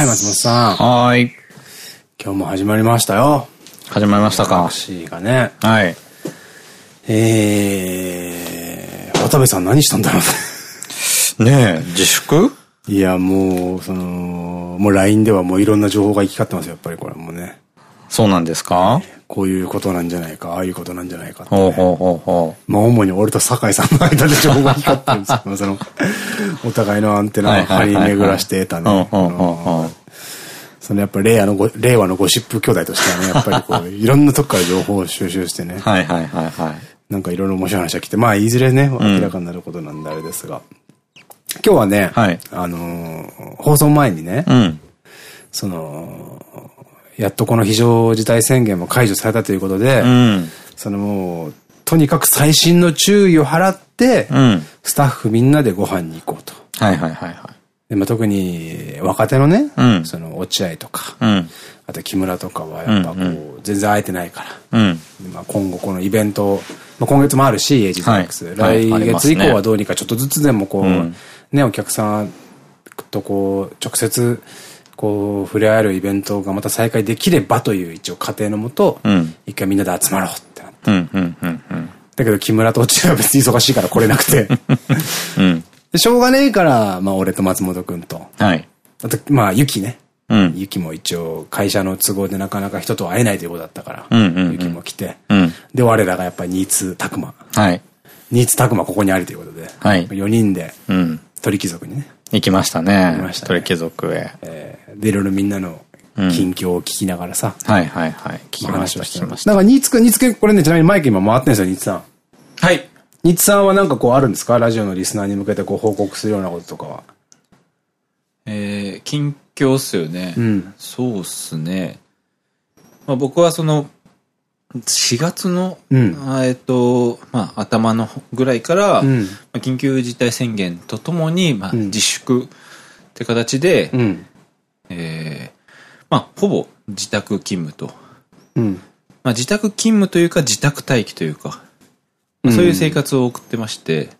はい、松本さん。はーい。今日も始まりましたよ。始まりましたか？私がね。はい。えー、渡部さん何したんだろうね。ねえ、自粛？いや、もう、その、もう LINE ではもういろんな情報が行き交ってますよ、やっぱりこれもね。そうなんですか？こういうことなんじゃないか、ああいうことなんじゃないかって、ほうほうほうほまあ、主に俺と酒井さんの間で情報が行き交ってるんですけど、その、お互いのアンテナを張り巡らして得たね。そのやっぱ令和のご、令和のゴシップ兄弟としてはね、やっぱりこう、いろんなとこから情報を収集してね。はいはいはいはい。なんかいろいろ面白い話が来て、まあ、いずれね、明らかになることなんであれですが。今日はね、はい、あのー、放送前にね、うん、その、やっとこの非常事態宣言も解除されたということで、うん、そのもう、とにかく最新の注意を払って、うん、スタッフみんなでご飯に行こうと。はいはいはいはい。でまあ、特に若手のね、うん、その落合とか、うん、あと木村とかはやっぱこう、全然会えてないから、うん、まあ今後このイベント、まあ、今月もあるし、エイジザックス、はい、来月以降はどうにかちょっとずつでもこう、うん。ね、お客さんとこう、直接、こう、触れ合えるイベントがまた再開できればという一応過程のもと、うん、一回みんなで集まろうってなって。だけど木村と落合は別に忙しいから来れなくて。うん、でしょうがねえから、まあ俺と松本くんと。はい。あと、まあ、ゆきね。うん、ゆきも一応会社の都合でなかなか人と会えないということだったから、ゆきも来て、うん、で、我らがやっぱり新津拓磨。はい。新津拓磨ここにありということで、はい。4人で、うん。鳥貴族にね。行きましたね。行きました、ね。鳥貴族へ。えー、で、いろいろみんなの近況を聞きながらさ。はいはいはい。聞きました、聞きました。なんか、新津くん、新津くん、これね、ちなみにマイク今回ってんですよ、新津さん。はい。新津さんはなんかこうあるんですか？ラジオのリスナーに向けてこう報告するようなこととかは。えー、近況っすよね。うん。そうっすね。まあ僕はその、4月の、うん、えっと、まあ、頭のぐらいから、うん、まあ、緊急事態宣言とともに、まあ、自粛って形で、うん、えー、まあ、ほぼ自宅勤務と。うん、まあ、自宅勤務というか、自宅待機というか、まあ、そういう生活を送ってまして、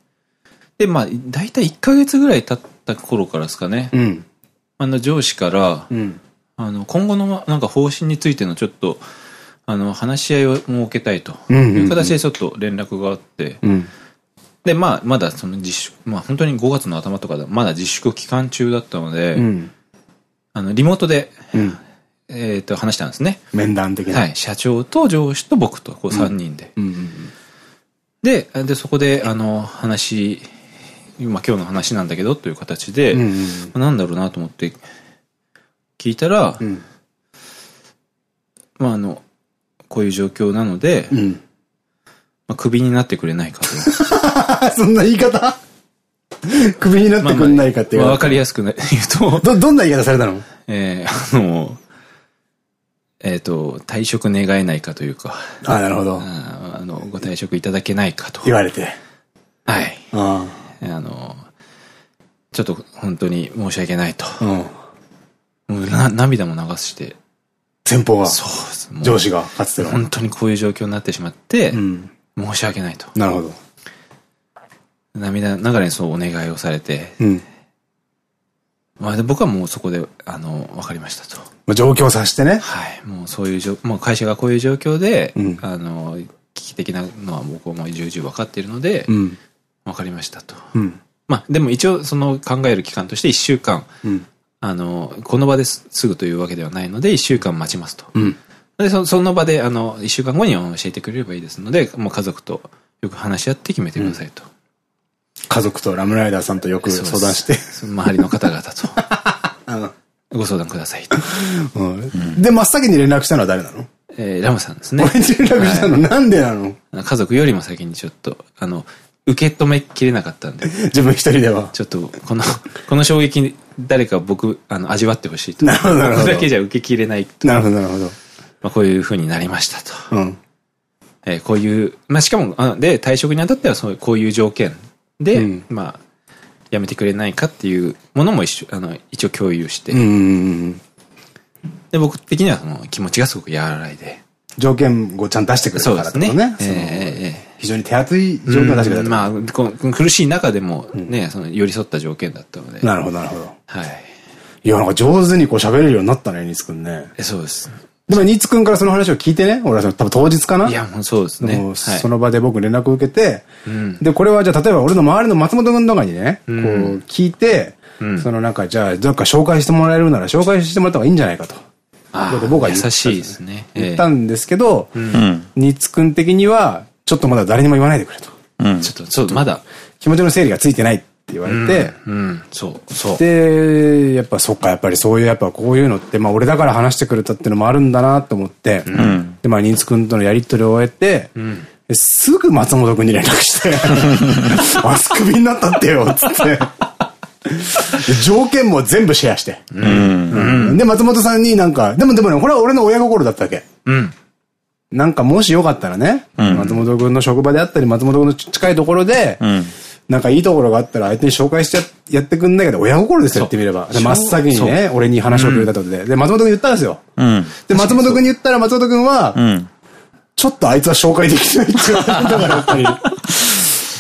で、まあ、だいたい1ヶ月ぐらい経った頃からですかね、うん、あの、上司から、あの、今後の、なんか方針についてのちょっと、あの、話し合いを設けたいと。いう形でちょっと連絡があって、うん、で、まあ、まだその自粛、まあ本当に5月の頭とかで、まだ自粛期間中だったので、うん、あの、リモートで、うん、えっと、話したんですね。面談的な。はい。社長と上司と僕と、こう3人で。で、で、そこで、あの、話、今今日の話なんだけどという形で、なんだろうなと思って聞いたら、まああの、こういう状況なので、うん、まあ、クビになってくれないかと。そんな言い方？クビになってくれないかっていう。わ、かりやすく言うと。ど、どんな言い方されたの？え えー、あの、えっ、ー、と、退職願えないかというか。ああ、なるほど。あの、ご退職いただけないかと。言われて。はい。ああの、ちょっと本当に申し訳ないと。うん。涙も流して。先方が。そうです。上司が、かつての。本当にこういう状況になってしまって、うん、申し訳ないと。なるほど。涙ながらにそうお願いをされて、うん、まあ僕はもうそこで、あの、わかりましたと。状況さしてね。はい。もうそういう状、もう会社がこういう状況で、うん、あの、危機的なのは僕も重々分かっているので、うん、分かりましたと。うん、まあでも一応その考える期間として1週間、うんあの、この場ですぐというわけではないので、一週間待ちますと。うん、でそ、その場で、あの、一週間後に教えてくれればいいですので、もう家族とよく話し合って決めてくださいと。うん、家族とラムライダーさんとよく相談して。周りの方々と。ご相談くださいと。うん、で、真っ先に連絡したのは誰なの？えー、ラムさんですね。俺したの、なんでなの？家族よりも先にちょっと、あの、受け止めきれなかったんで。自分一人では。ちょっと、この、この衝撃、誰か僕、あの、味わってほしいと。なるほど、なるほど。僕だけじゃ受けきれないと。なるほど、なるほど。まあ、こういう風になりましたと。うん。えー、こういう、まあ、しかも、あで、退職にあたっては、そう、こういう条件で、うん、まあ、やめてくれないかっていうものも一緒、あの、一応共有して。で、僕的にはその気持ちがすごく和らいで。条件をちゃんと出してくれるからね。そうですね。非常に手厚い条件を出してくれた。まあ、苦しい中でもね、その寄り添った条件だったので。なるほど、なるほど。はい。いや、なんか上手にこう喋れるようになったね、ニーツくんね。え、そうです。でも、ニーツくんからその話を聞いてね、俺は多分当日かないや、もうそうですね。その場で僕連絡を受けて、で、これはじゃあ、例えば俺の周りの松本くんとかにね、こう聞いて、そのなんか、じゃあ、どっか紹介してもらえるなら紹介してもらった方がいいんじゃないかと。僕は優しいですね。言ったんですけど、ニーツくん的には、ちょっとまだ誰にも言わないでくれと。ちょっと、そう、まだ。気持ちの整理がついてないって言われて、うん、そう、そう。で、やっぱそっか、やっぱりそういう、やっぱこういうのって、まあ俺だから話してくれたっていうのもあるんだなと思って、うん、で、まあ、ニーツくんとのやりとりを終えて、うんすぐ松本くんに連絡して、あ、すくびになったってよ、つって。条件も全部シェアして。うん、で、松本さんになんか、でもでもね、これは俺の親心だったわけ。うん、なんかもしよかったらね、うん、松本くんの職場であったり、松本くんの近いところで、うんなんかいいところがあったら相手に紹介してやってくんだけど、親心ですよ、言ってみれば。真っ先にね、俺に話をくれたことで。で、松本くん言ったんですよ。で、松本くんに言ったら松本くんは、ちょっとあいつは紹介できないって言われたから、やっぱり。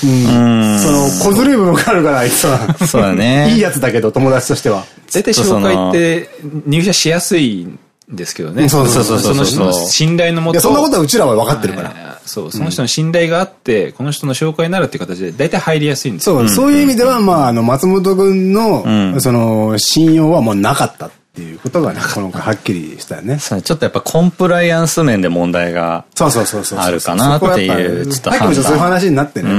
うん。その、小ずるい部分があるから、あいつは。そうだね。いいやつだけど、友達としては。大体紹介って入社しやすいですけどね。そうそうそうその人の信頼のもと。そんなことはうちらは分かってるから。そう、その人の信頼があって、この人の紹介ならっていう形で大体入りやすいんですそう、そういう意味では、まあ、あの、松本君の、その、信用はもうなかった。っていうことがね、このはっきりしたよね。ちょっとやっぱコンプライアンス面で問題があるかなっていう、ちょっと判断。そういう話になってね。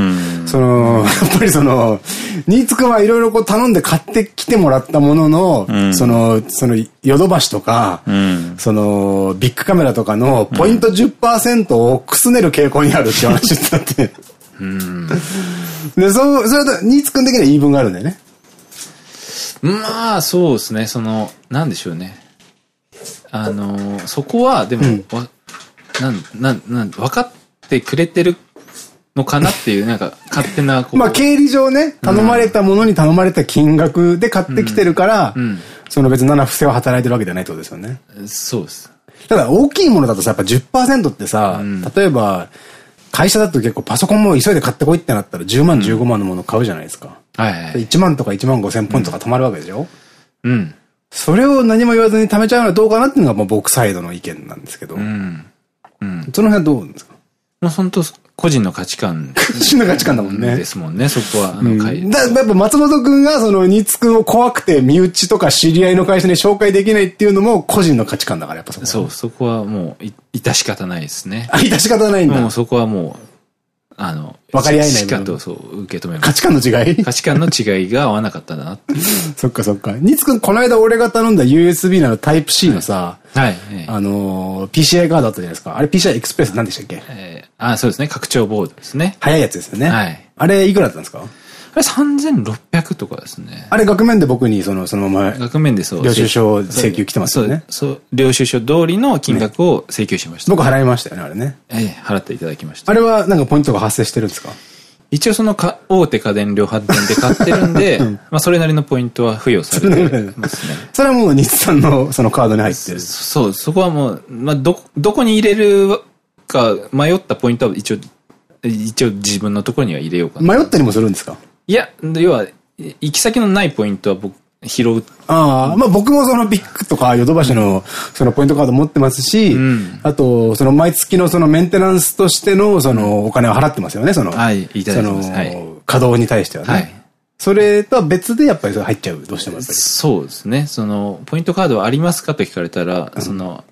その、やっぱりその、新津くんはいろいろこう頼んで買ってきてもらったものの、その、その、ヨドバシとか、その、ビッグカメラとかのポイント10%をくすねる傾向にあるって話になって。で、そう、それと、新津くん的には言い分があるんだよね。まあ、そうですね。その、なんでしょうね。あの、そこは、でも、うん、わ、なん、なん、なん、分かってくれてるのかなっていう、なんか、勝手な、まあ、経理上ね、頼まれたものに頼まれた金額で買ってきてるから、うんうん、その別に七不正は働いてるわけじゃないってことですよね。そうです。ただ、大きいものだとさ、やっぱ10%ってさ、例えば、会社だと結構パソコンも急いで買ってこいってなったら10万、15万のもの買うじゃないですか。はいはい。1万とか1万5千ポイントとか止まるわけでしょ？うん。それを何も言わずに貯めちゃうのはどうかなっていうのがまあ僕サイドの意見なんですけど。うん。うん。その辺はどうですか？まあ本当個人の価値観。個人の価値観だもんね。ですもんね、そこは。あの、会、うん、だやっぱ松本くんがその、ニツくんを怖くて身内とか知り合いの会社に紹介できないっていうのも個人の価値観だから、やっぱそこそう、そこはもう、い、致し方ないですね。あ、致し方ないんだ。もうそこはもう、あの、分かり合えない。しかと、そう、受け止め価値観の違い？価値観の違いが合わなかったんだなって そっかそっか。ニツくん、この間俺が頼んだ USB のタイプ C のさ、はい。あの、PCI カードあったじゃないですか。あれ PCI エクスプレス何でしたっけ？えー、あ、そうですね。拡張ボードですね。早いやつですよね。はい。あれいくらだったんですか？あれ3600とかですね。あれ額面で僕にその、そのまま。額面でそう。領収書請求来てますよね。そう、領収書通りの金額を請求しました。僕払いましたよね、あれね。ええ、払っていただきました。あれはなんかポイントが発生してるんですか？一応そのか大手家電量販店で買ってるんで、まあそれなりのポイントは付与されてますね。それはもう日産のそのカードに入ってる。そう、そこはもう、まあど、どこに入れるか迷ったポイントは一応、一応自分のところには入れようかな。迷ったりもするんですか？いや、要は、行き先のないポイントは僕、拾う。ああ、まあ僕もそのビッグとかヨドバシのそのポイントカード持ってますし、うん、あと、その毎月のそのメンテナンスとしてのそのお金を払ってますよね、その。はい、いただきます。その、はい、稼働に対してはね。はい。それとは別でやっぱり入っちゃう、どうしてもやっぱり。そうですね。その、ポイントカードはありますかと聞かれたら、うん、その、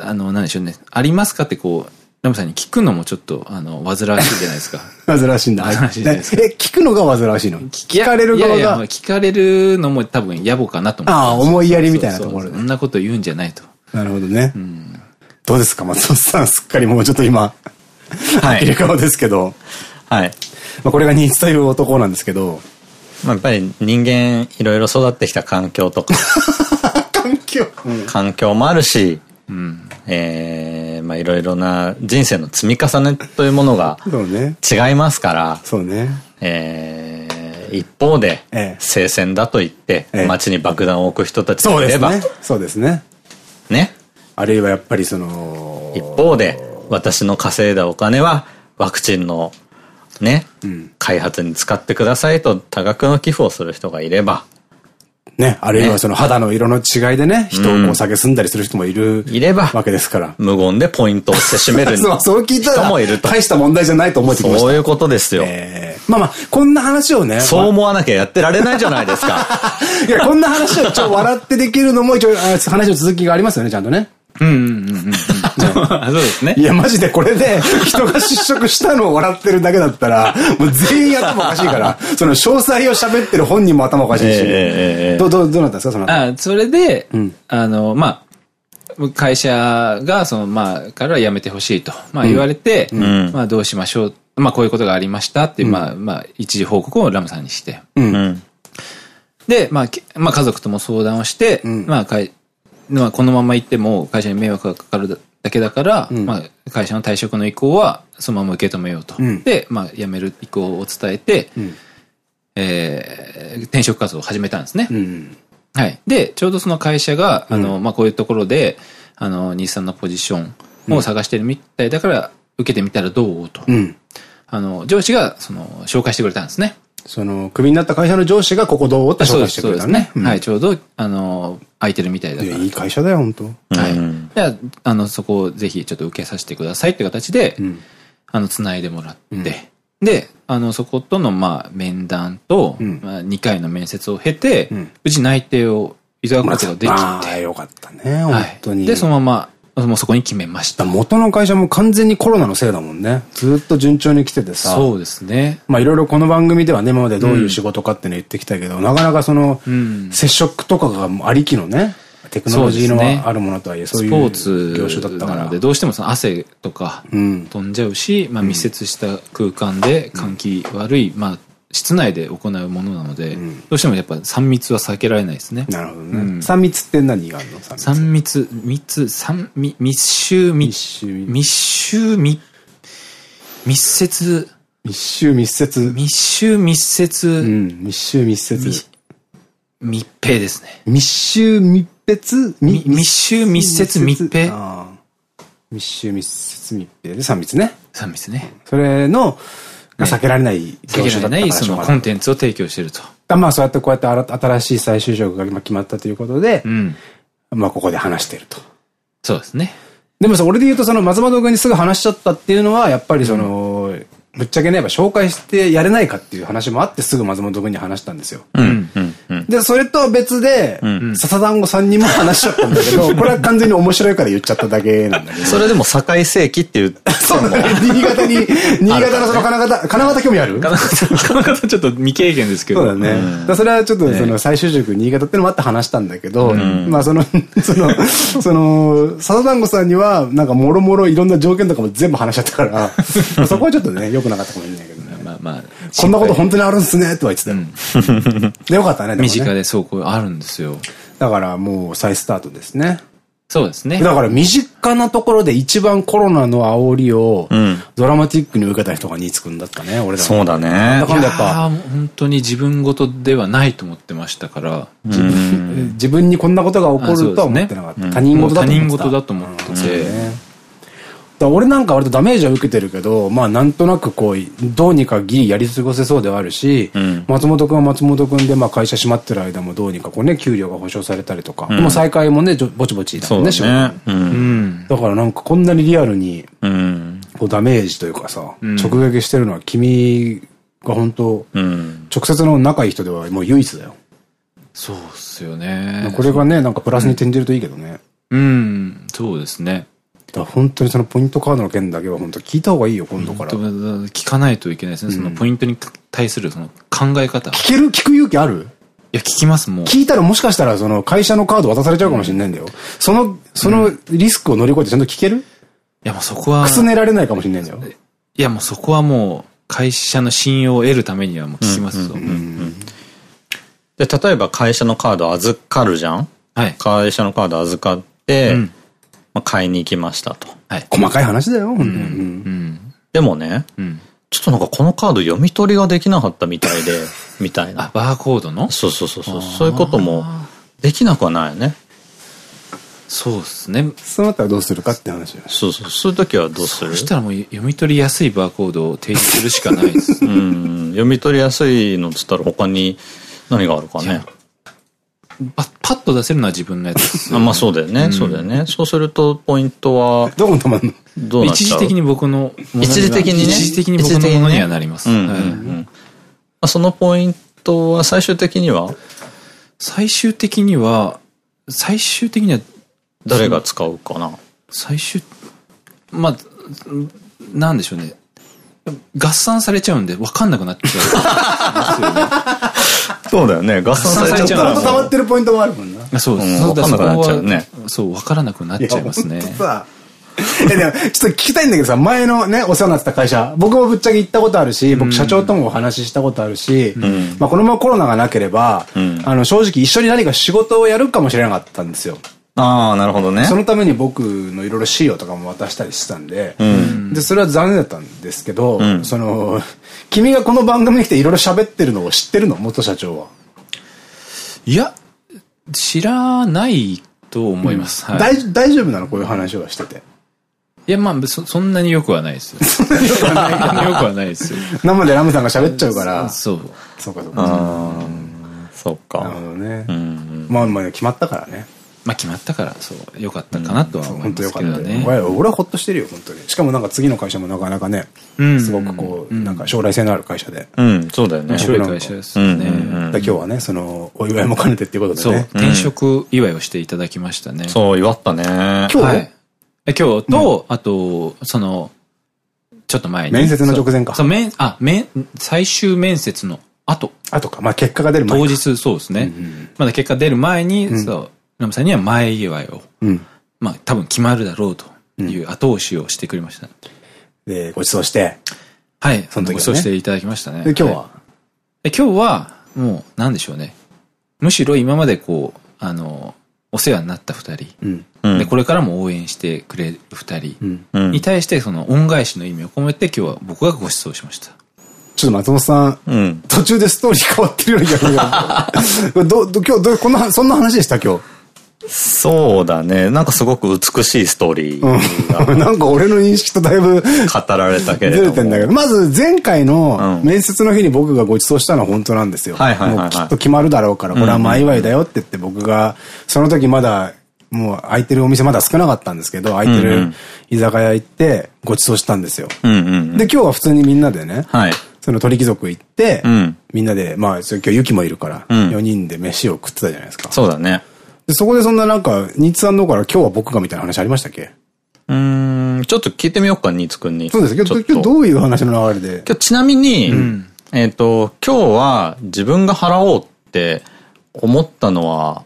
あの、なんでしょうね。ありますかってこう、ラムさんに聞くのもちょっと、あの、煩わしいじゃないですか。煩わしいんだ。煩わしいじゃないですか。え、聞くのが煩わしいの？聞かれる側が？いやいや聞かれるのも多分野暮かなと思って。ああ、思いやりみたいなところで。そんなこと言うんじゃないと。なるほどね。うん、どうですか、松本さん。すっかりもうちょっと今、はい。入れ顔ですけど。はい。まあこれがニーズという男なんですけど。まあやっぱり人間いろいろ育ってきた環境とか。環境、環境もあるし、うん、えー、まあいろいろな人生の積み重ねというものが違いますから、そうね。えー、一方で、聖戦だと言って、街に爆弾を置く人たちがいれば、そうですね。ね。あるいはやっぱりその、一方で、私の稼いだお金は、ワクチンのね、うん、開発に使ってくださいと多額の寄付をする人がいれば、ね、あるいはその肌の色の違いでね、人をこう下げすんだりする人もいる、いれば、わけですから。無言でポイントをせしめる そう、そう聞いたら、人もいると。大した問題じゃないと思ってきました。そういうことですよ。えー、まあまあ、こんな話をね。そう思わなきゃやってられないじゃないですか。いや、こんな話をちょ笑ってできるのも一応、話の続きがありますよね、ちゃんとね。うんうんうんうん。そうですね。いや、マジでこれで人が失職したのを笑ってるだけだったら、もう全員頭おかしいから、その詳細を喋ってる本人も頭おかしいし。ど、ど、どうなったんですかそのあ、それで、あの、まあ、会社が、その、まあ、から辞めてほしいと、まあ言われて、まあどうしましょう。まあこういうことがありましたっていう、まあ、まあ、一時報告をラムさんにして。で、まあ、まあ家族とも相談をして、まあ会、まあ、このまま行っても会社に迷惑がかかるだけだから、うん、まあ、会社の退職の意向はそのまま受け止めようと。うん、で、まあ、辞める意向を伝えて、うん、えー、転職活動を始めたんですね。はい。で、ちょうどその会社が、あの、まあ、こういうところで、あの、日産のポジションを探してるみたいだから、受けてみたらどうと。あの、上司が、その、紹介してくれたんですね。その、クビになった会社の上司がここどうって紹介してくれたね。はい、ちょうど、あの、空いてるみたいだから。いい会社だよ、本当はい。じゃあ、の、そこをぜひちょっと受けさせてくださいって形で、あの、繋いでもらって、で、あの、そことの、まあ、面談と、まあ、2回の面接を経て、うち内定をいただくことができて。ああ、よかったね、本当に。で、そのまま、もうそこに決めました。元の会社も完全にコロナのせいだもんね。ずっと順調に来ててさ。そうですね。まあいろいろこの番組ではね、今までどういう仕事かっていうの言ってきたけど、うん、なかなかその、接触とかがありきのね、テクノロジーのあるものとはいえ、そういう業種だったから。で、どうしてもその汗とか飛んじゃうし、まあ密接した空間で換気悪い、まあ室内で行うものなので、うん、どうしてもやっぱ3密は避けられないですね。なるほどね。3密って何があるの ?3 密。密、三密、密集、密集、密集、密、密接。密集密接。密集密接。うん、密集密接。密閉ですね。密集密接密集密接密閉。密集密接密閉で3密ね。3密ね。それの、が避けられない業種だったないそのコンテンツを提供してると。まあそうやってこうやって新しい再就職が決まったということで、うん、まあここで話してると。そうですね。でもさ、俺で言うとその松本君にすぐ話しちゃったっていうのは、やっぱりその、うんぶっちゃけね、やっぱ紹介してやれないかっていう話もあってすぐ松本君に話したんですよ。で、それとは別で、笹団子さんにも話しちゃったんだけど、これは完全に面白いから言っちゃっただけなんだけど。それでも堺世紀っていう。そうだね。新潟に、新潟のその金型、金型興味ある？金型ちょっと未経験ですけど。そうだね。それはちょっとその最終塾新潟ってのもあって話したんだけど、まあその、その、その、笹団子さんにはなんかもろもろいろんな条件とかも全部話しちゃったから、そこはちょっとね、よくなかったかもしれないけどね。まあまあ。こんなこと本当にあるんすね、とは言ってたよ。で、よかったね、身近でそう、こうあるんですよ。だからもう再スタートですね。そうですね。だから身近なところで一番コロナの煽りを、ドラマティックに受けた人がニーツくんだったね、俺らそうだね。だからやっぱ。本当に自分事ではないと思ってましたから。自分自分にこんなことが起こるとは思ってなかった。他人事だと思ってた。他人事だと思ってて。俺なんか割とダメージは受けてるけど、まあなんとなくこう、どうにかギリやり過ごせそうではあるし、うん、松本くんは松本くんで、まあ会社閉まってる間もどうにかこうね、給料が保証されたりとか、うん、もう再開もね、ぼちぼちだもんね、仕事。うん、だからなんかこんなにリアルに、こうダメージというかさ、直撃してるのは君が本当、直接の仲いい人ではもう唯一だよ。そうっすよね。これがね、なんかプラスに転じるといいけどね。うん、そうですね。だ本当にそのポイントカードの件だけは本当聞いた方がいいよ、今度から。聞かないといけないですね。そのポイントに対するその考え方。聞ける聞く勇気ある？いや、聞きます、もう。聞いたらもしかしたらその会社のカード渡されちゃうかもしれないんだよ。その、そのリスクを乗り越えてちゃんと聞ける？いや、もうそこは。くすねられないかもしれないんだよ。いや、もうそこはもう、会社の信用を得るためにはもう聞きますと。で、例えば会社のカード預かるじゃん？はい。会社のカード預かって、うんまあ、買いに行きましたと。はい。細かい話だよ、うんうん、でもね、うん、ちょっとなんかこのカード読み取りができなかったみたいで、みたいな。あ、バーコードの？そうそうそうそう。そういうこともできなくはないよね。そうですね。そうなったらどうするかって話そうそう。そういう時はどうする？そしたらもう読み取りやすいバーコードを提示するしかないです。うん。読み取りやすいのっつったら他に何があるかね。パッと出せるのは自分のやつ。あまあそうだよね。そうだよね。そうすると、ポイントは。どこに止まるの？どう一時的に僕の一時的にね。一時的に僕のものにはなります。そのポイントは最終的には？最終的には、最終的には誰が使うかな？最終、まあ、なんでしょうね。合算されちゃうんで分かんなくなっちゃう。そうだよね。合算されちゃう。ずっと溜まってるポイントもあるもんな。そう、分かんなくなっちゃうね。そう、分からなくなっちゃいますね。え、でも、ちょっと聞きたいんだけどさ、前のね、お世話になってた会社、僕もぶっちゃけ行ったことあるし、僕社長ともお話ししたことあるし、まあこのままコロナがなければ、あの、正直一緒に何か仕事をやるかもしれなかったんですよ。ああ、なるほどね。そのために僕のいろいろ資料とかも渡したりしてたんで、うん、で、それは残念だったんですけど、うん、その、君がこの番組に来ていろいろ喋ってるのを知ってるの元社長は。いや、知らないと思います。はい、大丈夫なの？こういう話をしてて。いや、まあ、そ、そんなによくはないですよ。そんなによくはない。よくはないですよ。生でラムさんが喋っちゃうから。そう。そうか、そうか。そうか。なるほどね。まあまあ、決まったからね。まあ決まったから、そう、よかったかなとは思いますけどね。俺はほっとしてるよ、本当に。しかもなんか次の会社もなかなかね、すごくこう、なんか将来性のある会社で。うん、そうだよね。面白い会社ですね。今日はね、その、お祝いも兼ねてっていうことでね。そう、転職祝いをしていただきましたね。そう、祝ったね。今日？今日と、あと、その、ちょっと前に。面接の直前か。そう、面、あ、面、最終面接の後。後か。まあ結果が出る前。当日、そうですね。まだ結果出る前に、そう、ラムさんには前祝いを、うん、まあ多分決まるだろうという後押しをしてくれました。で、ご馳走して。はい。その時、ね、ご馳走していただきましたね。で、今日は、はい、今日は、もう、なんでしょうね。むしろ今までこう、あの、お世話になった二人、うん、で、これからも応援してくれる二人に対して、その恩返しの意味を込めて今日は僕がご馳走しました。ちょっと松本さん、うん、途中でストーリー変わってるような気がする ど、ど、今日、ど、こんな、そんな話でした？今日。そうだね。なんかすごく美しいストーリーうん、なんか俺の認識とだいぶ語られたけれども。ずれてんだけど。まず前回の面接の日に僕がご馳走したのは本当なんですよ。はいはいはい、きっと決まるだろうから、これは前祝いだよって言って僕が、その時まだ、もう空いてるお店まだ少なかったんですけど、空いてる居酒屋行ってご馳走したんですよ。で、今日は普通にみんなでね、はい、その鳥貴族行って、うん、みんなで、まあ、今日ユキもいるから、うん、4人で飯を食ってたじゃないですか。そうだね。で、そこでそんななんか、ニーツさんのから今日は僕がみたいな話ありましたっけ？うん、ちょっと聞いてみようか、ニーツくんに。そうです。今日、今日どういう話の流れで？今日ちなみに、うん、えっと、今日は自分が払おうって思ったのは、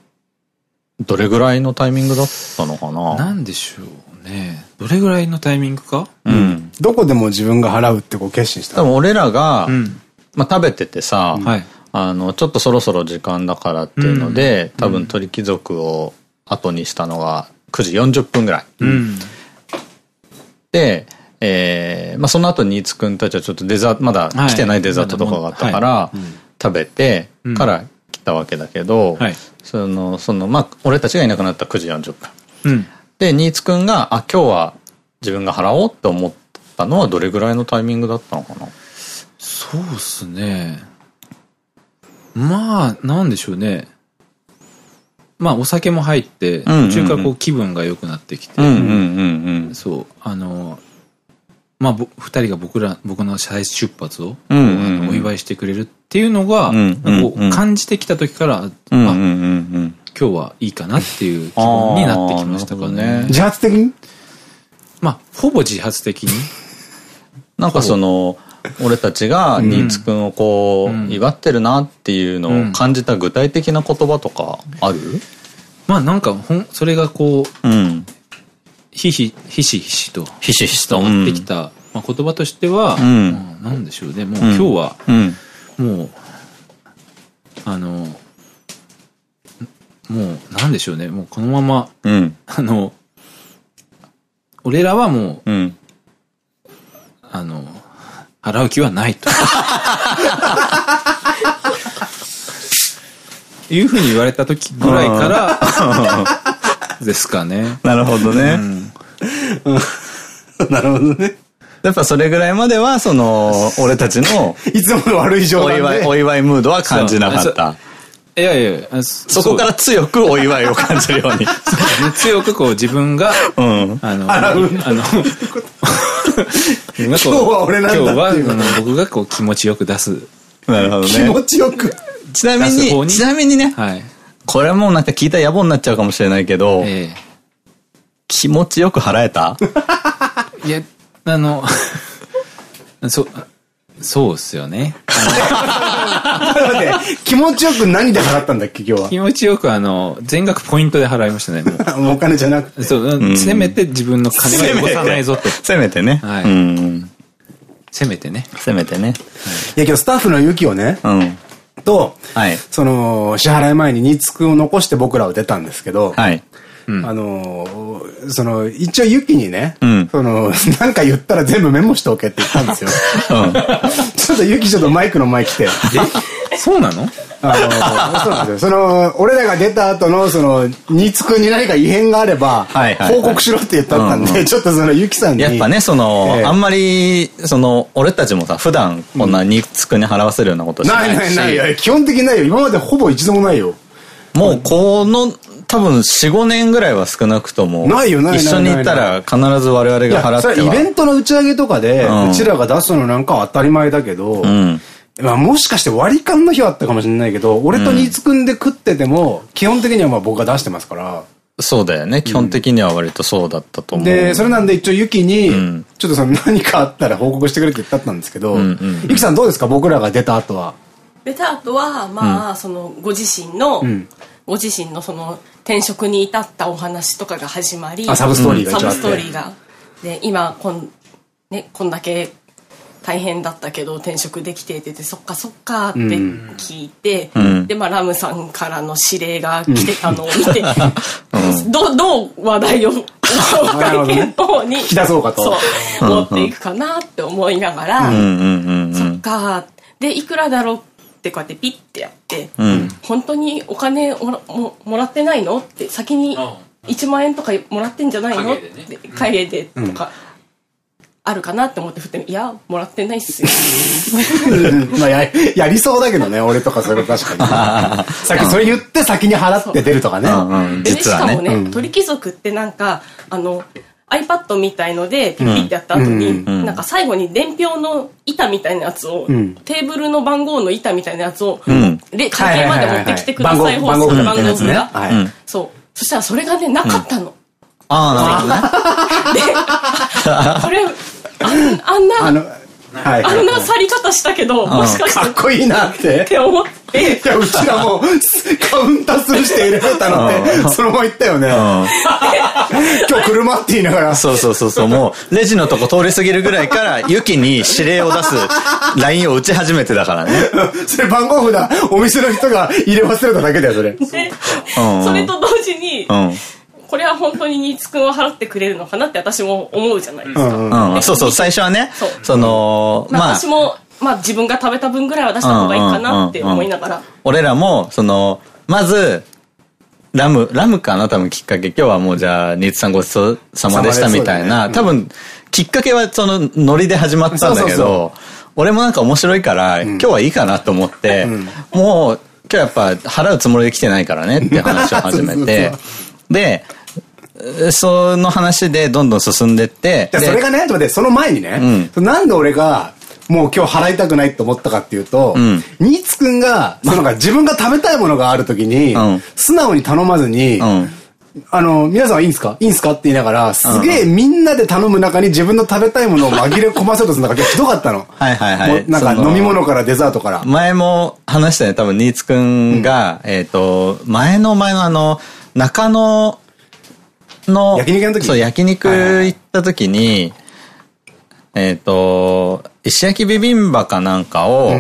どれぐらいのタイミングだったのかな？なんでしょうね。どれぐらいのタイミングか？うん。どこでも自分が払うってこう決心した多分俺らが、うん、まあ食べててさ、はい、あの、ちょっとそろそろ時間だからっていうので、うん、多分鳥貴族を後にしたのが9時40分ぐらい。うん、で、えー、まあその後新津くんたちはちょっとデザート、まだ来てないデザートとかがあったから、食べてから来たわけだけど、はい、その、その、まあ俺たちがいなくなった9時40分。うん、で、新津くんが、あ、今日は自分が払おうって思ったのはどれぐらいのタイミングだったのかな？そうっすね。まあ、なんでしょうね。まあ、お酒も入って、途中からこう気分が良くなってきて、そう、あの、まあ、二人が僕ら、僕の再出発を、お祝いしてくれるっていうのが、こう感じてきた時から、あ、今日はいいかなっていう気分になってきましたかね。自発的に？まあ、ほぼ自発的に。なんかその、俺たちが新津くんをこう、祝ってるなっていうのを感じた具体的な言葉とかある、まあなんかほん、それがこう、うん、ひひ、ひしひしと、ひしひしと、伝ってきた、まあ、言葉としては、うん、まあ、なんでしょうね、もう今日は、うん、もう、あの、もう、なんでしょうね、もうこのまま、うん、あの、俺らはもう、うん、あの、払う気はないと。いうふうに言われた時ぐらいからですかね。なるほどね。なるほどね。やっぱそれぐらいまでは、その、俺たちの、いつもの悪い状態お祝い、お祝いムードは感じなかった。いやいやそこから強くお祝いを感じるように。強くこう自分が、うん、あの、あの、今日は俺なんだ今日は僕がこう気持ちよく出す。なるほどね。気持ちよく。ちなみに、ちなみにね、はい、これはもうなんか聞いたら野暮になっちゃうかもしれないけど、ええ、気持ちよく払えた？いや、あの、そ、そうっすよね。気持ちよく何で払ったんだっけ、今日は？気持ちよくあの、全額ポイントで払いましたね、もう。お金じゃなくて。そう、せめて自分の金は汚さないぞと。せめてね。はい。せめてね。せめてね。いや、今日スタッフのユキをね、うん。と、はい、その、支払い前にニーツくんを残して僕らは出たんですけど、はい、あの、その、一応ユキにね、うん、その、なんか言ったら全部メモしておけって言ったんですよ。うん、ちょっとユキちょっとマイクの前来て。えそうなの？あの、そうなんですよ。その、俺らが出た後の、その、ニーツくんに何か異変があれば、報告しろって言ったんで、ちょっとその、ユキさんに。やっぱね、その、えー、あんまり、その、俺たちもさ、普段、こんなニーツくんに払わせるようなことしないし、ないないない。基本的にないよ。今までほぼ一度もないよ。もう、この、多分4、5年ぐらいは少なくとも。ないよ、ない一緒に行ったら必ず我々が払っては。イベントの打ち上げとかで、うちらが出すのなんかは当たり前だけど、まあもしかして割り勘の日はあったかもしれないけど、俺と新津くんで食ってても、基本的にはまあ僕が出してますから。そうだよね。基本的には割とそうだったと思う。で、それなんで一応ユキに、ちょっとその何かあったら報告してくれって言ったんですけど、ユキさんどうですか？僕らが出た後は。出た後は、まあ、その、ご自身の、ご自身のその、転職に至ったお話とかが始まり、サブストーリーがサブストーリーが。で、今、こん、ね、こんだけ大変だったけど転職できてっててそっかそっかって聞いて、うん、でまあラムさんからの指令が来て たのを見て、うん、どどう話題を 会見の方に引き出そうかと。持っていくかなって思いながら、そっか。でいくらだろうってこうやってピッてやって、うん、本当にお金もももらってないの？って先に1万円とかもらってんじゃないの？って影でとか。あるかなって思って振って、いや、もらってないっすよ。まあや、やりそうだけどね、俺とかそれ確かに。さっきそれ言って先に払って出るとかね。で、しかもね、鳥貴族ってなんか、あの、iPad みたいのでピッピッてやった後に、なんか最後に伝票の板みたいなやつを、テーブルの番号の板みたいなやつを、会計まで持ってきてください番号番号が。そう。そしたらそれがね、なかったの。ああ、なるほどね。で、これ、あんな、あの、はい、あんな去り方したけど、もしかして。かっこいいなって。って思って。いや、うちらもカウンタースルーして入れられたのって、そのまま言ったよね。今日車って言いながら。そうそうそうそう、もう、レジのとこ通り過ぎるぐらいから、ユキに指令を出す LINE を打ち始めてだからね。それ番号札、お店の人が入れ忘れただけだよ、それ。それと同時に、うんこれは本当に新津君を払ってくれるのかなって私も思うじゃないですか。うん、そうそう、最初はね、その、まあ、私も、まあ自分が食べた分ぐらいは出した方がいいかなって思いながら。俺らも、その、まず、ラム、ラムかな多分きっかけ。今日はもうじゃあ、新津さんごちそうさまでしたみたいな。多分、きっかけはそのノリで始まったんだけど、俺もなんか面白いから、今日はいいかなと思って、もう、今日やっぱ払うつもりで来てないからねって話を始めて、で、その話でどんどん進んでって。それがね、ちょっと待って、その前にね、うん、なんで俺が、もう今日払いたくないと思ったかっていうと、うん、新津くんが、その自分が食べたいものがあるときに、うん、素直に頼まずに、うん、あの、皆さんはいいんすか？いいんすかって言いながら、すげえみんなで頼む中に自分の食べたいものを紛れ込ませようとするのが ひどかったの。はいはいはい。なんか飲み物からデザートから。前も話したね、多分新津くんが、えっと、前の前のあの、中野の、焼肉の時そう、焼肉行った時に、えっと、石焼きビビンバかなんかを、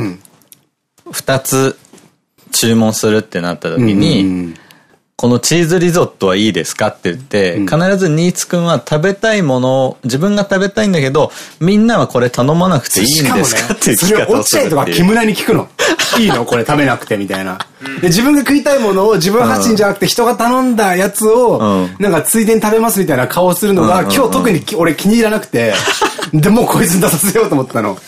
二つ注文するってなった時に、このチーズリゾットはいいですかって言って、うん、必ず新津くんは食べたいものを、自分が食べたいんだけど、みんなはこれ頼まなくていいんですか、ね、っていう聞き方をする。それ落合とか木村に聞くの。いいの？これ食べなくてみたいな。で、自分が食いたいものを自分発信じゃなくて人が頼んだやつを、なんかついでに食べますみたいな顔をするのが、今日特に俺気に入らなくて、でもこいつに出させようと思ったの。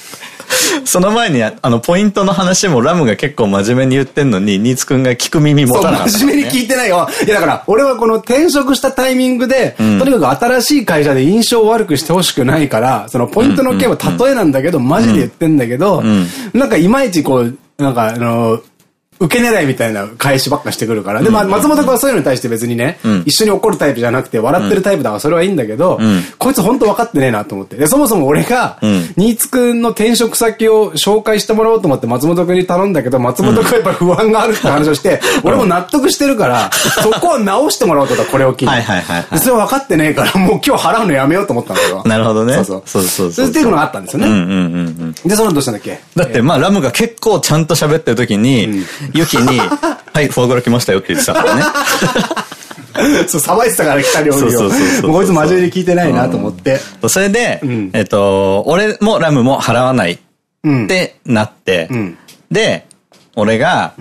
その前に、あの、ポイントの話もラムが結構真面目に言ってんのに、ニーツくんが聞く耳持たなかった、ね、真面目に聞いてないよ。いやだから、俺はこの転職したタイミングで、うん、とにかく新しい会社で印象を悪くしてほしくないから、そのポイントの件は例えなんだけど、マジで言ってんだけど、うん、なんかいまいちこう、なんかあの、受け狙いみたいな返しばっかしてくるから。で、まあ、松本君はそういうのに対して別にね、一緒に怒るタイプじゃなくて、笑ってるタイプだからそれはいいんだけど、こいつ本当分かってねえなと思って。で、そもそも俺が、新津君の転職先を紹介してもらおうと思って松本君に頼んだけど、松本君はやっぱり不安があるって話をして、俺も納得してるから、そこを直してもらおうとか、これを機に。はいはいはい。それ分かってねえから、もう今日払うのやめようと思ったんだよ。なるほどね。そうそう。そうそうそう。っていうのがあったんですよね。で、そのどうしたんだっけ？だってまあ、ラムが結構ちゃんと喋ってる時に、ユキに、はい、フォアグラ来ましたよって言ってたからね。そう、さばいてたから来た料理を。そうそうそう。こいつ真面目に聞いてないなと思って。それで、えっと、俺もラムも払わないってなって、で、俺が、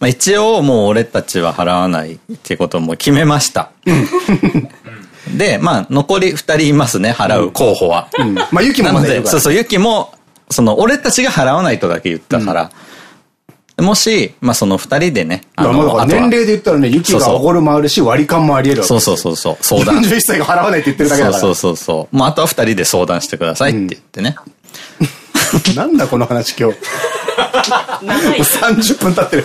まあ一応もう俺たちは払わないってことも決めました。で、まあ残り二人いますね、払う候補は。まあユキもそうそう、ユキも、その俺たちが払わないとだけ言ったから、もし、まあその二人でね。あの、年齢で言ったらね、雪がおごるもあるし、割り勘もあり得るわけそうそうそうそう。相談。41歳が払わないって言ってるだけだから。そうそうそう。まああとは二人で相談してくださいって言ってね。なんだこの話今日。30分経ってる。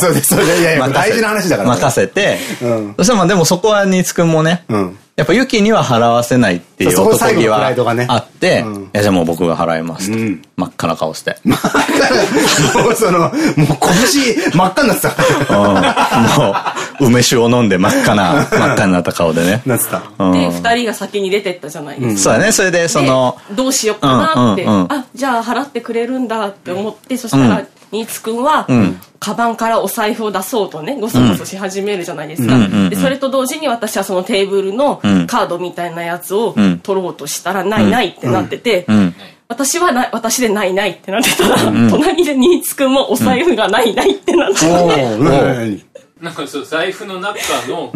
そうです、そうです。いやいや、大事な話だから。任せて。そしたらまあでもそこは新津くんもね、やっぱユキには払わせないっていう男気はあって、いやじゃあもう僕が払います。真っ赤な顔して。真っ赤もうその、もう拳真っ赤になってた。もう、梅酒を飲んで真っ赤な、真っ赤になった顔でね。なってた。で、二人が先に出てったじゃないですか。そうだね、それでその、どうしようかなって、あ、じゃあ払ってくれるんだって思って、そしたら、新津くんは、カバンからお財布を出そうとね、ごそごそし始めるじゃないですか。で、それと同時に私はそのテーブルのカードみたいなやつを取ろうとしたら、ないないってなってて、私はな、私でないないってなってたら、隣で新津くんもお財布がないないってなってて、なんかそう、財布の中の、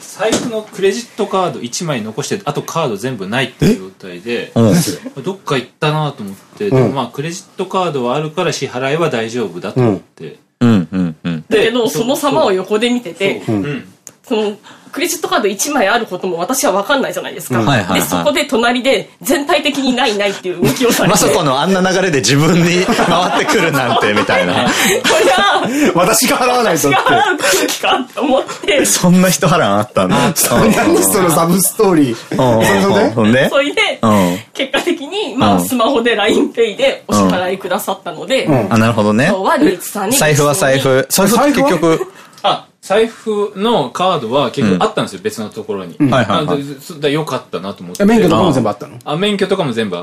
財布のクレジットカード1枚残してあとカード全部ないっていう状態でどっか行ったなと思って、でもまあクレジットカードはあるから支払いは大丈夫だと思って、だけどその様を横で見てて、そのクレジットカード1枚あることも私は分かんないじゃないですか。で、そこで隣で全体的にないないっていう動きをされて。まさかのあんな流れで自分に回ってくるなんて、みたいな。これは、私が払わないとって。私が払う空気かって思って。そんな人払わあったんだ。何そのサブストーリー。それで？それで、結果的に、まあ、スマホで LINEPay でお支払いくださったので、あ、なるほどね。財布は財布。財布結局、あ、財布のカードは結構あったんですよ、別のところに。はいはいはい。よかったなと思って。免許とかも全部あったの？あ、免許とかも全部。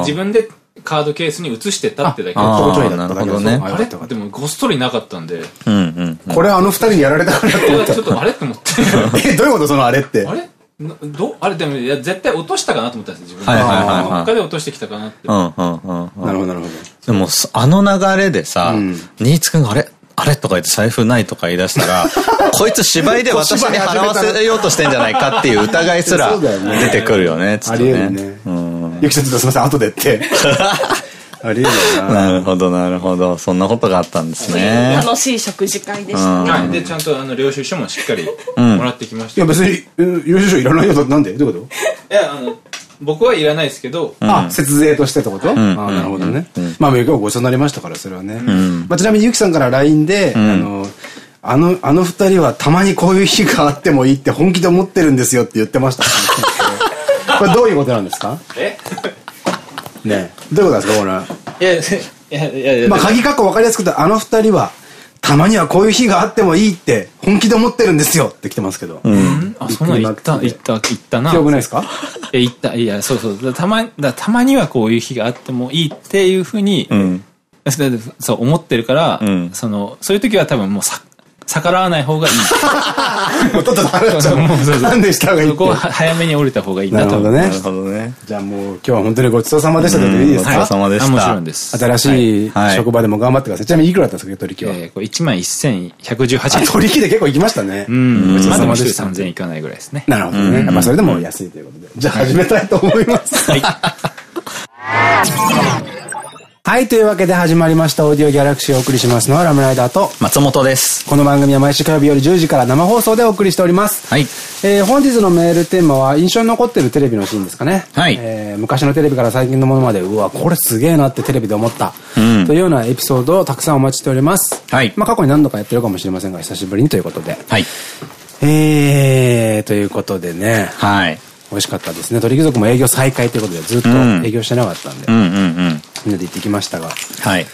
自分でカードケースに移してたってだけああ、なるほどね。あれ？でもごっそりなかったんで。うんうん。これあの二人にやられたかなって思った。ちょっとあれ？って思って。え、どういうことそのあれって？あれ？どあれでもいや絶対落としたかなと思ったんです自分で。はいはいはい。他で落としてきたかなって。うんうんうん。なるほどなるほど。でも、あの流れでさ、新津くんがあれ？あれとか言って財布ないとか言い出したら、こいつ芝居で私に払わせようとしてんじゃないかっていう疑いすら出てくるよね、つってね。あり得るね。うん。ゆきちゃんちょっとすみません、後でって。あり得るな。なるほど、なるほど。そんなことがあったんですね。楽しい食事会でしたね。はい。で、ちゃんとあの、領収書もしっかりもらってきました。いや、別に、領収書いらないよ。なんで？どういうこと？いや、あの、僕はいらないですけど。あ、節税としてってこと？あなるほどね。まあ、今日ごちそうになりましたから、それはね。まあ、ちなみにゆきさんから LINE で、あの、あの、あの二人はたまにこういう日があってもいいって本気で思ってるんですよって言ってました。これどういうことなんですか？え？ねどういうことですかこれ。いや、いやいやまあ、鍵括弧分かりやすくて、あの二人は、たまにはこういう日があってもいいって本気で思ってるんですよって来てますけど。うん。あ、そんな言った、言った、言ったな。記憶ないですか？え、言った、いや、そうそう。たま、だたまにはこういう日があってもいいっていうふうに、うん、そう思ってるから、うん、その、そういう時は多分もうさ、逆らわない方がいい。もうとっとと払っちゃう。もうそうそう。なんでした方がいいそこは早めに降りた方がいいなと。なるほどね。なるほどね。じゃあもう今日は本当にごちそうさまでしたといいですか？ごちそうさまでした。もちろんです。新しい職場でも頑張ってください。ちなみにいくらだったんですか、取引は？えー、これ1万1118円。取引で結構行きましたね。うん。ごちそうさまでした。3000いかないぐらいですね。なるほどね。まあそれでも安いということで。じゃあ始めたいと思います。はい。はい、というわけで始まりましたオーディオギャラクシーをお送りしますのはラムライダーと松本です。この番組は毎週火曜日夜10時から生放送でお送りしております。はい。えー、本日のメールテーマは印象に残ってるテレビのシーンですかね。はい。えー、昔のテレビから最近のものまで、うわ、これすげえなってテレビで思った。うん。というようなエピソードをたくさんお待ちしております。はい。まあ過去に何度かやってるかもしれませんが、久しぶりにということで。はい。えー、ということでね。はい。美味しかったですね。鳥貴族も営業再開ということでずっと営業してなかったんで。うんうんうん。みんなで行ってきましたが。はい。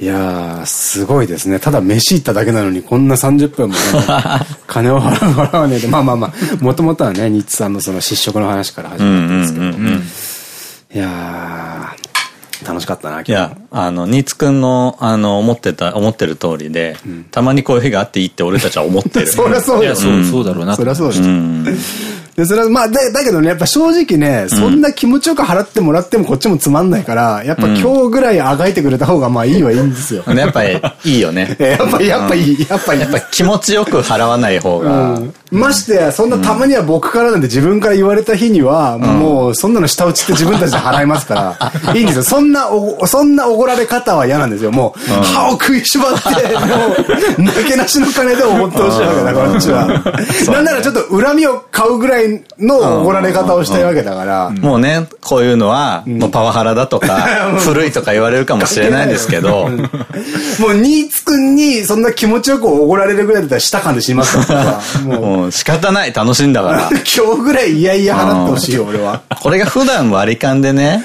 いやー、すごいですね。ただ飯行っただけなのに、こんな30分も、ね、金を払う払わねえで、まあまあまあ、もともとはね、ニッツさんのその失職の話から始まったんですけど、いやー、楽しかったな、今日。いや、あの、ニーツくんの、あの、思ってた、思ってる通りで、うん、たまにこういう日があっていいって俺たちは思ってる。そりゃそうだよ。そう、そうだろうな。そりゃそうだよ。で、それは、まあ、だ、だけどね、やっぱ正直ね、そんな気持ちよく払ってもらってもこっちもつまんないから、やっぱ今日ぐらいあがいてくれた方がまあいいはいいんですよ。やっぱりいいよね。やっぱ、やっぱいい、やっぱいい。やっぱ気持ちよく払わない方が。ましてや、そんなたまには僕からなんて自分から言われた日には、もう、そんなの下打ちって自分たちで払いますから、いいんですよ。そんな、お、そんなおごられ方は嫌なんですよ。もう、歯を食いしばって、もう、なけなしの金でおごってほしいわけだ、こっちは。なんならちょっと恨みを買うぐらいの怒られ方をしたいわけだから。もうね、こういうのは、もうパワハラだとか、古いとか言われるかもしれないですけど、もう、ニーツくんにそんな気持ちよくおごられるぐらいだったら舌噛んでしまったから。もう仕方ない、楽しんだから。今日ぐらいいやいや払ってほしいよ、俺は。これが普段割り勘でね、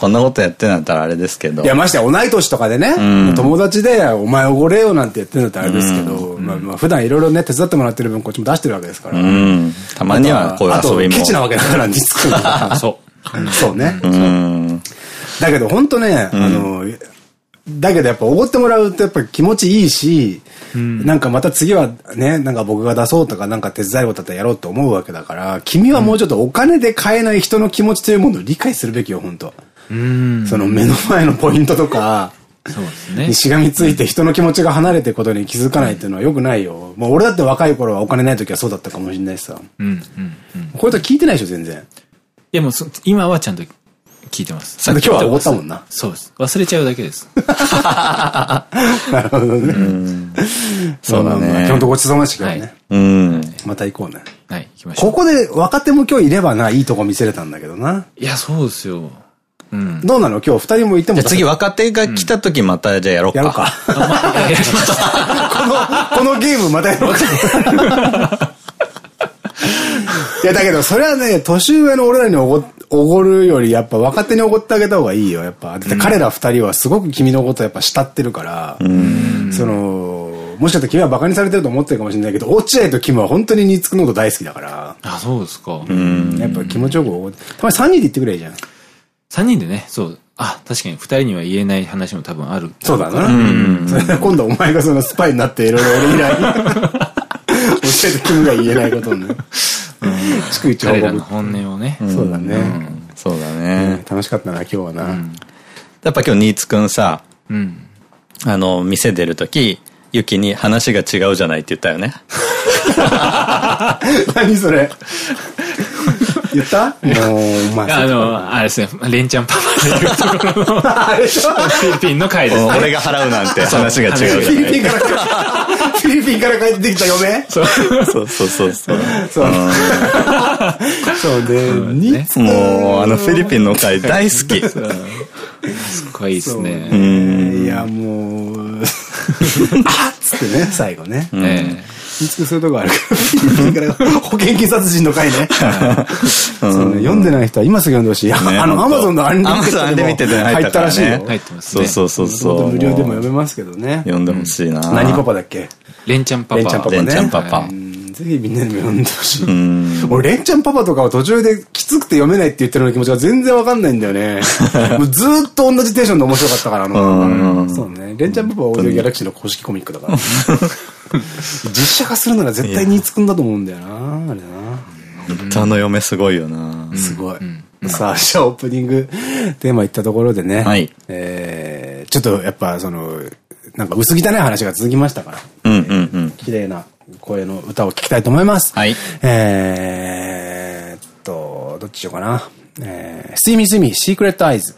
こんなことやってんだったらあれですけど。いや、まして同い年とかでね、友達で、お前おごれよなんて言ってんだったらあれですけど、まあ普段いろいろね、手伝ってもらってる分こっちも出してるわけですから。たまにはこういう遊びも。ケチなわけだから。そう。そうね。だけど本当ね、あの、だけどやっぱおごってもらうとやっぱ気持ちいいし、うん、なんかまた次はね、なんか僕が出そうとかなんか手伝いをたってやろうと思うわけだから、君はもうちょっとお金で買えない人の気持ちというものを理解するべきよ、本当うん、その目の前のポイントとか、そうですね。にしがみついて人の気持ちが離れていくことに気づかないっていうのはよくないよ。もう俺だって若い頃はお金ない時はそうだったかもしれないしさ。うん、うん、うん。こういうと聞いてないでしょ、全然。いやもう今はちゃんと聞いてます。さっき今日はおごったもんな。そうです。忘れちゃうだけです。なるほどね。そうだね。本当ごちそうしたけどね。うん。また行こうね。はい、行きましょう。ここで若手も今日いればな、いいとこ見せれたんだけどな。いや、そうですよ。うん。どうなの？今日二人もいても。じゃ次若手が来た時またじゃあやろうか。やろうか。この、このゲームまたやろうか。いや、だけど、それはね、年上の俺らにおご、おごるより、やっぱ若手におごってあげた方がいいよ、やっぱ。彼ら二人はすごく君のことやっぱ慕ってるから、その、もしかしたら君は馬鹿にされてると思ってるかもしれないけど、落合とキムは本当にニーツくのこと大好きだから。あ、そうですか。うん。やっぱ気持ちよくおごって。たまに三人で行ってくれじゃん。三人でね、そう。あ、確かに二人には言えない話も多分ある。そうだな。うん。それで今度お前がそのスパイになっていろいろ俺以来、教えてキムが言えないことにね。逐一彼らの本音をね。そうだね。そうだね。楽しかったな、今日はな。やっぱ今日新津くんさ、あの、店出るとき、ユキに話が違うじゃないって言ったよね。何それ 言った？もう、まあ。あの、あれですね、レンちゃんパパで言うところの、フィリピンの回ですね。俺が払うなんて話が違う。フィリピンから、フィリピンから帰ってきた嫁？そうそうそうそう。そう。そうね。もう、あのフィリピンの回大好き。すごいですね。いや、もう、あっつってね、最後ね。見つけするとこあるから。保険金殺人の回ね。読んでない人は今すぐ読んでほしい。あの、アマゾンのアンリミテッドで入ったらしいよ。入ってますそうそうそうそう。無料でも読めますけどね。読んでほしいな。何パパだっけ？レンちゃんパパ。レンちゃんパパね。レンちゃんパパ。ぜひみんなにも読んでほしい。俺、レンちゃんパパとかは途中できつくて読めないって言ってるような気持ちが全然わかんないんだよね。もうずっと同じテンションで面白かったから、あの。そうね。レンちゃんパパはオーディオギャラクシーの公式コミックだから。実写化するなら絶対につくんだと思うんだよな、あれな。歌の嫁すごいよな。すごい。さあ、じゃあオープニングテーマいったところでね。はい。えー、ちょっとやっぱその、なんか薄汚い話が続きましたから。うんうんうん。綺麗な声の歌を聴きたいと思います。はい。えーっと、どっちしようかな。えー、スイミスイミ、シークレットアイズ。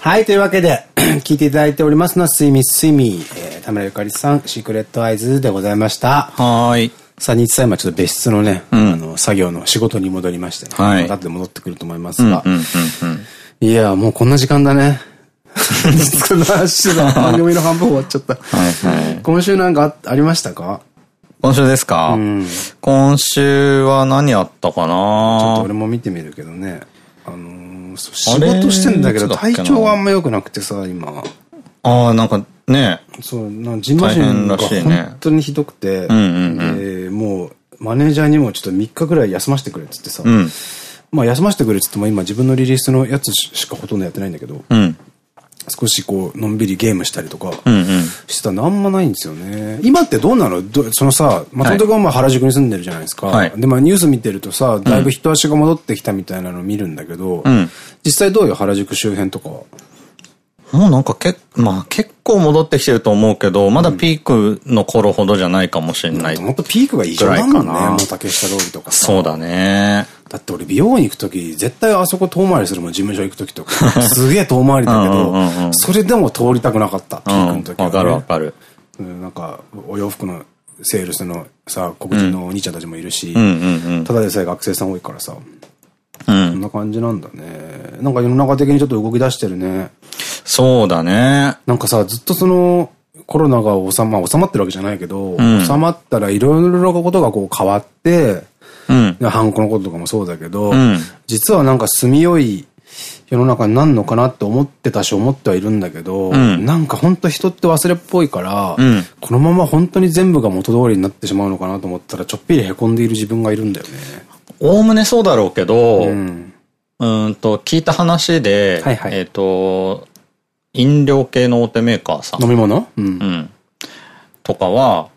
はい、というわけで、聞いていただいておりますのは、すいみすいみ、えー、田村ゆかりさん、シークレットアイズでございました。はい。さあ、日さ今ちょっと別室のね、うん、あの、作業の仕事に戻りましてね。はい。またで戻ってくると思いますが。いや、もうこんな時間だね。少なしの番組の半分終わっちゃった。はいはい。今週なんかありましたか？今週ですか、うん、今週は何あったかな？ちょっと俺も見てみるけどね。あのー、仕事してんだけど体調があんま良くなくてさ、今。ああ、なんかね。そう、なジンマシンが本当にひどくて、で、もう、マネージャーにもちょっと3日ぐらい休ませてくれっつってさ、うん、まあ休ませてくれっつっても今自分のリリースのやつしかほとんどやってないんだけど、うん、少しこう、のんびりゲームしたりとか、してたのあんまないんですよね。今ってどうなの？そのさ、松本君は原宿に住んでるじゃないですか。はい、で、まあニュース見てるとさ、だいぶ人足が戻ってきたみたいなのを見るんだけど、うん、実際どうよ、原宿周辺とかは。もうなんかけ、まあ結構戻ってきてると思うけど、まだピークの頃ほどじゃないかもしれない。もっとピークが異常なんだね。もう竹下通りとかさ。そうだね。だって俺美容院行くとき、絶対あそこ遠回りするもん、事務所行くときとか。すげえ遠回りだけど、それでも通りたくなかった、ピークの時は、わかるわかる。なんか、お洋服のセールスのさ、黒人のお兄ちゃんたちもいるし、ただでさえ学生さん多いからさ。うん。そんな感じなんだね。なんか世の中的にちょっと動き出してるね。そうだね。なんかさ、ずっとその、コロナが収ま、収まってるわけじゃないけど、うん、収まったらいろいろなことがこう変わって、うん、ハンコのこととかもそうだけど、うん、実はなんか住みよい世の中になんのかなって思ってたし思ってはいるんだけど、うん、なんか本当人って忘れっぽいから、うん、このまま本当に全部が元通りになってしまうのかなと思ったらちょっぴり凹んでいる自分がいるんだよね。おおむねそうだろうけど、うん、うんと、聞いた話で、はいはい、えっと、飲料系の大手メーカーさん。飲み物？うん。うん。とかは、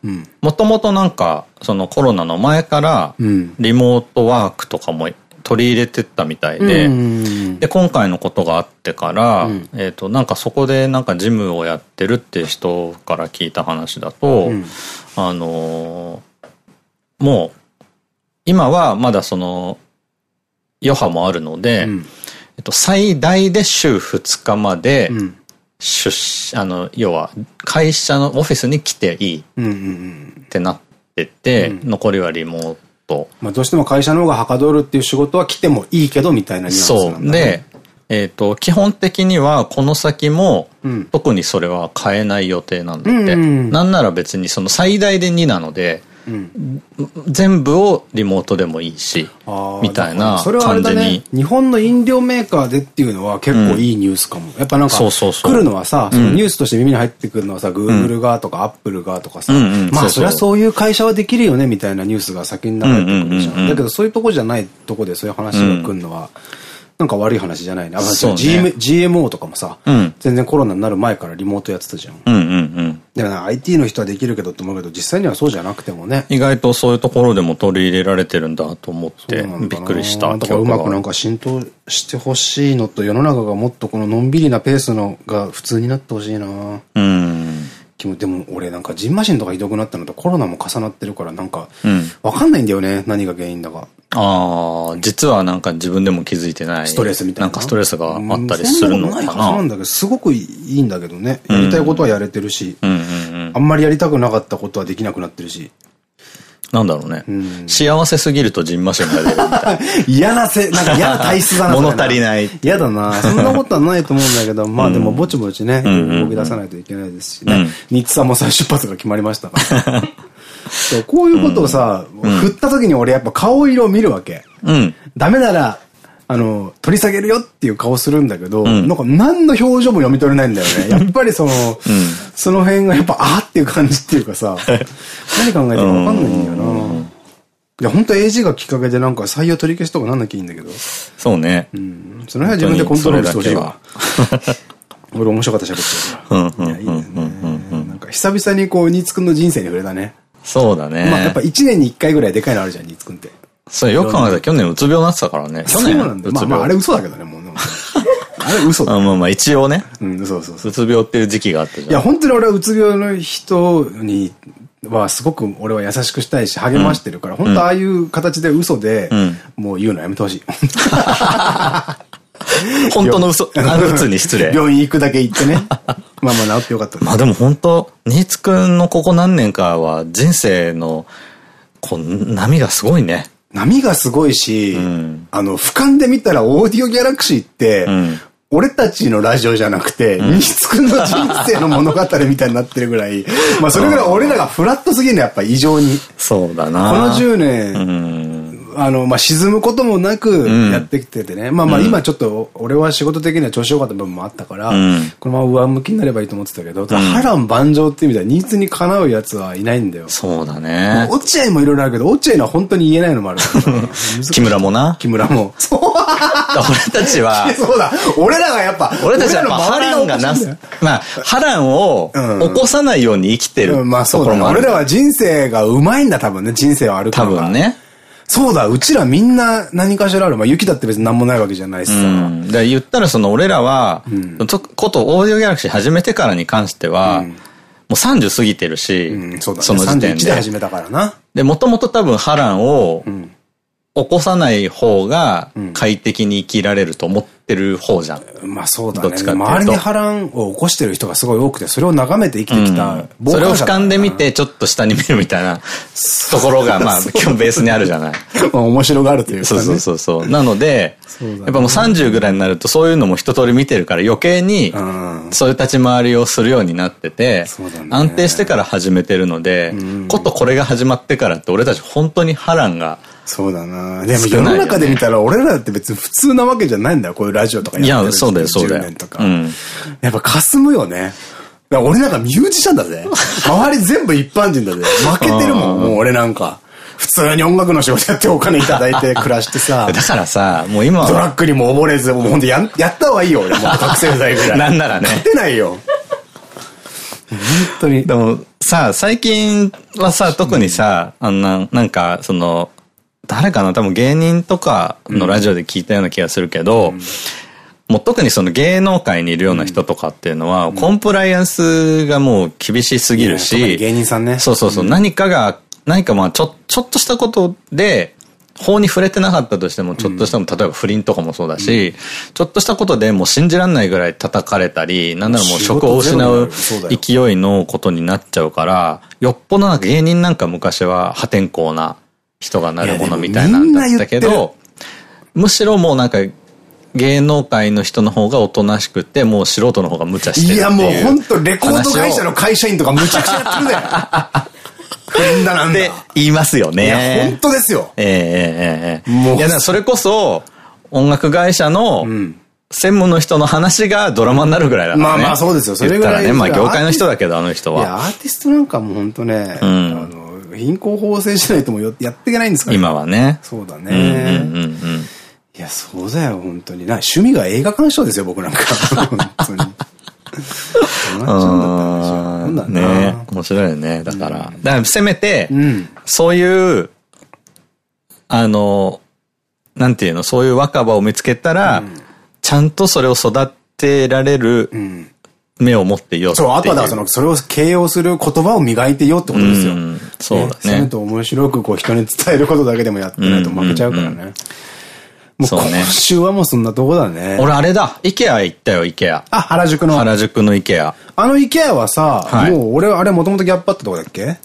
もともとなんか、そのコロナの前から、リモートワークとかも取り入れてったみたいで、で、今回のことがあってから、うん、えっと、なんかそこでなんかジムをやってるって人から聞いた話だと、うん、あのー、もう、今はまだその、余波もあるので、うん、えっと、最大で週2日まで、出あの、要は、会社のオフィスに来ていいってなってて、残りはリモート。まあどうしても会社の方がはかどるっていう仕事は来てもいいけどみたいなニュアンスなんだ、ね、そう。で、えっと、基本的にはこの先も、特にそれは変えない予定なんだって。なんなら別にその最大で2なので、全部をリモートでもいいし、みたいな感じに、日本の飲料メーカーでっていうのは結構いいニュースかも。やっぱなんか、来るのはさ、ニュースとして耳に入ってくるのはさ、グーグルがとかアップルがとかさ、まあそりゃそういう会社はできるよねみたいなニュースが先に流れてくるじゃん。だけどそういうとこじゃないとこでそういう話が来るのは、なんか悪い話じゃないね。あ、ね、GM、GMO とかもさ、うん、全然コロナになる前からリモートやってたじゃん。でも IT の人はできるけどって思うけど、実際にはそうじゃなくてもね。意外とそういうところでも取り入れられてるんだと思って、びっくりした。だからうまくなんか浸透してほしいのと、世の中がもっとこののんびりなペースのが普通になってほしいなうん。でも俺なんかジンマシンとかひどくなったのとコロナも重なってるからなんか、わかんないんだよね、何が原因だか。ああ、実はなんか自分でも気づいてない。ストレスみたいな？なんかストレスがあったりするのかな？そんなことないはずなんだけど、すごくいいんだけどね。やりたいことはやれてるし、あんまりやりたくなかったことはできなくなってるし。なんだろうね。幸せすぎるとジンマシンが出るみたい。嫌なせ、なんか嫌な体質だな。物足りない。嫌だな。そんなことはないと思うんだけど、まあでもぼちぼちね、動き出さないといけないですしね。日産も再出発が決まりましたから。こういうことをさ、振った時に俺やっぱ顔色を見るわけ。うん。ダメなら、あの、取り下げるよっていう顔するんだけど、うん、なんか何の表情も読み取れないんだよね。やっぱりその、うん、その辺がやっぱ、あっていう感じっていうかさ、何考えてるかわかんないんだよな。いや、本当 AG がきっかけでなんか採用取り消しとかなんなきゃいいんだけど。そうね。うん。その辺は自分でコントロールしてほしいわ。俺面白かった喋っちゃうから。いや、いいですね。なんか久々にこう、ニーツくんの人生に触れたね。そうだね。まあやっぱ1年に1回ぐらいでかいのあるじゃん、ニーツくんって。そう、よく考えたら去年うつ病になってたからね。去年そうなんだ。まあまああれ嘘だけどね、もう。あれ嘘だ。まあまあ一応ね。うん、そうそうそう。うつ病っていう時期があったじゃん。いや、本当に俺はうつ病の人に、はすごく俺は優しくしたいし励ましてるから、うん、本当ああいう形で嘘で、もう言うのやめてほしい。本当の嘘、鬱に失礼。病院行くだけ行ってね。まあまあ治ってよかったまあでも本当、新津くんのここ何年かは人生の、こう、波がすごいね。波がすごいし、うん、あの、俯瞰で見たらオーディオギャラクシーって、うん、俺たちのラジオじゃなくて、新津くんの人生の物語みたいになってるぐらい、まあそれぐらい俺らがフラットすぎるのやっぱ異常に。そうだな。この10年、あの、まあ、沈むこともなくやってきててね。うん、まあまあ今ちょっと、俺は仕事的には調子良かった部分もあったから、うん、このまま上向きになればいいと思ってたけど、波乱万丈っていう意味ではニーズにかなうやつはいないんだよ。そうだね。落合もいろいろあるけど、落合のは本当に言えないのもある 木村もな。木村も。そう。俺たちは。そうだ。俺らがやっぱ、俺たちは波乱がなす。まあ、波乱を起こさないように生きてる。まあそうだね。俺らは人生がうまいんだ、多分ね。人生はあるから。多分ね。そうだ、うちらみんな何かしらある。まあ、雪だって別に何もないわけじゃないしさ。うん、だ言ったらその俺らは、うん、ことオーディオギャラクシー始めてからに関しては、うん、もう30過ぎてるし、うん、そうだね、その時点で。で始めたからな。で、もともと多分波乱を起こさない方が快適に生きられると思ってってる方じゃん。まあそうだね。周りに波乱を起こしてる人がすごい多くて、それを眺めて生きてきた、うん、それを俯瞰で見て、ちょっと下に見るみたいなところが、まあ、今日ベースにあるじゃない。まあ面白がるというか、ね。そうそうそうそう。なので、ね、やっぱもう30ぐらいになるとそういうのも一通り見てるから余計に、そういう立ち回りをするようになってて、安定してから始めてるので、ことこれが始まってからって俺たち本当に波乱が、そうだなでも世の中で見たら俺らって別に普通なわけじゃないんだよ。こういうラジオとかやってるいや、そうだよ、そうだよ。10年とか。うん、やっぱ霞むよね。俺なんかミュージシャンだぜ。周り全部一般人だぜ。負けてるもん、もう俺なんか。普通に音楽の仕事やってお金いただいて暮らしてさ。だからさ、もう今ドラッグにも溺れず、もうほんとややった方がいいよ、俺。も う覚醒剤ぐらい。なんならね。勝てないよ。本当に。でもさ、最近はさ、特にさ、あんな、なんか、その、誰かな？多分芸人とかのラジオで聞いたような気がするけど、うん、もう特にその芸能界にいるような人とかっていうのは、コンプライアンスがもう厳しすぎるし、芸人さんね。そうそうそう、何かが、何かまあちょ、ちょっとしたことで、法に触れてなかったとしても、ちょっとした、うん、例えば不倫とかもそうだし、うん、ちょっとしたことでもう信じられないぐらい叩かれたり、なんならもう職を失う勢いのことになっちゃうから、よっぽどなんか芸人なんか昔は破天荒な人がなるものみたいなんだったけど、むしろもうなんか、芸能界の人の方がおとなしくて、もう素人の方が無茶してるいやもう本当レコード会社の会社員とか無茶くちゃやってるぜ。変だなんだ。って言いますよね。いや、本当ですよ。ええええええ。もう。いや、それこそ、音楽会社の、専務の人の話がドラマになるぐらいだからね。まあまあそうですよ。それぐらい。ね、まあ業界の人だけど、あの人は。いや、アーティストなんかも本当ね、うん、あの、貧困法制しないともやっていけないんですから今はね。そうだね。いや、そうだよ、本当に。な、趣味が映画鑑賞ですよ、僕なんか。本当に。そうだね。面白いよね。だから。だからせめて、そういう、あの、なんていうの、そういう若葉を見つけたら、ちゃんとそれを育てられる目を持ってよそう、あとはその、それを形容する言葉を磨いてよってことですよ。そうだね。せめて面白くこう人に伝えることだけでもやってないと負けちゃうからね。もう今週はもうそんなとこだね。俺あれだ、イケア行ったよ、イケア。あ、原宿の。原宿のイケア。あのイケアはさ、もう俺あれもともとギャップあったとこだっけ？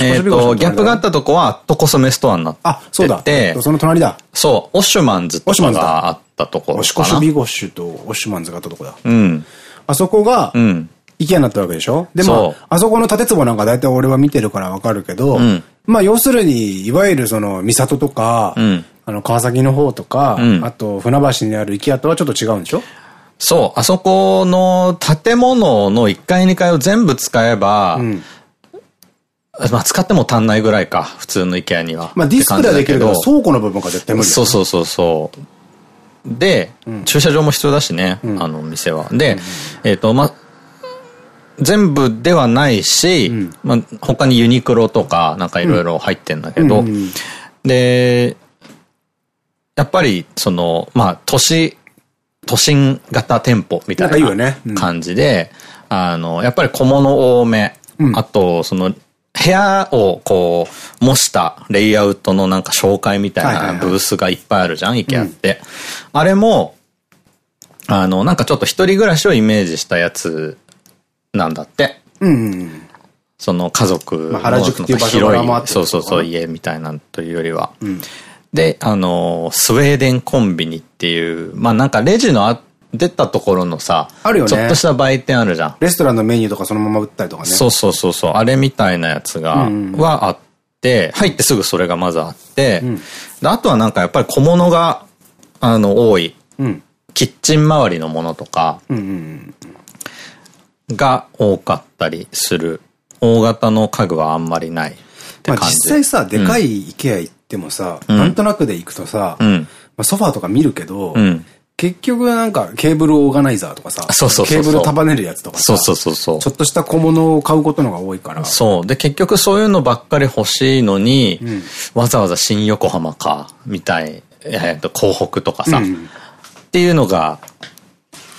えっと、ギャップがあったとこは、アットコスメストアになってて。あ、そうだ。その隣だ。そう、オッシュマンズとかがあったところ。オシコシュビゴッシュとオッシュマンズがあったとこだ。うん。あそこが、うん。イケアになったわけでしょ？でも、あそこの建坪なんか大体俺は見てるからわかるけど、うん、まあ要するに、いわゆるその、三郷とか、うん、あの、川崎の方とか、うん、あと船橋にあるイケアとはちょっと違うんでしょ？そう、あそこの建物の1階2階を全部使えば、うん。まあ使っても足んないぐらいか、普通のイケアには。まあディスプレイできるけど、倉庫の部分が絶対無理そうそうそうそう。で、うん、駐車場も必要だしね、うん、あの店は。で、えっと、まあ、全部ではないし、うん、まあ、他にユニクロとかなんかいろいろ入ってんだけど、で、やっぱりその、まあ、都市、都心型店舗みたいな感じで、あの、やっぱり小物多め、うん、あと、その、部屋をこう、模したレイアウトのなんか紹介みたいなブースがいっぱいあるじゃん、イケアって。あれも、あの、なんかちょっと一人暮らしをイメージしたやつなんだって。うん。その家族の原宿っていそうそうそう、家みたいなというよりは。うん、で、あの、スウェーデンコンビニっていう、まあなんかレジのあ出たところのさ、あるよね。ちょっとした売店あるじゃん。レストランのメニューとかそのまま売ったりとかね。そうそうそうそう。あれみたいなやつが、うん、はあって、入ってすぐそれがまずあって、うん、であとはなんかやっぱり小物が、あの、多い。うんキッチン周りのものとか、が多かったりする。大型の家具はあんまりないって感じ。まあ実際さ、でかい IKEA 行ってもさ、うん、なんとなくで行くとさ、うん、まあソファーとか見るけど、うん、結局なんかケーブルオーガナイザーとかさ、そうそうケーブル束ねるやつとかさ、そうそうそうちょっとした小物を買うことのが多いから。そう。で、結局そういうのばっかり欲しいのに、わざわざ新横浜か、みたい、えっと、港北とかさ、っていうのが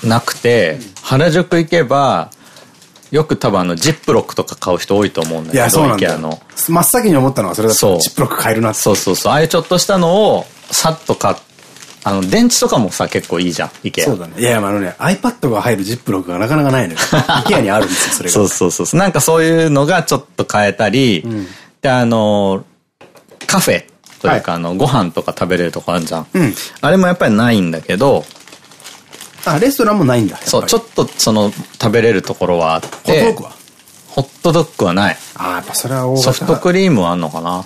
なくて、原宿行けば、よく多分あの、ジップロックとか買う人多いと思うんだけど、いや、そうなんだの。真っ先に思ったのはそれだったジップロック買えるなそうそうそう。ああいうちょっとしたのを、さっと買って、あの、電池とかもさ、結構いいじゃん、イケア。そうだね。いやあのね、iPad が入るジップロックがなかなかないのよ。イケアにあるんですよ、それが。そうそうそう。なんかそういうのがちょっと変えたり、うん、で、あの、カフェというか、あの、ご飯とか食べれるとこあるじゃん。うん。あれもやっぱりないんだけど、あ、レストランもないんだ。そう、ちょっとその、食べれるところはあって。ホットドッグは？ホットドッグはない。ああ、やっぱそれは大ソフトクリームはあんのかな？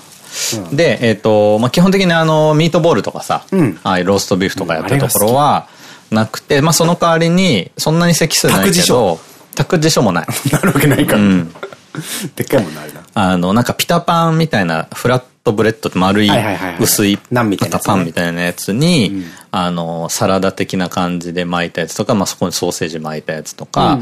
うん、で、えっ、ー、と、まあ、基本的にあの、ミートボールとかさ、うん、ああいうローストビーフとかやったところは、なくて、まあ、その代わりに、そんなに席数ないけど、託児所もない。なるわけないから。うん。でっかいもんな、あれな。あの、なんかピタパンみたいなフラットブレッドって丸い薄いパンみたいなやつに、あの、サラダ的な感じで巻いたやつとか、まあそこにソーセージ巻いたやつとか、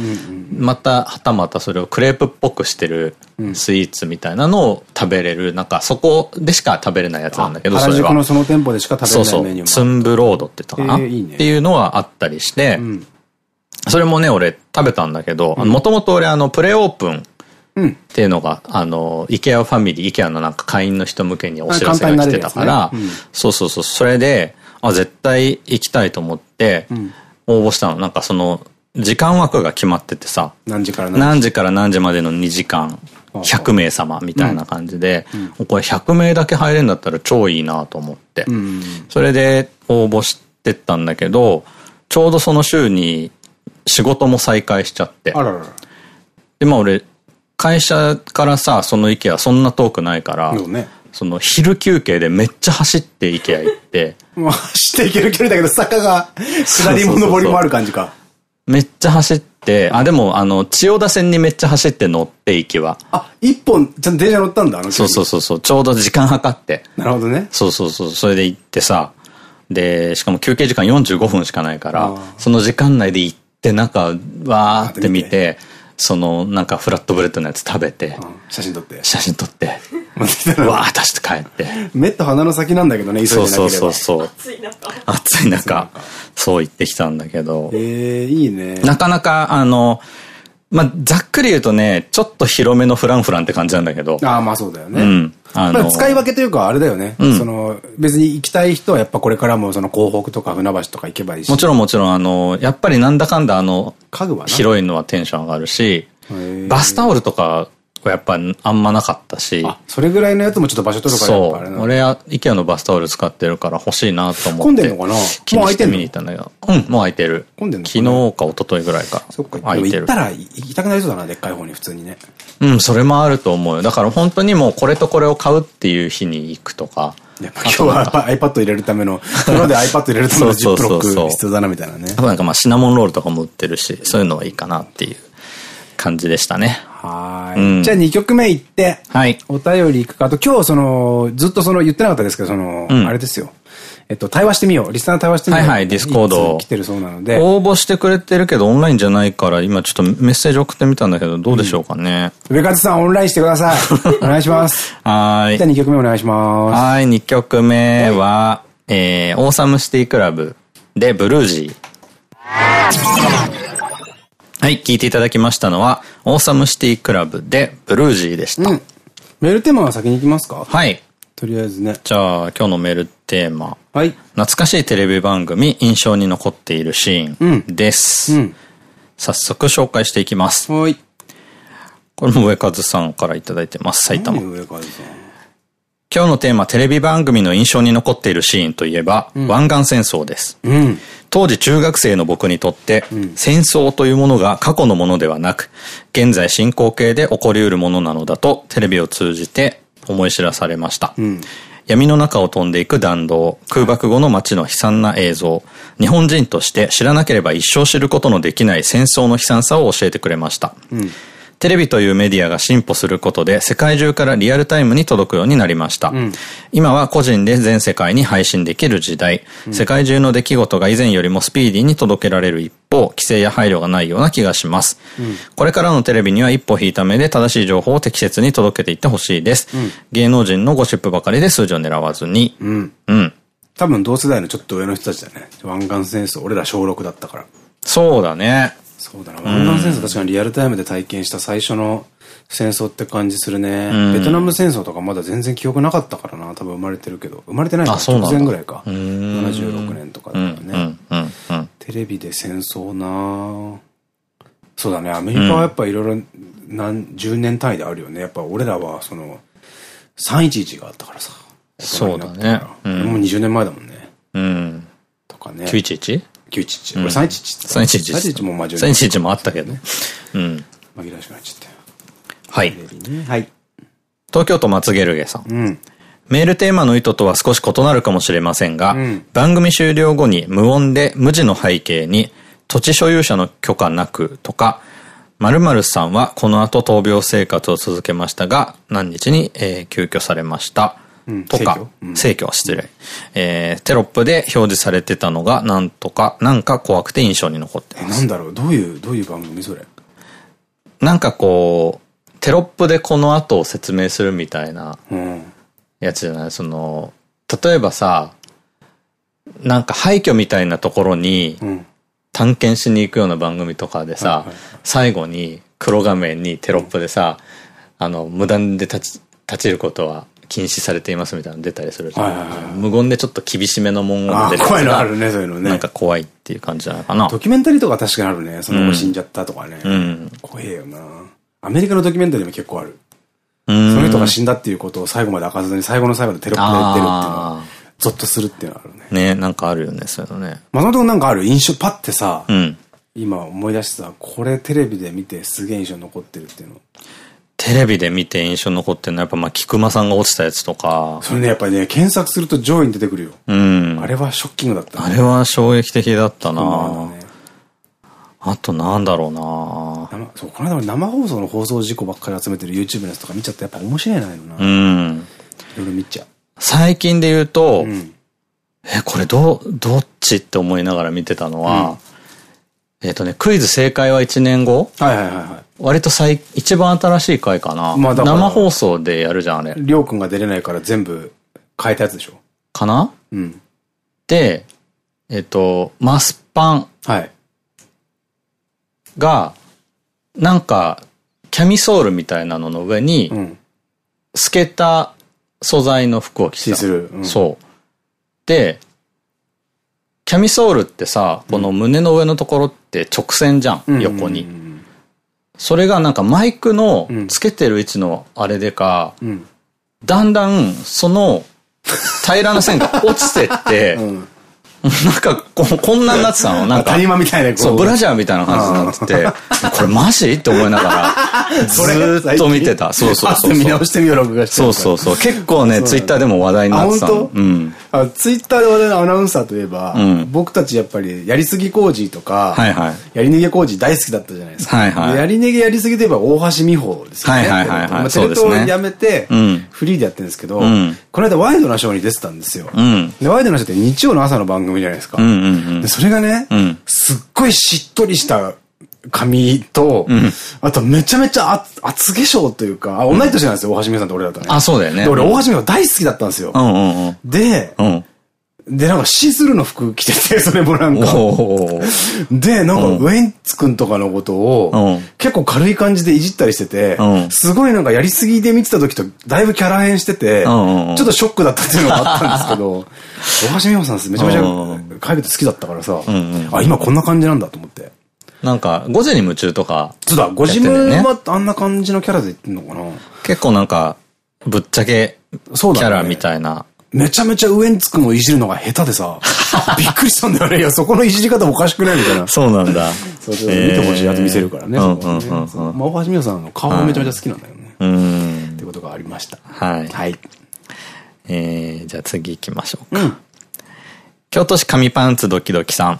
また、はたまたそれをクレープっぽくしてるスイーツみたいなのを食べれる、なんかそこでしか食べれないやつなんだけど、それは。原宿のその店舗でしか食べれないメニューツンブロードって言ったかな、っていうのはあったりして、それもね、俺食べたんだけど、もともと俺あの、プレオープンっていうのが、あの、イケアファミリー、イケアのなんか会員の人向けにお知らせが来てたから、そうそうそう、それで、あ、絶対行きたいと思って、応募したの。なんかその、時間枠が決まっててさ、何時から何時？から何時までの2時間、100名様みたいな感じで、これ100名だけ入れるんだったら超いいなと思って、それで応募してったんだけど、ちょうどその週に仕事も再開しちゃって、で、まあ俺、会社からさ、その IKEA そんな遠くないから、ね、その昼休憩でめっちゃ走って IKEA 行って。もう走っていける距離だけど坂が、下りも上りもある感じか。めっちゃ走って、あ、でも、あの、千代田線にめっちゃ走って乗って、行きは。あ、一本、ちゃんと電車乗ったんだ、あのそうそうそうそう、ちょうど時間計って。なるほどね。そうそうそう、それで行ってさ、で、しかも休憩時間45分しかないから、その時間内で行って、なんか、わーって見て、その、なんかフラットブレッドのやつ食べて、写真撮って。写真撮って。わー出して帰って。目と鼻の先なんだけどね、急いでなければ。そうそうそう。暑い中。暑い中、そう言ってきたんだけど。ええいいね。なかなか、あの、まあ、ざっくり言うとね、ちょっと広めのフランフランって感じなんだけど。ああ、まあそうだよね。うん。あの使い分けというか、あれだよね。うん、その、別に行きたい人はやっぱこれからもその港北とか船橋とか行けばいいし。もちろんもちろん、あの、やっぱりなんだかんだあの、家具は広いのはテンション上がるし、バスタオルとかはやっぱあんまなかったし。それぐらいのやつもちょっと場所取るからやっぱあれな。そう。俺は IKEA のバスタオル使ってるから欲しいなと思って。混んでんのかな？もう空いて見に行ったんだけど。うん、もう空いてる。混んでんの昨日か一昨日ぐらいか。そっか、空いてる。行ったら行きたくなりそうだな、でっかい方に普通にね。うん、それもあると思うよ。だから本当にもうこれとこれを買うっていう日に行くとか。今日は iPad 入れるための、そので iPad 入れるためのジップロック必要だなみたいなね。なんかまあシナモンロールとかも売ってるし、そういうのはいいかなっていう感じでしたね。はい。うん、じゃあ2曲目いって、はい。お便りいくかと、今日その、ずっとその言ってなかったですけど、その、うん、あれですよ。えっと、対話してみよう。リスナー対話してみよう。はいはい、ディスコード。来てるそうなので。応募してくれてるけど、オンラインじゃないから、今ちょっとメッセージ送ってみたんだけど、どうでしょうかね。うん、上勝さん、オンラインしてください。お願いします。はい。じゃあ2曲目お願いします。はい、2曲目は、はい、えー、 Awesome City Club で、ブルージー。はい、聞いていただきましたのは、 Awesome City Club でブルージーでした。うん、メールテーマは先に行きますか？はい。とりあえずね。じゃあ、今日のメールテーマ。はい。懐かしいテレビ番組、印象に残っているシーンです。うん、早速紹介していきます。はい。これも上和さんからいただいてます。埼玉。上和さん？今日のテーマ、テレビ番組の印象に残っているシーンといえば、うん、湾岸戦争です。うん、当時中学生の僕にとって、うん、戦争というものが過去のものではなく、現在進行形で起こりうるものなのだと、テレビを通じて思い知らされました。闇の中を飛んでいく弾道、空爆後の街の悲惨な映像、日本人として知らなければ一生知ることのできない戦争の悲惨さを教えてくれました。テレビというメディアが進歩することで世界中からリアルタイムに届くようになりました。うん、今は個人で全世界に配信できる時代、うん、世界中の出来事が以前よりもスピーディーに届けられる一方、規制や配慮がないような気がします。うん、これからのテレビには一歩引いた目で正しい情報を適切に届けていってほしいです。芸能人のゴシップばかりで数字を狙わずに。うん。うん。多分同世代のちょっと上の人たちだね。湾岸戦争、俺ら小6だったから。そうだね。そうだな。湾岸戦争確かにリアルタイムで体験した最初の戦争って感じするね。うん、ベトナム戦争とかまだ全然記憶なかったからな。多分生まれてるけど。生まれてないか直前ぐらいか。76年とかだからね。テレビで戦争なそうだね。アメリカはやっぱいろいろ何十年単位であるよね。やっぱ俺らはその311があったからさ。そうだね。うん、もう20年前だもんね。うん。とかね。911? 911。俺311って言った。311。311もまあ311もあったけど。うん。紛らわしくなっちゃったよ。はい。はい。東京都松ゲルゲさん。うん。メールテーマの意図とは少し異なるかもしれませんが、うん、番組終了後に無音で無地の背景に土地所有者の許可なくとか、〇〇さんはこの後闘病生活を続けましたが、何日に、えー、急遽されました。とか、正教、失礼。えー、テロップで表示されてたのが、なんとか、なんか怖くて印象に残ってます。なんだろう？どういう、どういう番組それ？なんかこう、テロップでこの後を説明するみたいなやつじゃない、その、例えばさ、なんか廃墟みたいなところに探検しに行くような番組とかでさ、最後に黒画面にテロップでさ、あの、無断で立ち、立ちることは禁止されていますみたいなの出たりする。無言でちょっと厳しめの文言が出る。怖いのあるね、そういうのね。なんか怖いっていう感じじゃないかな。ドキュメンタリーとか確かにあるね。その後死んじゃったとかね。うん。怖えよな。アメリカのドキュメンタリーも結構ある。その人が死んだっていうことを最後まで明かさずに最後の最後でテロップで言ってるっていうのは、ゾッとするっていうのはあるね。ね、なんかあるよね、そういうのね。松本君なんかある印象パってさ、うん、今思い出してさ、これテレビで見てすげえ印象残ってるっていうの。テレビで見て印象残ってるのはやっぱまあ、菊間さんが落ちたやつとか。それね、やっぱりね、検索すると上位に出てくるよ。うん。あれはショッキングだった、ね、あれは衝撃的だったな、ね、あとなんだろうなそう、この間生放送の放送事故ばっかり集めてる YouTube のやつとか見ちゃってやっぱ面白いないのな。うん。いろいろ見ちゃう。最近で言うと、うん、え、これど、どっちって思いながら見てたのは、うん、えっとね、クイズ正解は1年後はいはいはいはい。割と最、一番新しい回かな。まあ生放送でやるじゃん、あれ。りょうくんが出れないから全部変えたやつでしょかな？うん。で、えっと、マスパン。はい。が、なんか、キャミソールみたいなのの上に、透けた素材の服を着てた。うん、そう。で、キャミソールってさ、この胸の上のところって直線じゃん、横に。それがなんかマイクのつけてる位置のあれでか、うん、だんだんその平らな線が 落ちてって、うんなんかこ、こんなになってたのなんか。谷間みたいなそう、ブラジャーみたいな感じになってて、これマジ？って思いながら、ずーっと見てた。そうそうそう。見直してみよう、録画して。そうそうそう。結構ね、ツイッターでも話題になってた。うん。ツイッターで話題のアナウンサーといえば、僕たちやっぱり、やりすぎ工事とか、はいはい。やり逃げ工事大好きだったじゃないですか。はいはい。やり逃げやりすぎといえば、大橋美穂ですよね。はいはいはい。テレ東やめて、フリーでやってるんですけど、この間ワイドなショーに出てたんですよ。で、ワイドなショーって日曜の朝の番組じゃないですか。で、それがね、すっごいしっとりした髪と、あとめちゃめちゃ厚化粧というか、同い年なんですよ、大橋美さんと俺だったね。あ、そうだよね。で、俺大橋美さん大好きだったんですよ。で、で、なんかシースルーの服着てて、それもなんか。で、なんかウェンツ君とかのことを、結構軽い感じでいじったりしてて、すごいなんかやりすぎで見てた時とだいぶキャラ変してて、ちょっとショックだったっていうのがあったんですけど、大橋美穂さんめちゃめちゃ帰ると好きだったからさ、あ、今こんな感じなんだと思って。なんか、5時に夢中とか、そうだ、5時夢はあんな感じのキャラで言ってんのかな結構なんか、ぶっちゃけ、キャラみたいな。めちゃめちゃウエンツくんをいじるのが下手でさ、びっくりしたんだよね。いや、そこのいじり方もおかしくないみたいな。そうなんだ。そう、見てほしいやつ見せるからね。まあ、大橋美さんの顔もめちゃめちゃ好きなんだよね。うん。ってことがありました。はい。はい。えー、じゃあ次行きましょうか。うん京都市紙パンツドキドキさん。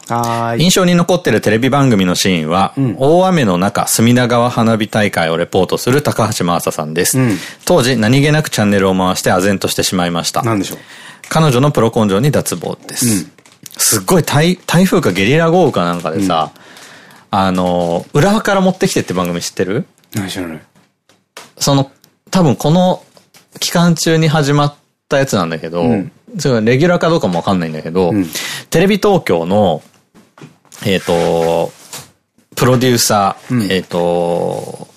印象に残ってるテレビ番組のシーンは、うん、大雨の中、隅田川花火大会をレポートする高橋真麻さんです。うん、当時、何気なくチャンネルを回して唖然としてしまいました。何でしょう？彼女のプロ根性に脱帽です。うん、すっごい台台風かゲリラ豪雨かなんかでさ、あの、浦和から持ってきてって番組知ってる？何知らない。その、多分この期間中に始まったやつなんだけど、それがレギュラーかどうかもわかんないんだけど、うん、テレビ東京の、えっ、ー、と、プロデューサー、うん、えっと、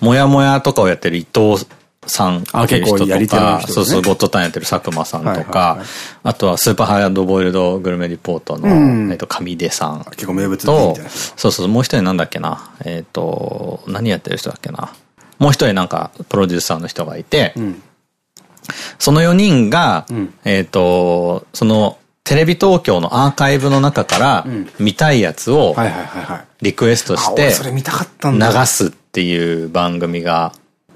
もやもやとかをやってる伊藤さんっていう人とか、ね、そうそう、ゴッドタンやってる佐久間さんとか、あとはスーパーハイドボイルドグルメリポートの、うん、えっと、上出さん。結構名物と、そうそう、もう一人なんだっけな？えっ、ー、と、何やってる人だっけな？もう一人なんか、プロデューサーの人がいて、うんその4人が、うん、えっと、その、テレビ東京のアーカイブの中から見たいやつをリクエストして流すっていう番組が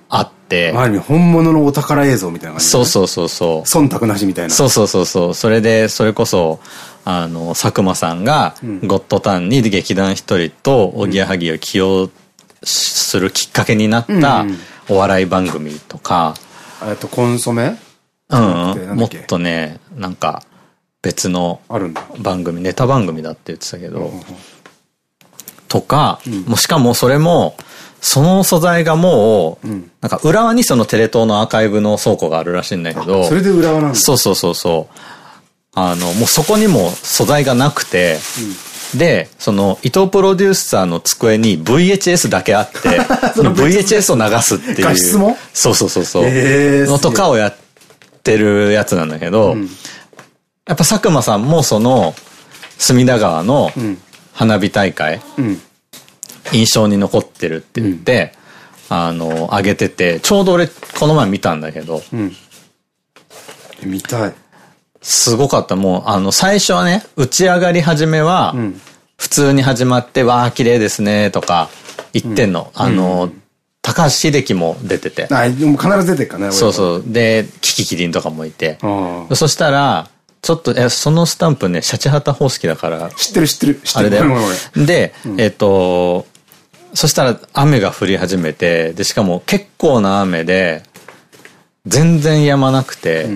あって。ある意味本物のお宝映像みたいな感じ、ね、そうそうそうそう。忖度なしみたいな。そうそうそうそう。それで、それこそ、あの、佐久間さんが、ゴッドタンに劇団一人と、おぎやはぎを起用するきっかけになったお笑い番組とか、えっと、コンソメ？うん。もっとね、なんか、別の番組、ネタ番組だって言ってたけど、とか、もしかもそれも、その素材がもう、なんか浦和にそのテレ東のアーカイブの倉庫があるらしいんだけど、それで浦和なんだ。そうそうそうそう。あの、もうそこにも素材がなくて、で、その、伊藤プロデューサーの机に VHS だけあって、その VHS を流すっていう。画質も？そうそうそうそう。のとかをやってるやつなんだけど、うん、やっぱ佐久間さんもその、隅田川の花火大会、うん、印象に残ってるって言って、うん、あの、あげてて、ちょうど俺、この前見たんだけど、見たい。すごかった。もう、あの、最初はね、打ち上がり始めは、普通に始まって、わあ、綺麗ですね、とか言ってんの。あの、高橋秀樹も出てて。あ、でも必ず出てるかね、そうそう。で、キキキリンとかもいて。そしたら、ちょっと、え、そのスタンプね、シャチハタ方式だから。知ってる知ってる。あれだよ。で、えっと、そしたら雨が降り始めて、で、しかも結構な雨で、全然止まなくて、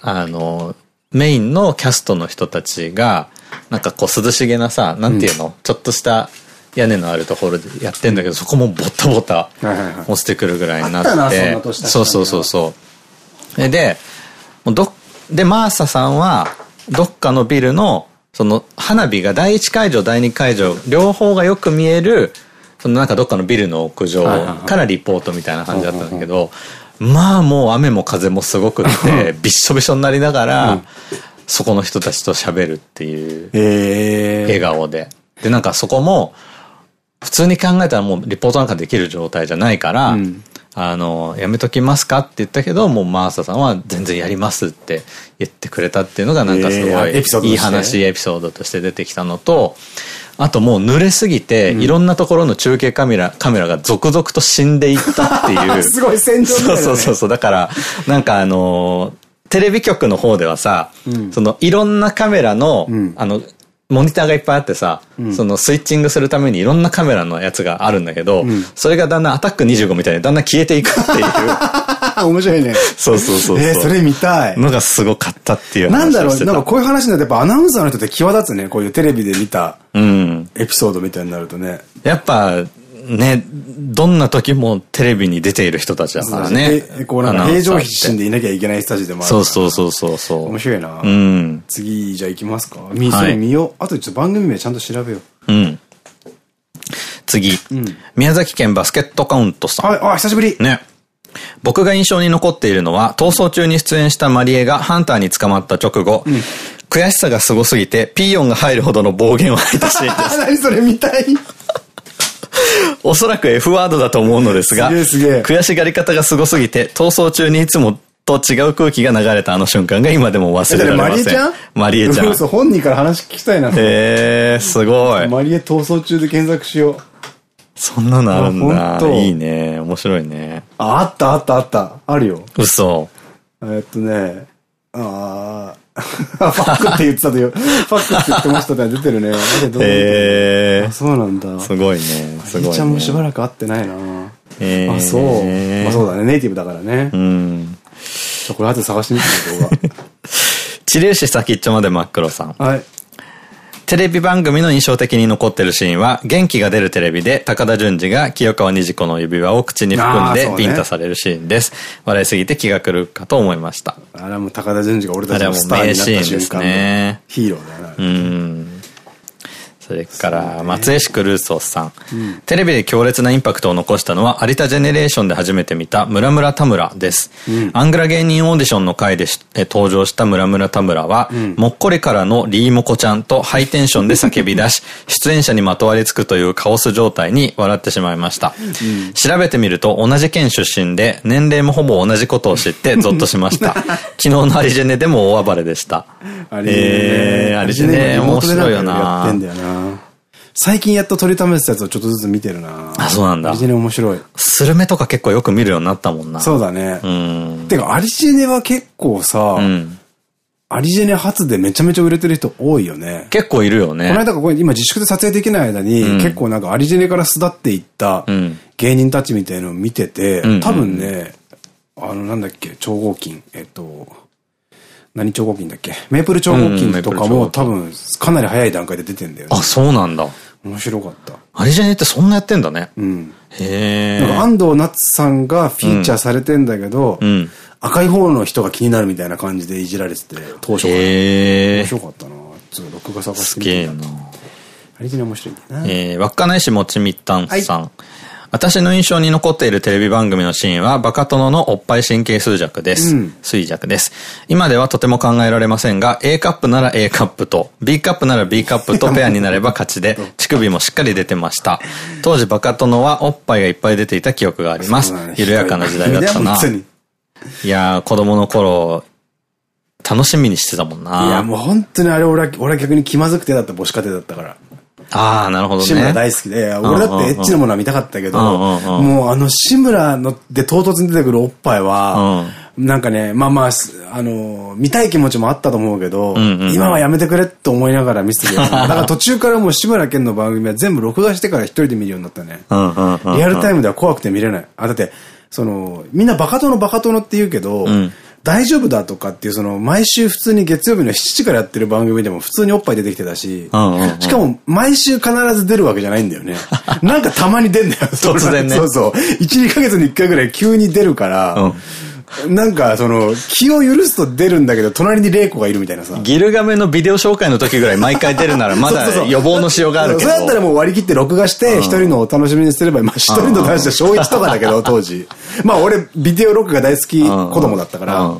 あの、メインのキャストの人たちが、なんかこう涼しげなさ、なんていうの、うん、ちょっとした屋根のあるところでやってんだけど、そこもボタボタ落ちてくるぐらいになって。そうそうそうそう。で、ど、で、マーサさんは、どっかのビルの、その花火が第1会場、第2会場、両方がよく見える、そのなんかどっかのビルの屋上からリポートみたいな感じだったんだけど、まあもう雨も風もすごくって、びっしょびしょになりながら、うん、そこの人たちと喋るっていう、笑顔で。で、なんかそこも、普通に考えたらもうリポートなんかできる状態じゃないから、うん、あの、やめときますかって言ったけど、もうマーサさんは全然やりますって言ってくれたっていうのがなんかすごい、いい話、エピソードとして出てきたのと、あともう濡れすぎて、いろんなところの中継カメラ、カメラが続々と死んでいったっていう。すごい戦場だね。そうそうそう。だから、なんかあのテレビ局の方ではさ、うん、そのいろんなカメラの、うん、あの、モニターがいっぱいあってさ、うん、そのスイッチングするためにいろんなカメラのやつがあるんだけど、うん、それがだんだんアタック25みたいにだんだん消えていくっていう。面白いね。そうそうそうえー、それ見たい。のがすごかったっていうなんだろう、なんかこういう話になってやっぱアナウンサーの人って際立つね。こういうテレビで見た、エピソードみたいになるとね。やっぱ、ね、どんな時もテレビに出ている人たちだからね。こうなんか平常心でいなきゃいけない人たちでもあるそうそうそうそうそう。面白いな。うん。次、じゃあ行きますか。み、それ見よう。あとちょっと番組名ちゃんと調べよう。うん。次。うん、宮崎県バスケットカウントさん。あ、あ、久しぶり。ね。僕が印象に残っているのは、逃走中に出演したマリエがハンターに捕まった直後、うん、悔しさがすごすぎて、ピーヨンが入るほどの暴言を吐いたシーンです。何それ見たい おそらく F ワードだと思うのですが、悔しがり方がすごすぎて、逃走中にいつもと違う空気が流れたあの瞬間が今でも忘れられません。マリエちゃん？マリエちゃん。本人から話聞きたいな。へえー、すごい。マリエ逃走中で検索しよう。そんなのあるんだ。いいね。面白いね。あ、あったあったあった。あるよ。嘘。えっとね、ああ、ファックって言ってたとよ。ファックって言ってましたって出てるね。へえ。そうなんだ。すごいね。すごい、ね。ちゃんもしばらく会ってないなえあ、そう。まあそうだね。ネイティブだからね。うん。ちょ、これ後探してみて動画。治療師先っちょまで真っ黒さん。はい。テレビ番組の印象的に残ってるシーンは、元気が出るテレビで高田純次が清川虹子の指輪を口に含んでビンタされるシーンです。ね、笑いすぎて気が狂うかと思いました。あれはもう高田純次が俺たちのスターになった瞬間のヒーローだよね。うん。それから、松江市クルーソーさん。うん、テレビで強烈なインパクトを残したのは、有田ジェネレーションで初めて見た、ムラムラ田村です。うん、アングラ芸人オーディションの回で登場したムラムラ田村は、うん、もっこりからのリーモコちゃんとハイテンションで叫び出し、出演者にまとわりつくというカオス状態に笑ってしまいました。調べてみると、同じ県出身で、年齢もほぼ同じことを知って ゾッとしました。昨日のアリジェネでも大暴れでした。えー、アリジェネ面白いよな。最近やっと取りためてたやつをちょっとずつ見てるなあ、そうなんだ。アリジェネ面白い。スルメとか結構よく見るようになったもんな。そうだね。うん。てか、アリジェネは結構さ、うん、アリジェネ初でめちゃめちゃ売れてる人多いよね。結構いるよね。この間これ今自粛で撮影できない間に、うん、結構なんかアリジェネから巣立っていった芸人たちみたいのを見てて、多分ね、あのなんだっけ、超合金、えっと、何超合金だっけ？メープル超合金とかも多分かなり早い段階で出てんだよね。あ、そうなんだ。面白かった。アリジェネってそんなやってんだね。うん。へえ。なんか安藤夏さんがフィーチャーされてんだけど、うん、赤い方の人が気になるみたいな感じでいじられてて、当初から。へ面白かったな。ちょっと録画探してみて。すげえな。アリジェネ面白いんだな。えー、稚内市もちみったんさん。はい私の印象に残っているテレビ番組のシーンは、バカ殿のおっぱい神経衰弱です。うん、衰弱です。今ではとても考えられませんが、A カップなら A カップと、B カップなら B カップと ペアになれば勝ちで、乳首もしっかり出てました。当時バカ殿はおっぱいがいっぱい出ていた記憶があります。緩やかな時代だったな。いやー、子供の頃、楽しみにしてたもんな。いや、もう本当にあれ俺は、俺は逆に気まずくてだった母子家庭だったから。ああ、なるほどね。志村大好きで、俺だってエッチなものは見たかったけど、もうあの志村ので唐突に出てくるおっぱいは、なんかね、まあまあ、あの、見たい気持ちもあったと思うけど、今はやめてくれって思いながら見せてくれた。だから途中からもう志村けんの番組は全部録画してから一人で見るようになったね。リアルタイムでは怖くて見れない。あ、だって、その、みんなバカ殿バカ殿って言うけど、うん大丈夫だとかっていうその毎週普通に月曜日の7時からやってる番組でも普通におっぱい出てきてたし、しかも毎週必ず出るわけじゃないんだよね。なんかたまに出んだよ。突然ね。そうそう。1、2ヶ月に1回ぐらい急に出るから、うんなんか、その、気を許すと出るんだけど、隣に玲子がいるみたいなさ。ギルガメのビデオ紹介の時ぐらい毎回出るなら、まだ予防のしようがあるけど。そうだったらもう割り切って録画して、一人のお楽しみにすれば、まあ一人の話は小一とかだけど、当時。まあ俺、ビデオ録画大好き子供だったから、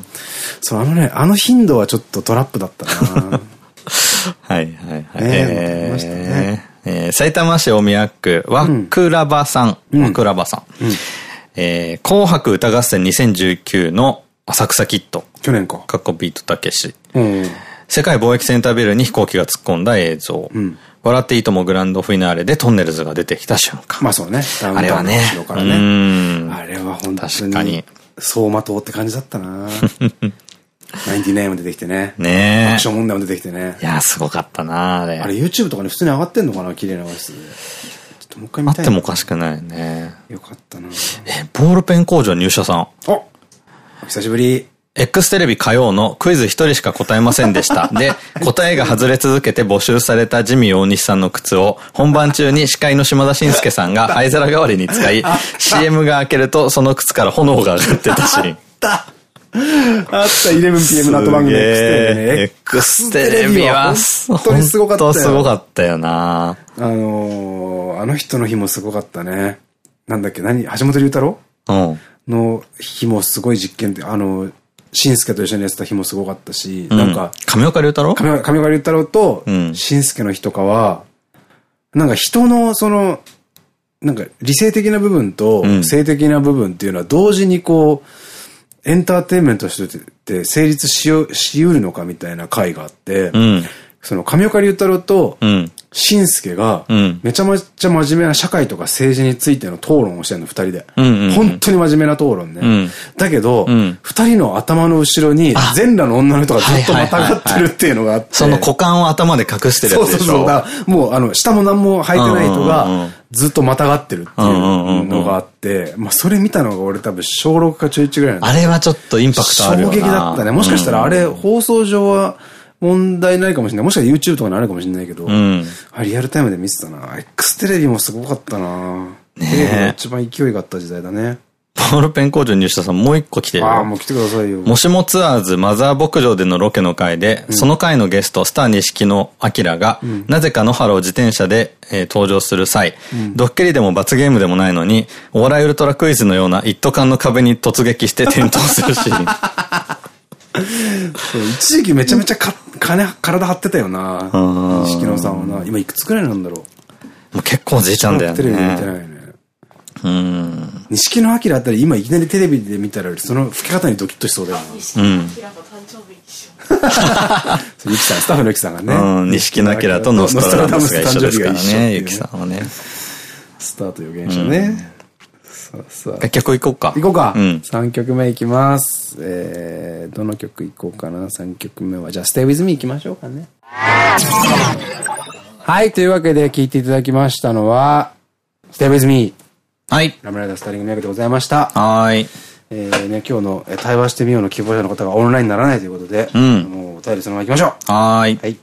そう、あのね、あの頻度はちょっとトラップだったな はいはいはい。えー、ねえー、埼玉市大宮区、わくらばさん。わくらばさん。うんえー、紅白歌合戦2019の浅草キット。去年か。かっこビートたけし。うん、世界貿易センタービルに飛行機が突っ込んだ映像。うん、笑っていいともグランドフィナーレでトンネルズが出てきた瞬間。まあそうね。あれはね。あれは本当に。確かに。走馬灯って感じだったな ナインティナインも出てきてね。ねアクション問題も出てきてね。いや、すごかったなあれ。あれ YouTube とかに普通に上がってんのかな？綺麗な画質で。ともう一回見たい。あってもおかしくないね。よかったなえ、ボールペン工場入社さん。お久しぶり。X テレビ火曜のクイズ一人しか答えませんでした。で、答えが外れ続けて募集されたジミー大西さんの靴を本番中に司会の島田紳介さんが 灰皿代わりに使い、CM が開けるとその靴から炎が上がってたシーン。あったあった 11pm の後番組 X テレビね。X テレビは本当にすごかったよ。すごかったよなあのー、あの人の日もすごかったね。なんだっけ、何橋本龍太郎？うん。の日もすごい実験で、あの、しんすけと一緒にやってた日もすごかったし、うん、なんか、亀岡龍太郎？亀岡龍太郎と、しんすけの日とかは、なんか人のその、なんか理性的な部分と性的な部分っていうのは同時にこう、エンターテインメントとして成立しよ、しうるのかみたいな回があって、うん、その上岡龍太郎と、しんすけが、めちゃめちゃ真面目な社会とか政治についての討論をしてるの、二人で。本当に真面目な討論ね。うん、だけど、二、人の頭の後ろに、全裸の女の人がずっとまたがってるっていうのがあって。その股間を頭で隠してるやつでしょ。そうそうそう。もう、あの、下も何も履いてない人が、ずっとまたがってるっていうのがあって、まあそれ見たのが俺多分小6か中1ぐらいあれはちょっとインパクトある衝撃だったね。もしかしたらあれ、放送上は、問題ないかもしれない。もしかしたら YouTube とかになるかもしれないけど、うん、あリアルタイムで見てたな。X テレビもすごかったな。ねテレビが一番勢いがあった時代だね。ポールペン工場入社さんもう一個来てるああ、もう来てくださいよ。もしもツアーズマザー牧場でのロケの回で、うん、その回のゲスト、スター錦野明が、うん、なぜか野原を自転車で、えー、登場する際、うん、ドッキリでも罰ゲームでもないのに、お笑いウルトラクイズのような一斗缶の壁に突撃して転倒するシーン。そう一時期めちゃめちゃか金体張ってたよな。錦野さんはな。今いくつくらいなんだろう。もう結構じいちゃんだよね。テレビで見てないね。うん。錦野明あったら今いきなりテレビで見たらその吹き方にドキッとしそうだよな。錦野明と誕生日一緒。ゆきさんスタッフのゆきさんがね。錦野明とノストラダムスが一緒ですからねゆきさんはね。スタート予言者ねさあ。曲いこうか？いこうか。うん。3曲目いきます。えー、どの曲いこうかな？3曲目は。じゃあ、Stay With Me いきましょうかね。はい。というわけで聴いていただきましたのは、Stay With Me。はい。ラムライダースターリングメイクでございました。はい。えーね、今日の対話してみようの希望者の方がオンラインにならないということで、うん。もうお便りそのまま行きましょう。はい。はい。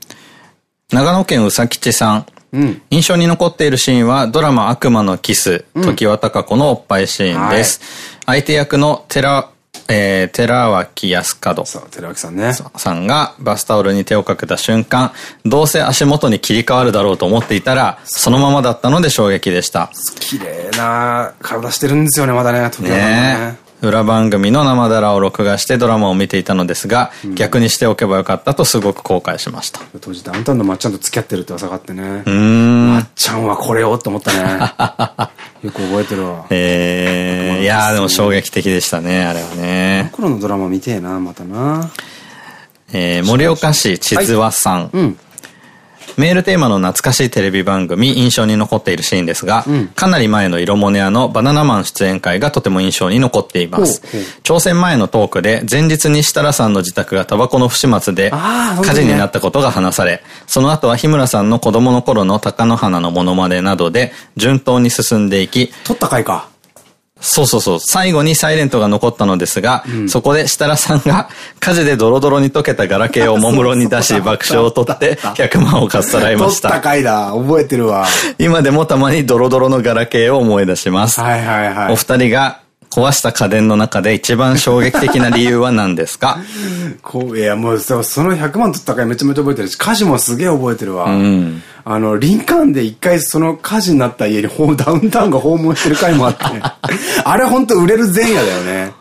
長野県宇佐吉さん。うん、印象に残っているシーンはドラマ悪魔のキス、時は高子のおっぱいシーンです。はい、相手役の寺、えー、寺脇康門。そう、寺脇さんね。さんがバスタオルに手をかけた瞬間、どうせ足元に切り替わるだろうと思っていたら、そのままだったので衝撃でした。綺麗な体してるんですよね、まだね、時はね。ね裏番組の生だらを録画してドラマを見ていたのですが、うん、逆にしておけばよかったとすごく後悔しました。当時ダウンタウンのまっちゃんと付き合ってるって噂があってね。うん。まっちゃんはこれをって思ったね。よく覚えてるわ。ええー、いやーでも衝撃的でしたね、あれはね。この頃のドラマ見てえな、またな。えー、盛岡市千津和さん。はい、うん。メールテーマの懐かしいテレビ番組、印象に残っているシーンですが、うん、かなり前の色モネアのバナナマン出演会がとても印象に残っています。挑戦前のトークで、前日に設楽さんの自宅がタバコの不始末で、火事になったことが話され、その後は日村さんの子供の頃の貴乃花のモノマネなどで、順当に進んでいき、撮った回か。そうそうそう。最後にサイレントが残ったのですが、うん、そこで設楽さんが火事でドロドロに溶けたガラケーをもむろに出し爆笑を取って 100万をかっさらいました。取った回だ。覚えてるわ。今でもたまにドロドロのガラケーを思い出します。はいはいはい。お二人が壊した家電の中で一番衝撃的な理由は何ですか？こう、いやもうその100万取った回めちゃめちゃ覚えてるし、歌詞もすげえ覚えてるわ。うん、あの、リンカーンで一回その火事になった家にダウンタウンが訪問してる回もあって、あれ本当売れる前夜だよね。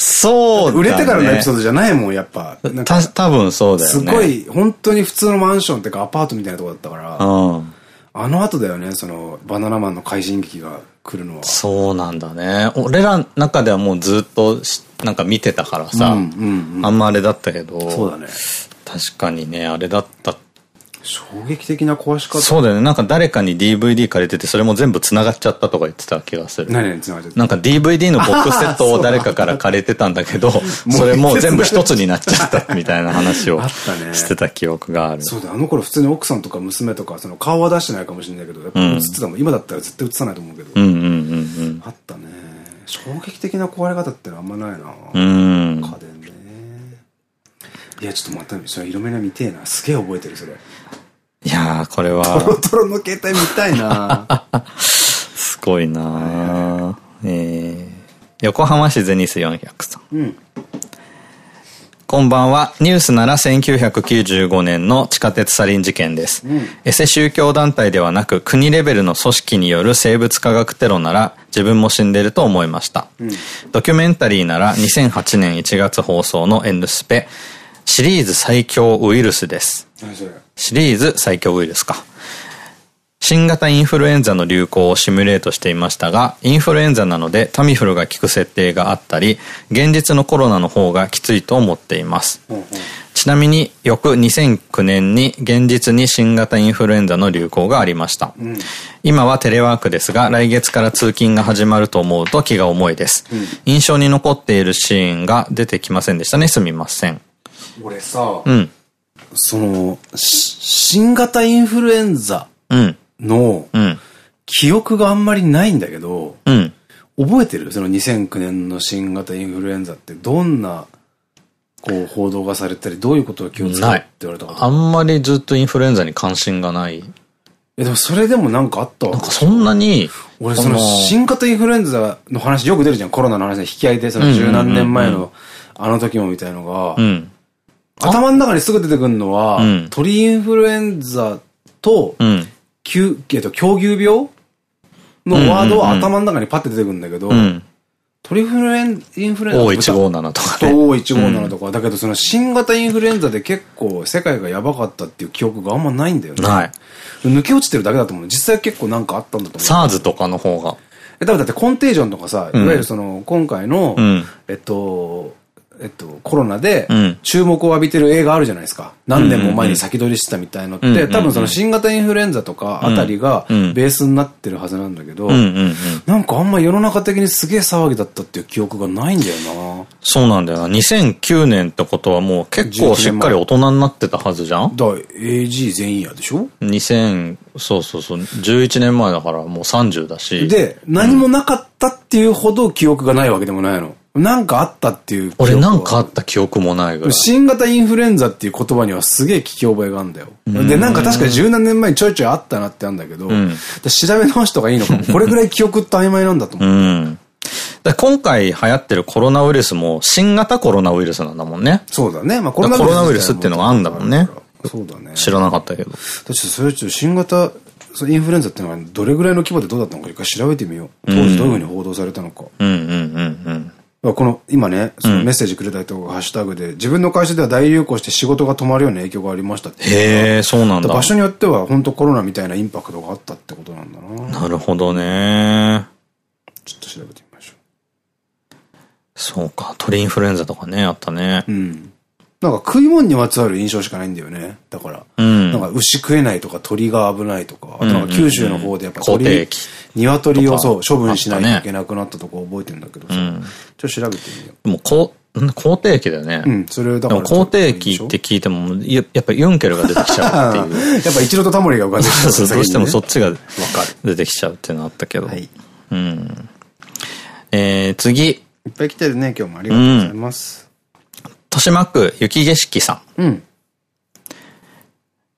そう、ね、売れてからのエピソードじゃないもん、やっぱ。た、多分そうだよね。すごい、本当に普通のマンションっていうかアパートみたいなとこだったから。うん。あの後だよね、その、バナナマンの快進撃が来るのは。そうなんだね。俺らの中ではもうずっと、なんか見てたからさ、あんまあれだったけど、そうだね。確かにね、あれだった衝撃的な壊し方そうだよね。なんか誰かに DVD 借りてて、それも全部繋がっちゃったとか言ってた気がする。何に繋がっちゃった？なんか DVD のボックスセットを誰かから借りてたんだけど、それもう全部一つになっちゃった みたいな話をしてた記憶がある。そうだ、あの頃普通に奥さんとか娘とか、その顔は出してないかもしれないけど、やっぱ映ってたもん。今だったら絶対映さないと思うけど。うんうんうんうん。あったね。衝撃的な壊れ方ってあんまないな。うん。家電ね。いや、ちょっとまた、それ色目の見てえな。すげえ覚えてる、それ。いやー、これは。トロトロの携帯見たいな すごいなえー、横浜市ゼニス400さん。うん。こんばんは。ニュースなら1995年の地下鉄サリン事件です。うん、エセ宗教団体ではなく国レベルの組織による生物科学テロなら自分も死んでると思いました。うん、ドキュメンタリーなら2008年1月放送の N スペシリーズ最強ウイルスです。シリーズ最強ウイルスか。新型インフルエンザの流行をシミュレートしていましたが、インフルエンザなのでタミフルが効く設定があったり、現実のコロナの方がきついと思っています。うんうん、ちなみに、翌2009年に現実に新型インフルエンザの流行がありました。うん、今はテレワークですが、来月から通勤が始まると思うと気が重いです。うん、印象に残っているシーンが出てきませんでしたね。すみません。俺さ、うん。その、新型インフルエンザ。うん。の、記憶があんまりないんだけど、うん、覚えてる？その2009年の新型インフルエンザってどんな、こう、報道がされたり、どういうことが気をつけって言われたかあんまりずっとインフルエンザに関心がない。え、でもそれでもなんかあった？わ。なんかそんなに、俺その新型インフルエンザの話よく出るじゃん。コロナの話で引き合いで、その十何年前のあの時もみたいのが、うん、頭の中にすぐ出てくるのは、うん、鳥インフルエンザと、うん急、えっと、狂牛病のワードは頭の中にパッて出てくるんだけど、トリフルエン、インフルエンザ O157 とかね。O157 とか。だけどその新型インフルエンザで結構世界がやばかったっていう記憶があんまないんだよね。ない。抜け落ちてるだけだと思う。実際結構なんかあったんだと思う。SARS とかの方が。え、多分だってコンテージョンとかさ、いわゆるその、今回の、えっと、えっと、コロナで注目を浴びてる映画あるじゃないですか。何年も前に先取りしてたみたいのって、多分その新型インフルエンザとかあたりがベースになってるはずなんだけど、なんかあんま世の中的にすげえ騒ぎだったっていう記憶がないんだよな。そうなんだよな。2009年ってことはもう結構しっかり大人になってたはずじゃん？だ AG 全員やでしょ ?2000、そうそうそう、11年前だからもう30だし。で、何もなかったっていうほど記憶がないわけでもないの。なんかあったっていう。俺なんかあった記憶もないぐらい。新型インフルエンザっていう言葉にはすげえ聞き覚えがあるんだよ。で、なんか確か十何年前にちょいちょいあったなってあるんだけど、うん、調べ直しとかいいのかも。これぐらい記憶って曖昧なんだと思う。うん今回流行ってるコロナウイルスも新型コロナウイルスなんだもんね。そうだね。まあコロナウイルスっていうのがあるんだもんね。そうだね。知らなかったけど。だってそれちょっと新型インフルエンザっていうのはどれぐらいの規模でどうだったのか一回調べてみよう。当時どういうふうに報道されたのか。うんうんうんうん。この、今ね、そのメッセージくれた人がハッシュタグで、自分の会社では大流行して仕事が止まるような影響がありましたって。へえ、そうなんだ。場所によっては本当コロナみたいなインパクトがあったってことなんだな。なるほどね。ちょっと調べてみましょう。そうか、鳥インフルエンザとかね、あったね。うん。なんか食い物にまつわる印象しかないんだよね。だから。うん、なんか牛食えないとか鳥が危ないとか。あとなんか九州の方でやっぱ鳥、鶏をそう処分しないといけなくなったとこ覚えてるんだけどさ。うん、ちょっと調べてみよう。もうこう、肯定期だよね。うん、それだから。肯定期って聞いても、やっぱユンケルが出てきちゃうっていう。やっぱ一度とタモリが浮かんできちゃう。そう、どうしてもそっちが出てきちゃうっていうのあったけど。はい。うん。えー、次。いっぱい来てるね、今日もありがとうございます。豊島区雪景色さん。うん。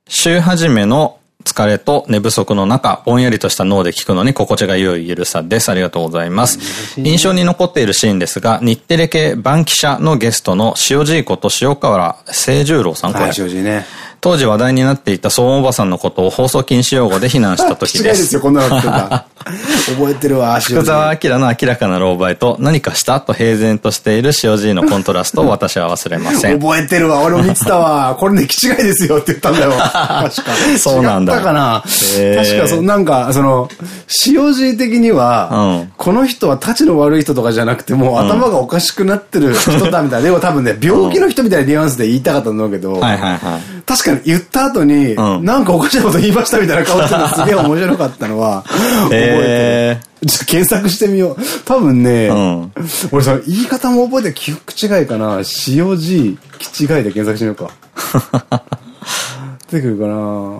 週始めの疲れと寝不足の中、ぼんやりとした脳で聞くのに心地が良いゆるさです。ありがとうございます。印象に残っているシーンですが、日テレ系番記者のゲストの塩爺こと塩河原清十郎さん、これ。はい、塩爺ね。当時話題になっていた騒音おばさんのことを放送禁止用語で非難した時です。違いですよ、こんなの覚えてるわ、福沢明の明らかな狼狽と何かしたと平然としている塩爺のコントラストを私は忘れません。覚えてるわ、俺も見てたわ。これね、気違いですよって言ったんだよ。確か。そうなんだ。違ったかな。確か、そなんか、その、塩爺的には、この人は立ちの悪い人とかじゃなくて、もう頭がおかしくなってる人だみたいな。でも多分ね、病気の人みたいなニュアンスで言いたかったんだけど、確かに言った後に、うん、なんかおかしなこと言いましたみたいな顔してるの すげえ面白かったのは、覚えてる。ちょっと検索してみよう。多分ね、うん、俺その言い方も覚えて記憶違いかな。塩字、気違いで検索してみようか。出てくるかな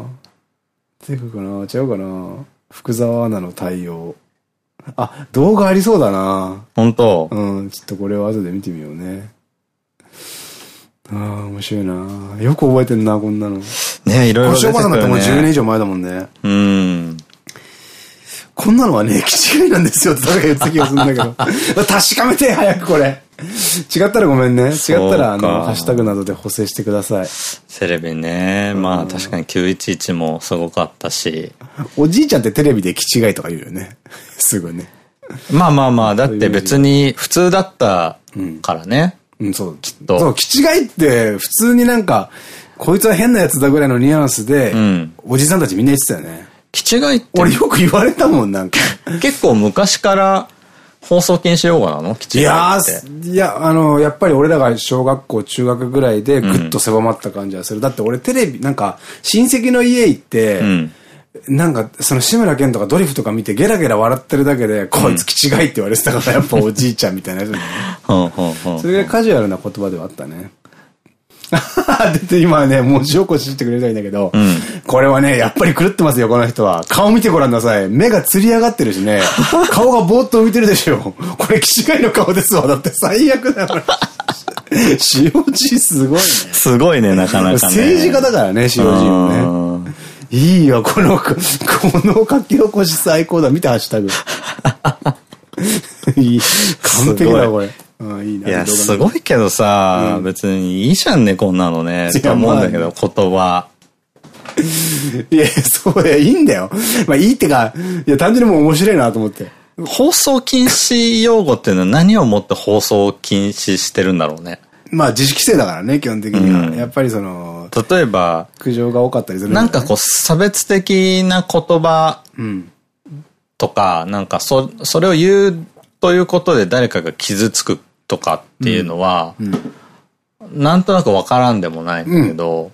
出てくるかな違うかな福沢アナの対応。あ、動画ありそうだな本当うん、ちょっとこれを後で見てみようね。ああ、面白いなよく覚えてんな、こんなの。ねいろいろ出てくる、ね。おばさんだってもう10年以上前だもんね。うん。こんなのはね、気違いなんですよって言った気がするんだけど。確かめて、早くこれ。違ったらごめんね。違ったら、あの、ハッシュタグなどで補正してください。テレビね。まあ確かに911もすごかったし。おじいちゃんってテレビで気違いとか言うよね。すぐね。まあまあまあ、だって別に普通だったからね。うん、そう、きっと。そう、気違いって普通になんか、こいつは変なやつだぐらいのニュアンスで、うん、おじさんたちみんな言ってたよね。気違いって。俺よく言われたもん、なんか。結構昔から放送禁止用語なの？気違いいやいや、あの、やっぱり俺らが小学校、中学ぐらいでぐっと狭まった感じはする。うん、だって俺テレビ、なんか、親戚の家行って、うんなんか、その志村けんとかドリフとか見てゲラゲラ笑ってるだけで、こいつ気違いって言われてたから、やっぱ おじいちゃんみたいなやつね。それがカジュアルな言葉ではあったね。出て今ね、文字起こししてくれたいんだけど、うん、これはね、やっぱり狂ってますよ、この人は。顔見てごらんなさい。目がつり上がってるしね、顔がぼーっと浮いてるでしょ。これ、気違いの顔ですわ。だって最悪だよ、これ。塩地すごいね。すごいね、なかなかね。政治家だからね、塩地もね。いいよ、この、この書き起こし最高だ。見て、ハッシュタグ。いい。完璧だ、これ。いや、すごいけどさ、うん、別にいいじゃんね、こんなのね。って思うんだけど、言葉。いや、そうや、いいんだよ。まあいいってか、いや、単純にもう面白いなと思って。放送禁止用語っていうのは何をもって放送禁止してるんだろうね。まあ自主規制だからね、基本的には。うん、やっぱりその、例えば、苦情が多かったりする、ね、なんかこう、差別的な言葉とか、うん、なんかそ、それを言うということで誰かが傷つくとかっていうのは、なんとなくわからんでもないんだけど、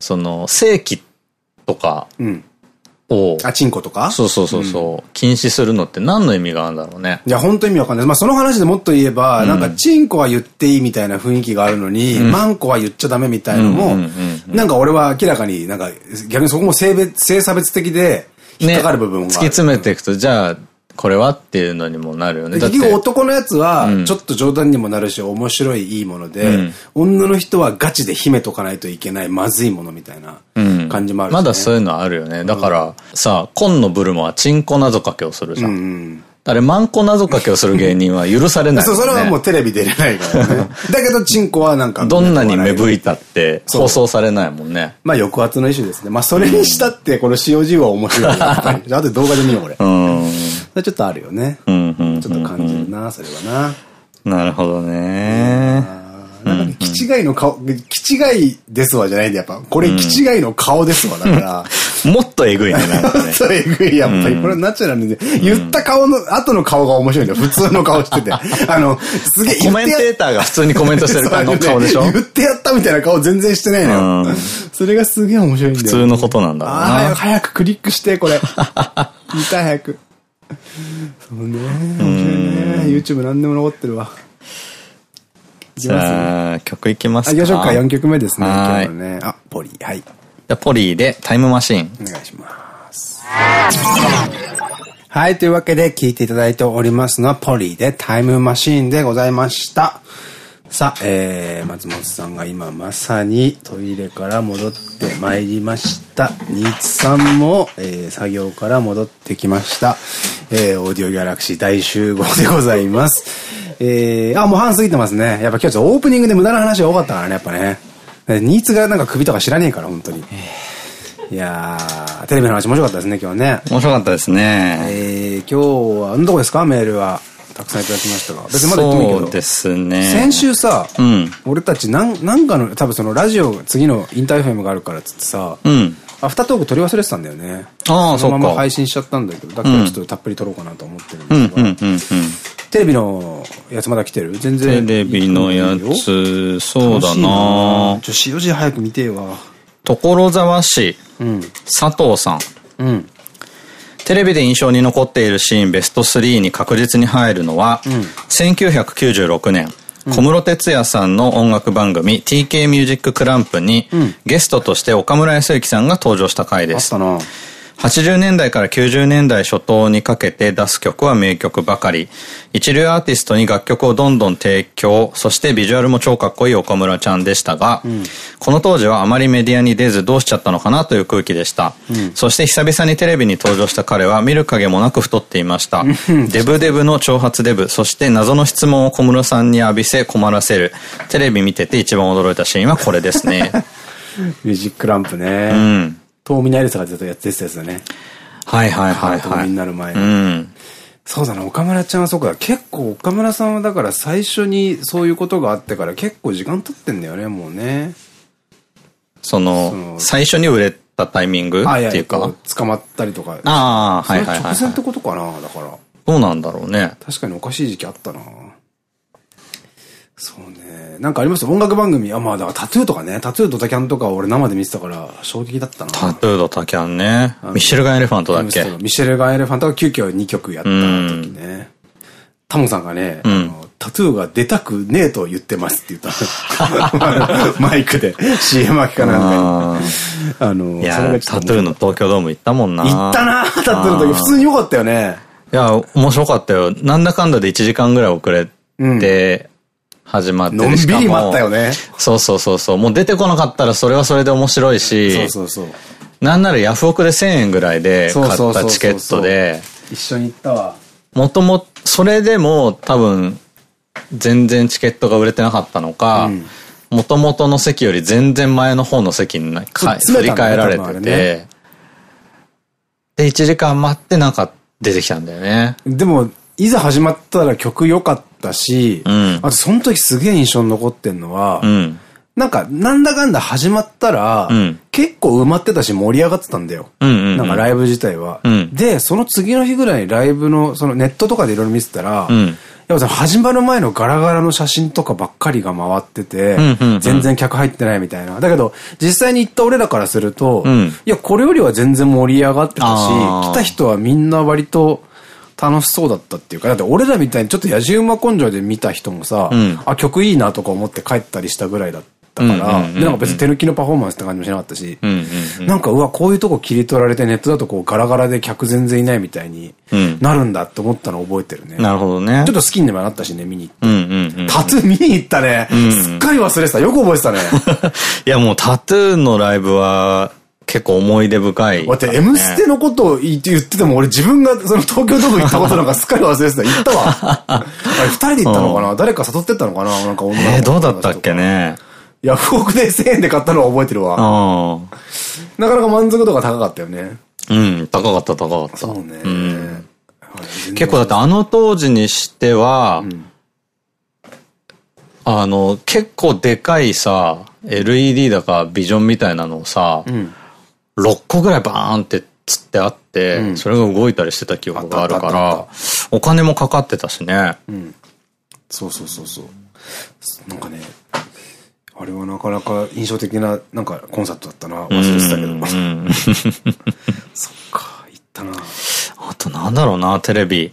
その、正規とかを、あ、チンコとか？そうそうそうそう、禁止するのって何の意味があるんだろうね。いや、本当意味わかんない。まあ、その話でもっと言えば、なんか、チンコは言っていいみたいな雰囲気があるのに、マンコは言っちゃダメみたいのも、なんか俺は明らかになんか、逆にそこも性別、性差別的で、引っかかる部分が、ね、突き詰めていくと、じゃあ、これはっていうのにもなるよね。結局男のやつは、ちょっと冗談にもなるし、面白いいいもので、うん、女の人はガチで秘めとかないといけないまずいものみたいな感じもあるし、ねうん、まだそういうのあるよね。だから、さ、紺のブルマはチンコ謎かけをするじゃん。うんあれ、マンコ謎かけをする芸人は許されない、ね、そう、それはもうテレビ出れないからね。だけど、チンコはなんか。どんなに芽吹いたって放送されないもんね。まあ、抑圧の一種ですね。まあ、それにしたって、この COG は面白い。あと動画で見よう、これ。うん。ちょっとあるよね。ちょっと感じるな、それはな。なるほどね。なんか、気違いの顔、気違いですわじゃないんで、やっぱ、これ気違いの顔ですわ、だから。もっとえぐいね、なんかね。もっとえぐい、やっぱり。これナチュラルで、言った顔の、後の顔が面白いんだよ。普通の顔してて。あの、すげえコメンテーターが普通にコメントしてる 顔でしょ？言ってやったみたいな顔全然してないのよ。それがすげえ面白いんだよ。普通のことなんだろうな。早くクリックして、これ。見たい、早く。そうね。面白いね。YouTube 何でも残ってるわ。じゃあ、曲いきますか。あ、行きましょうか。4曲目ですね。今日のね。あ、ポリー。はい。じゃポリーでタイムマシーン。お願いします。はい。というわけで聴いていただいておりますのは、ポリーでタイムマシーンでございました。さあ、えー、松本さんが今まさにトイレから戻ってまいりました。新津さんも、えー、作業から戻ってきました。えー、オーディオギャラクシー大集合でございます。えー、あ、もう半過ぎてますね。やっぱ今日ちょっとオープニングで無駄な話が多かったからね、やっぱね。ニーツがなんか首とか知らねえから、本当に。いやー、テレビの話面白かったですね、今日ね。面白かったですね。えー、今日は、どこですか？メールは。たくさんいただきましたが。別にまだ言ってもいいけど。そうですね。先週さ、うん、俺たちなん、なんかの、多分そのラジオ、次のインターフェムがあるからっつってさ、うん、アフタートーク取り忘れてたんだよね。ああ、そのまま配信しちゃったんだけど、だからちょっとたっぷり撮ろうかなと思ってるんですが。テレビのやつまだ来てる？全然。テレビのやつ、そうだなちょ、塩字早く見てよわ。所沢市、うん、佐藤さん。うん。テレビで印象に残っているシーンベスト3に確実に入るのは、うん、1996年、小室哲哉さんの音楽番組 TK ミュージッククランプに、ゲストとして岡村康之さんが登場した回です。80年代から90年代初頭にかけて出す曲は名曲ばかり。一流アーティストに楽曲をどんどん提供、そしてビジュアルも超かっこいい岡村ちゃんでしたが、うん、この当時はあまりメディアに出ずどうしちゃったのかなという空気でした。うん、そして久々にテレビに登場した彼は見る影もなく太っていました。デブデブの挑発デブ、そして謎の質問を小室さんに浴びせ困らせる。テレビ見てて一番驚いたシーンはこれですね。ミュージックランプね。うん。遠見なエルサがずっとやってたやつだね。はいはいはいはい。になる前に。うん。そうだな、岡村ちゃんはそうか。結構岡村さんはだから最初にそういうことがあってから結構時間経ってんだよね、もうね。その、最初に売れたタイミングっていうか？捕まったりとか。ああ、はいはいはい。直前ってことかな、だから。そうなんだろうね。確かにおかしい時期あったな。そうね。なんかあります？音楽番組。あ、まあだからタトゥーとかね。タトゥードタキャンとか俺生で見てたから衝撃だったな。タトゥードタキャンね。ミシェルガンエレファントだっけ？ミシェルガンエレファントが急遽2曲やった時ね。タモさんがね、うん、タトゥーが出たくねえと言ってますって言った マイクで CM 巻きかなんかに。あの、いや、タトゥーの東京ドーム行ったもんな。行ったなタトゥーの時。普通に良かったよね。いや、面白かったよ。なんだかんだで1時間ぐらい遅れて、うん始まってのんびり待ったよね。そうそうそうそう。もう出てこなかったらそれはそれで面白いし。そうそうそう。なんならヤフオクで1000円ぐらいで買ったチケットで。一緒に行ったわ。もとも、それでも多分、全然チケットが売れてなかったのか、もともとの席より全然前の方の席に振り替えられてて、で、1時間待ってなんか出てきたんだよね。でも、いざ始まったら曲良かったし、うん、あとその時すげえ印象に残ってんのは、うん、なんか、なんだかんだ始まったら、うん、結構埋まってたし盛り上がってたんだよ。なんかライブ自体は。で、その次の日ぐらいライブの、そのネットとかでいろいろ見てたら、やっぱ始まる前のガラガラの写真とかばっかりが回ってて、全然客入ってないみたいな。だけど、実際に行った俺らからすると、いや、これよりは全然盛り上がってたし、来た人はみんな割と、楽しそうだったっていうか、だって俺らみたいにちょっと野じ馬根性で見た人もさ、うん、あ、曲いいなとか思って帰ったりしたぐらいだったから、で、なんか別に手抜きのパフォーマンスって感じもしなかったし、なんかうわ、こういうとこ切り取られてネットだとこうガラガラで客全然いないみたいになるんだって思ったのを覚えてるね。なるほどね。ちょっと好きにもなったしね、見に行って。タトゥー見に行ったね。すっかり忘れてた。よく覚えてたね。いやもうタトゥーのライブは、結構思い出深い、ね。待って、M ステのことを言って言ってても、俺自分がその東京ドーム行ったことなんかすっかり忘れてた。行ったわ。あれ二人で行ったのかな、誰か誘ってったのかな？なんか女の子。えー、どうだったっけね？ヤフオクで1000円で買ったのは覚えてるわ。なかなか満足度が高かったよね。うん、高かった高かった。そうね。うん、結構だってあの当時にしては、うん、あの、結構でかいさ、LED だかビジョンみたいなのをさ、うん6個ぐらいバーンってつってあって、うん、それが動いたりしてた記憶があるから、お金もかかってたしね。うん。そうそうそうそう。なんかね、あれはなかなか印象的な、なんかコンサートだったな。忘れてたけど。うん、そっか、行ったな。あとなんだろうな、テレビ。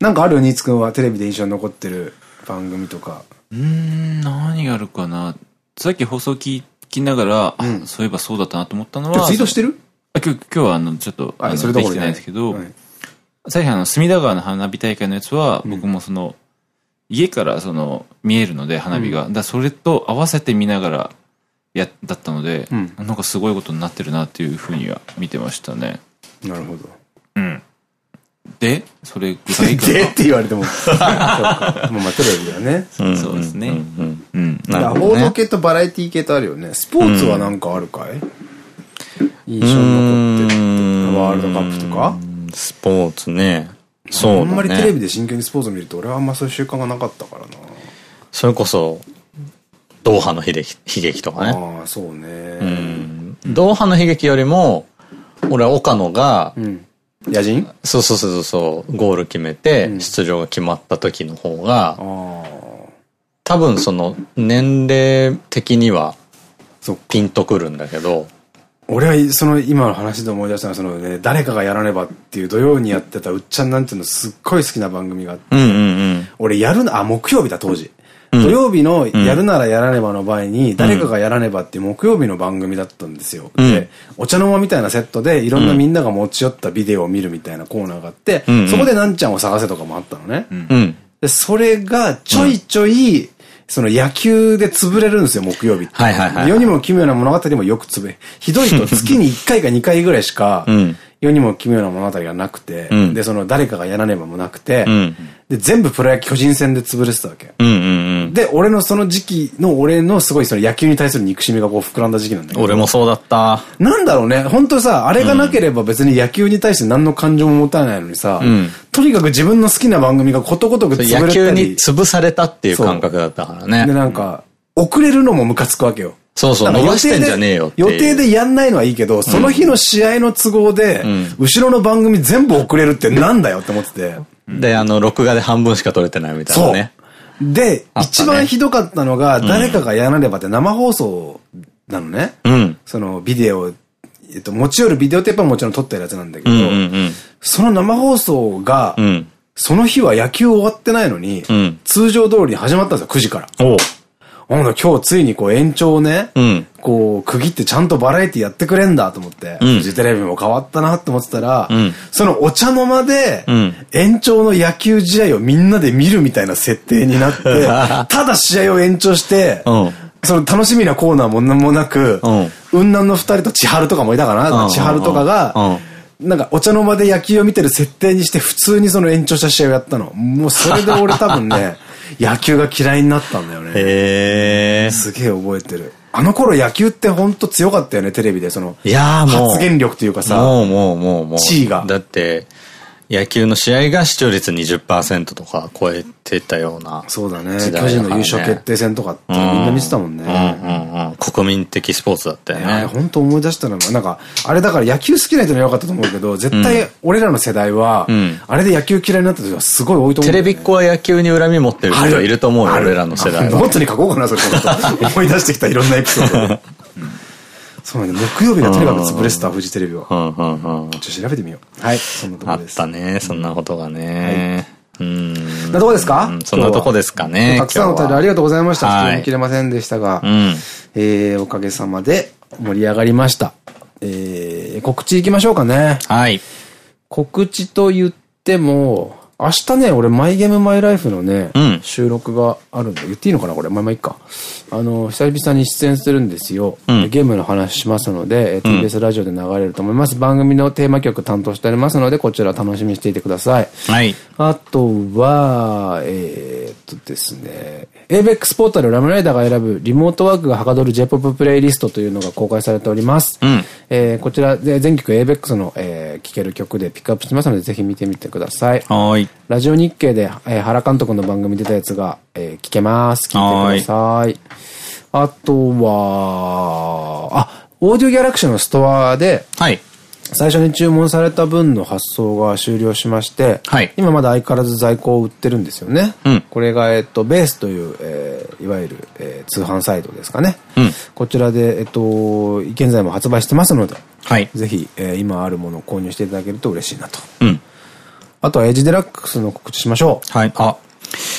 なんかあるニーツくんはテレビで印象に残ってる番組とか。うん、何があるかな。さっき放送聞いきながら、うん、そういえばそうだったなと思ったのは。ツイートしてる？あ今日、今日はあの、ちょっと、あの、それできてないですけど、はい、最初あの、隅田川の花火大会のやつは、僕もその、家からその、見えるので、花火が。うん、だそれと合わせて見ながら、や、だったので、うん、なんかすごいことになってるなっていうふうには見てましたね。なるほど。うん。で、それ具体的でって言われても。もうまあテレビだね。そうですね。うん。報道系とバラエティ系とあるよね。スポーツはなんかあるかい？印象に残ってるワールドカップとか？スポーツね。そうあんまりテレビで真剣にスポーツを見ると俺はあんまそういう習慣がなかったからな。それこそ、ドーハの悲劇悲劇とかね。ああ、そうね。ドーハの悲劇よりも、俺は岡野が、うん野人？そうそうそうそう、ゴール決めて、出場が決まった時の方が、うん、多分その、年齢的には、ピンとくるんだけど、俺はその今の話で思い出したのはそのね、誰かがやらねばっていう土曜にやってたうっちゃんなんていうのすっごい好きな番組があって、俺やるの、あ、木曜日だ当時。土曜日のやるならやらねばの場合に、誰かがやらねばっていう木曜日の番組だったんですよ。で、お茶の間みたいなセットで、いろんなみんなが持ち寄ったビデオを見るみたいなコーナーがあって、そこでなんちゃんを探せとかもあったのね。で、それがちょいちょい、その野球で潰れるんですよ、木曜日って。はいはいはい。世にも奇妙な物語もよく潰れ。ひどいと 月に1回か2回ぐらいしか、世にも奇妙な物語がなくて、うん、で、その誰かがやらねばもなくて、うん、で、全部プロ野球巨人戦で潰れてたわけ。で、俺のその時期の俺のすごいその野球に対する憎しみがこう膨らんだ時期なんだけど。俺もそうだった。なんだろうね、本当さ、あれがなければ別に野球に対して何の感情も持たないのにさ、うん、とにかく自分の好きな番組がことごとく潰れたり。野球に潰されたっていう感覚だったからね。で、なんか、遅れるのもムカつくわけよ。そうそう、伸ばしてんじゃねえよ予定でやんないのはいいけど、その日の試合の都合で、後ろの番組全部遅れるってなんだよって思ってて。で、あの、録画で半分しか撮れてないみたいなね。で、一番ひどかったのが、誰かがやらねばって生放送なのね。うん。そのビデオ、えっと、持ち寄るビデオテープはもちろん撮ってるやつなんだけど、その生放送が、その日は野球終わってないのに、通常通りに始まったんですよ、9時から。今日ついにこう延長をね、うん、こう区切ってちゃんとバラエティやってくれんだと思って、うん、フジテレビも変わったなって思ってたら、うん、そのお茶の間で、延長の野球試合をみんなで見るみたいな設定になって、ただ試合を延長して、その楽しみなコーナーも何もなく、雲南の二人と千春とかもいたかな千春とかが、なんかお茶の間で野球を見てる設定にして普通にその延長した試合をやったの。もうそれで俺多分ね、野球が嫌いになったんだよね。へすげえ覚えてる。あの頃野球ってほんと強かったよね、テレビで。その、いやもう。発言力というかさ。もうもうもうもう。地位が。だって、野球の試合が視聴率20%とか超えてたような、そうだね。巨人の優勝決定戦とかってみんな見てたもんね。国民的スポーツだったよね。本当思い出したのなんか、あれだから野球好きな人にはよかったと思うけど、絶対俺らの世代は、あれで野球嫌いになった人はすごい多いと思う、テレビっ子は野球に恨み持ってる人いると思うよ、俺らの世代は。ノートに書こうかな、それ。思い出してきたいろんなエピソード。そうね、木曜日がとにかく潰れてた、フジテレビは。ちょっと調べてみよう。はい、そんなとこです。あったね、そんなことがね。うん。なとこですか？そんなとこですかね。たくさんお便りありがとうございました。読み切れませんでしたが、えおかげさまで盛り上がりました。え告知行きましょうかね。はい。告知と言っても、明日ね、俺、マイゲームマイライフのね、うん、収録があるんで、言っていいのかなこれ。まあまあいいか。あの、久々に出演するんですよ。うん、ゲームの話しますので、TBS ラジオで流れると思います。番組のテーマ曲担当しておりますので、こちら楽しみにしていてください。はい。あとは、えー、っとですね、ABEX ポータルラムライダーが選ぶリモートワークがはかどる J-POP プレイリストというのが公開されております。うん、えー、こちらで全曲 ABEX の、えー、聴ける曲でピックアップしてますので、ぜひ見てみてください。はい。ラジオ日経で、えー、原監督の番組出たやつが、えー、聞けます。聞いてください。あとは、あ、オーディオギャラクシーのストアで、はい。最初に注文された分の発送が終了しまして、はい、今まだ相変わらず在庫を売ってるんですよね。うん、これが、えっと、ベースという、えー、いわゆる、えー、通販サイトですかね。うん、こちらで、えっと、現在も発売してますので、はい、ぜひ、えー、今あるものを購入していただけると嬉しいなと。うん、あとはエイジデラックスの告知しましょう。はい。あ、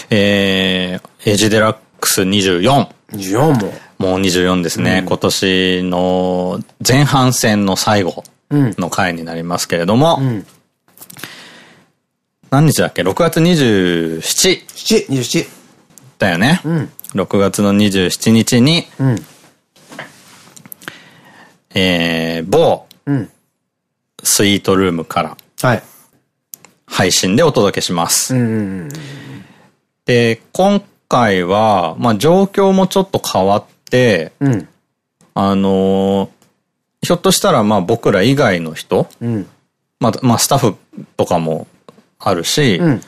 えー、エイジデラックス24。24も。もう24ですね。うん、今年の前半戦の最後。の回になりますけれども、うん、何日だっけ ?6 月27。7、27。だよね。うん、6月の27日に、うん、えー、某、うん、スイートルームから、はい。配信でお届けします。で、今回は、まあ状況もちょっと変わって、うん、あのー、ひょっとしたらまあ僕ら以外の人、うん、まあ、まあスタッフとかもあるし、うん、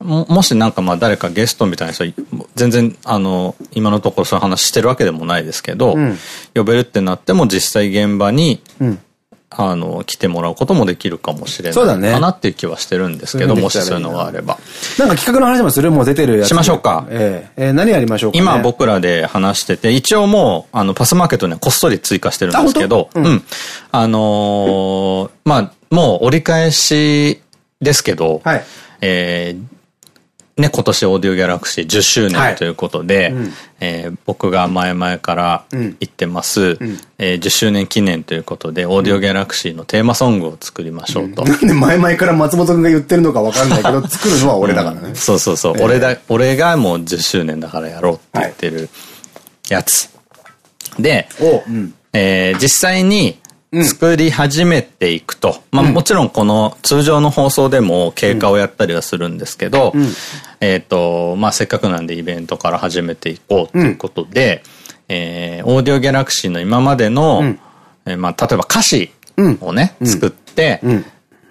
ももしなんかまあ誰かゲストみたいな人、全然あの、今のところそういう話してるわけでもないですけど、うん、呼べるってなっても実際現場に、あの、来てもらうこともできるかもしれないかなっていう気はしてるんですけど、ね、もしそういうのがあれば。なんか企画の話もするもう出てるやつ。しましょうか。えー、えー、何やりましょうか、ね、今僕らで話してて、一応もう、あの、パスマーケットにはこっそり追加してるんですけど、うん、うん。あのー、まあ、もう折り返しですけど、はい。えー、ね、今年オーディオギャラクシー10周年ということで、僕が前々から言ってます、うん、えー、10周年記念ということで、オーディオギャラクシーのテーマソングを作りましょうと。うん、なんで前々から松本くんが言ってるのかわかんないけど、作るのは俺だからね。そうそうそう、えー、俺だ、俺がもう10周年だからやろうって言ってるやつ。はい、で、えー、実際に、作り始めていくと。まあもちろんこの通常の放送でも経過をやったりはするんですけど、えっと、まあせっかくなんでイベントから始めていこうということで、えー、オーディオギャラクシーの今までの、えー、まあ例えば歌詞をね、作って、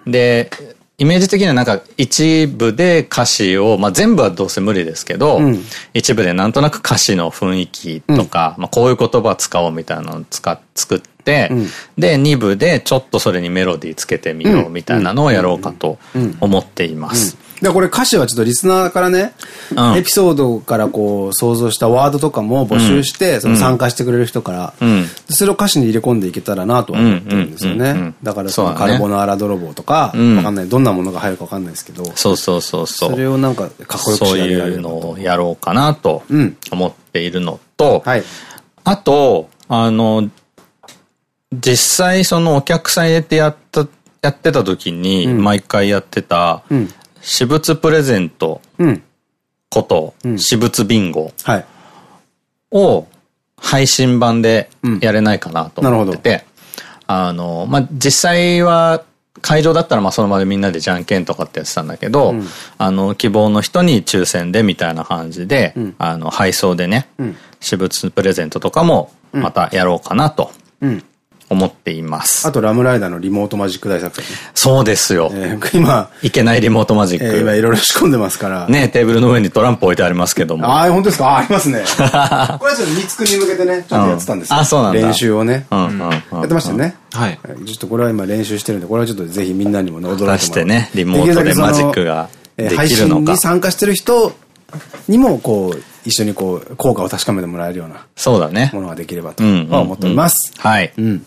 で、イメージ的にはなんか一部で歌詞を、まあ全部はどうせ無理ですけど、うん、一部でなんとなく歌詞の雰囲気とか、うん、まあこういう言葉使おうみたいなのを使作って、うん、で、二部でちょっとそれにメロディーつけてみようみたいなのをやろうかと思っています。で、これ歌詞はちょっとリスナーからね、うん、エピソードからこう想像したワードとかも募集して、その参加してくれる人から、うん、それを歌詞に入れ込んでいけたらなとは思ってるんですよね。だからそのカルボナーラ泥棒とか、わかんない、どんなものが入るかわかんないですけど、そうそうそうそう。それをなんかかっこよくそういうのをやろうかなと思っているのと、はい、あと、あの、実際そのお客さん入れてやった、やってた時に、毎回やってた、私物プレゼントこと、私物ビンゴを配信版でやれないかなと思ってて、あの、まあ、実際は会場だったらまあその場でみんなでじゃんけんとかってやってたんだけど、うん、あの、希望の人に抽選でみたいな感じで、うん、あの、配送でね、私物プレゼントとかもまたやろうかなと思っています。あと、ラムライダーのリモートマジック大作戦。そうですよ。えー、今。いけないリモートマジック。えー、今いろいろ仕込んでますから。ねテーブルの上にトランプ置いてありますけども。ああ、本当ですか？あ、ありますね。これはちょっと三つくに向けてね、ちょっとやってたんですよ。あ、そうなんだ。練習をね。うん。やってましたよね。はい。ちょっとこれは今練習してるんで、これはちょっとぜひみんなにもね、驚いてもら。してね、リモートでマジックができるのか。に参加してる人にも、こう、一緒にこう、効果を確かめてもらえるような。そうだね。ものができればと思っております。はい。うん。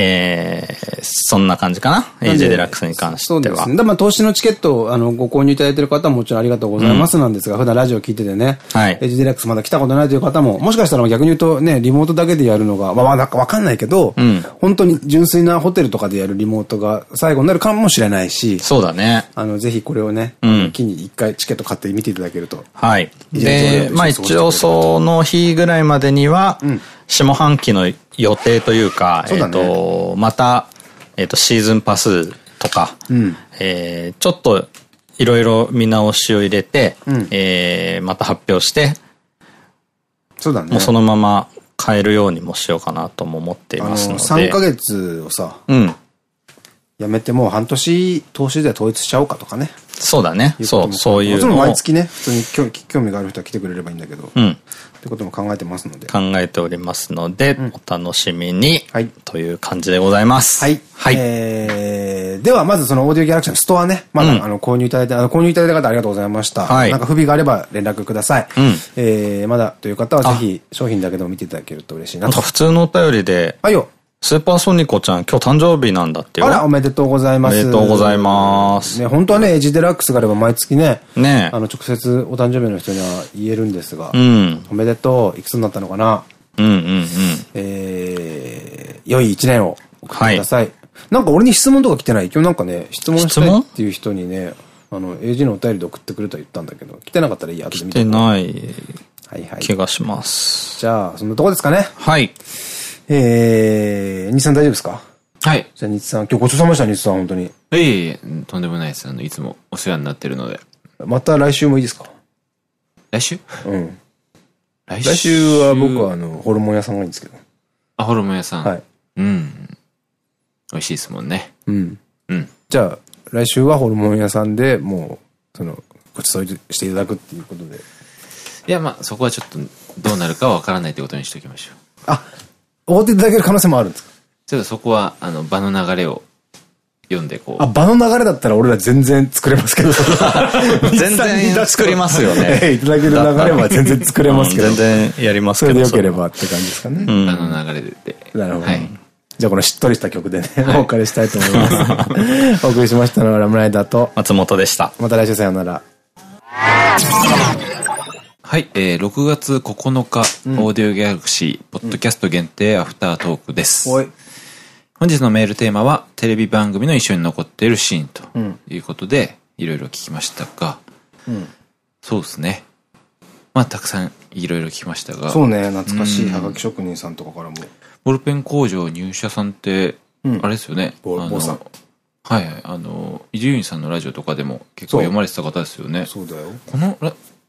えー、そんな感じかな ?AJ デラックスに関しては。そうですね。まあ、投資のチケットをあのご購入いただいている方はもちろんありがとうございますなんですが、うん、普段ラジオ聞いててね、はい、AJ デラックスまだ来たことないという方も、もしかしたら逆に言うとね、リモートだけでやるのが、まあ、わかんないけど、うん、本当に純粋なホテルとかでやるリモートが最後になるかもしれないし、そうだね。あの、ぜひこれをね、うん、機に一回チケット買って見ていただけると。はい。で、まあ一応その日ぐらいまでには、うん下半期の予定というか、ね、えっと、また、えっと、シーズンパスとか、うん、えー、ちょっと、いろいろ見直しを入れて、うん、えー、また発表して、そうだね。もうそのまま変えるようにもしようかなとも思っていますので。3ヶ月をさ、うん。やめてもう半年投資で統一しちゃおうかとかね。そうだね。そう、そういう。もちろん毎月ね、普通に興味がある人は来てくれればいいんだけど。うん。ってことも考えてますので。考えておりますので、うん、お楽しみに。はい。という感じでございます。はい。はい。えー、では、まずそのオーディオギャラクシーのストアね。まだ、うん、あの、購入いただいて、あの、購入いただいた方ありがとうございました。はい。なんか不備があれば連絡ください。うん。えー、まだという方はぜひ商品だけでも見ていただけると嬉しいなと。普通のお便りで。はいよ。スーパーソニコちゃん、今日誕生日なんだってよ。あら、おめでとうございます。おめでとうございます。ね、本当はね、エジデラックスがあれば毎月ね、ねあの、直接お誕生日の人には言えるんですが、うん、おめでとう、いくつになったのかな？うんうんうん。えー、良い一年を送ってください。はい、なんか俺に質問とか来てない？今日なんかね、質問したいっていう人にね、あの、AG のお便りで送ってくると言ったんだけど、来てなかったらいいや。来てない。はいはい。気がします。じゃあ、そんなとこですかね。はい。えー、日さん大丈夫ですか？はい。じゃあ日さん、今日ごちそうさまでした、日さん、本当に。えええ、とんでもないです。あの、いつもお世話になってるので。また来週もいいですか？来週？うん。来週？来週は僕はあの、ホルモン屋さんがいいんですけど。あ、ホルモン屋さん。はい。うん。美味しいですもんね。うん。うん。じゃあ、来週はホルモン屋さんでもう、その、ごちそうしていただくっていうことで。いや、まあ、そこはちょっと、どうなるかわからないってことにしておきましょう。あ、おごっていただける可能性もあるんですか？ちょっとそこは、あの、場の流れを読んでこう。あ、場の流れだったら俺ら全然作れますけど。全然作りますよね。いただける流れは全然作れますけど。全然やりますけど。それでよければって感じですかね。場の流れで。なるほど。はい。じゃあこのしっとりした曲でね、お別れしたいと思います。お送りしましたのはラムライダーと松本でした。また来週さようなら。はい、えー、6月9日、うん、オーディオギャラクシー、ポッドキャスト限定アフタートークです。うん、本日のメールテーマは、テレビ番組の一緒に残っているシーンということで、いろいろ聞きましたが、うん、そうですね。まあ、たくさんいろいろ聞きましたが。そうね、懐かしいはがき職人さんとかからも。ボールペン工場入社さんって、あれですよね。ボーさん。はい、あの、伊集院さんのラジオとかでも結構読まれてた方ですよね。そうだよ。この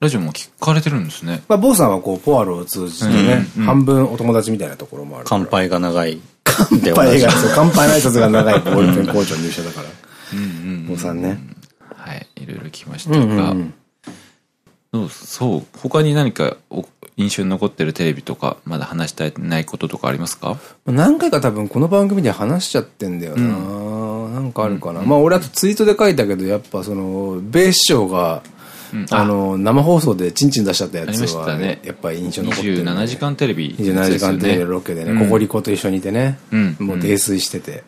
ララジオも聞かれてるんですね。まあ、坊さんはこう、ポアロを通じてね、半分お友達みたいなところもある。乾杯が長い。乾杯が、そう、乾杯の挨拶が長いボールペン工場入社だから。坊さんね。はい、いろいろ聞きましたが、そう、他に何か印象に残ってるテレビとか、まだ話したいないこととかありますか？何回か多分この番組で話しちゃってんだよな、うん、なんかあるかな。まあ俺あとツイートで書いたけど、やっぱその、米師匠が、あの、生放送でチンチン出しちゃったやつは、ね、やっぱり印象残ってる、ね。27時間テレビ、27時間テレビロケでね、ココリコと一緒にいてね、もう泥酔してて。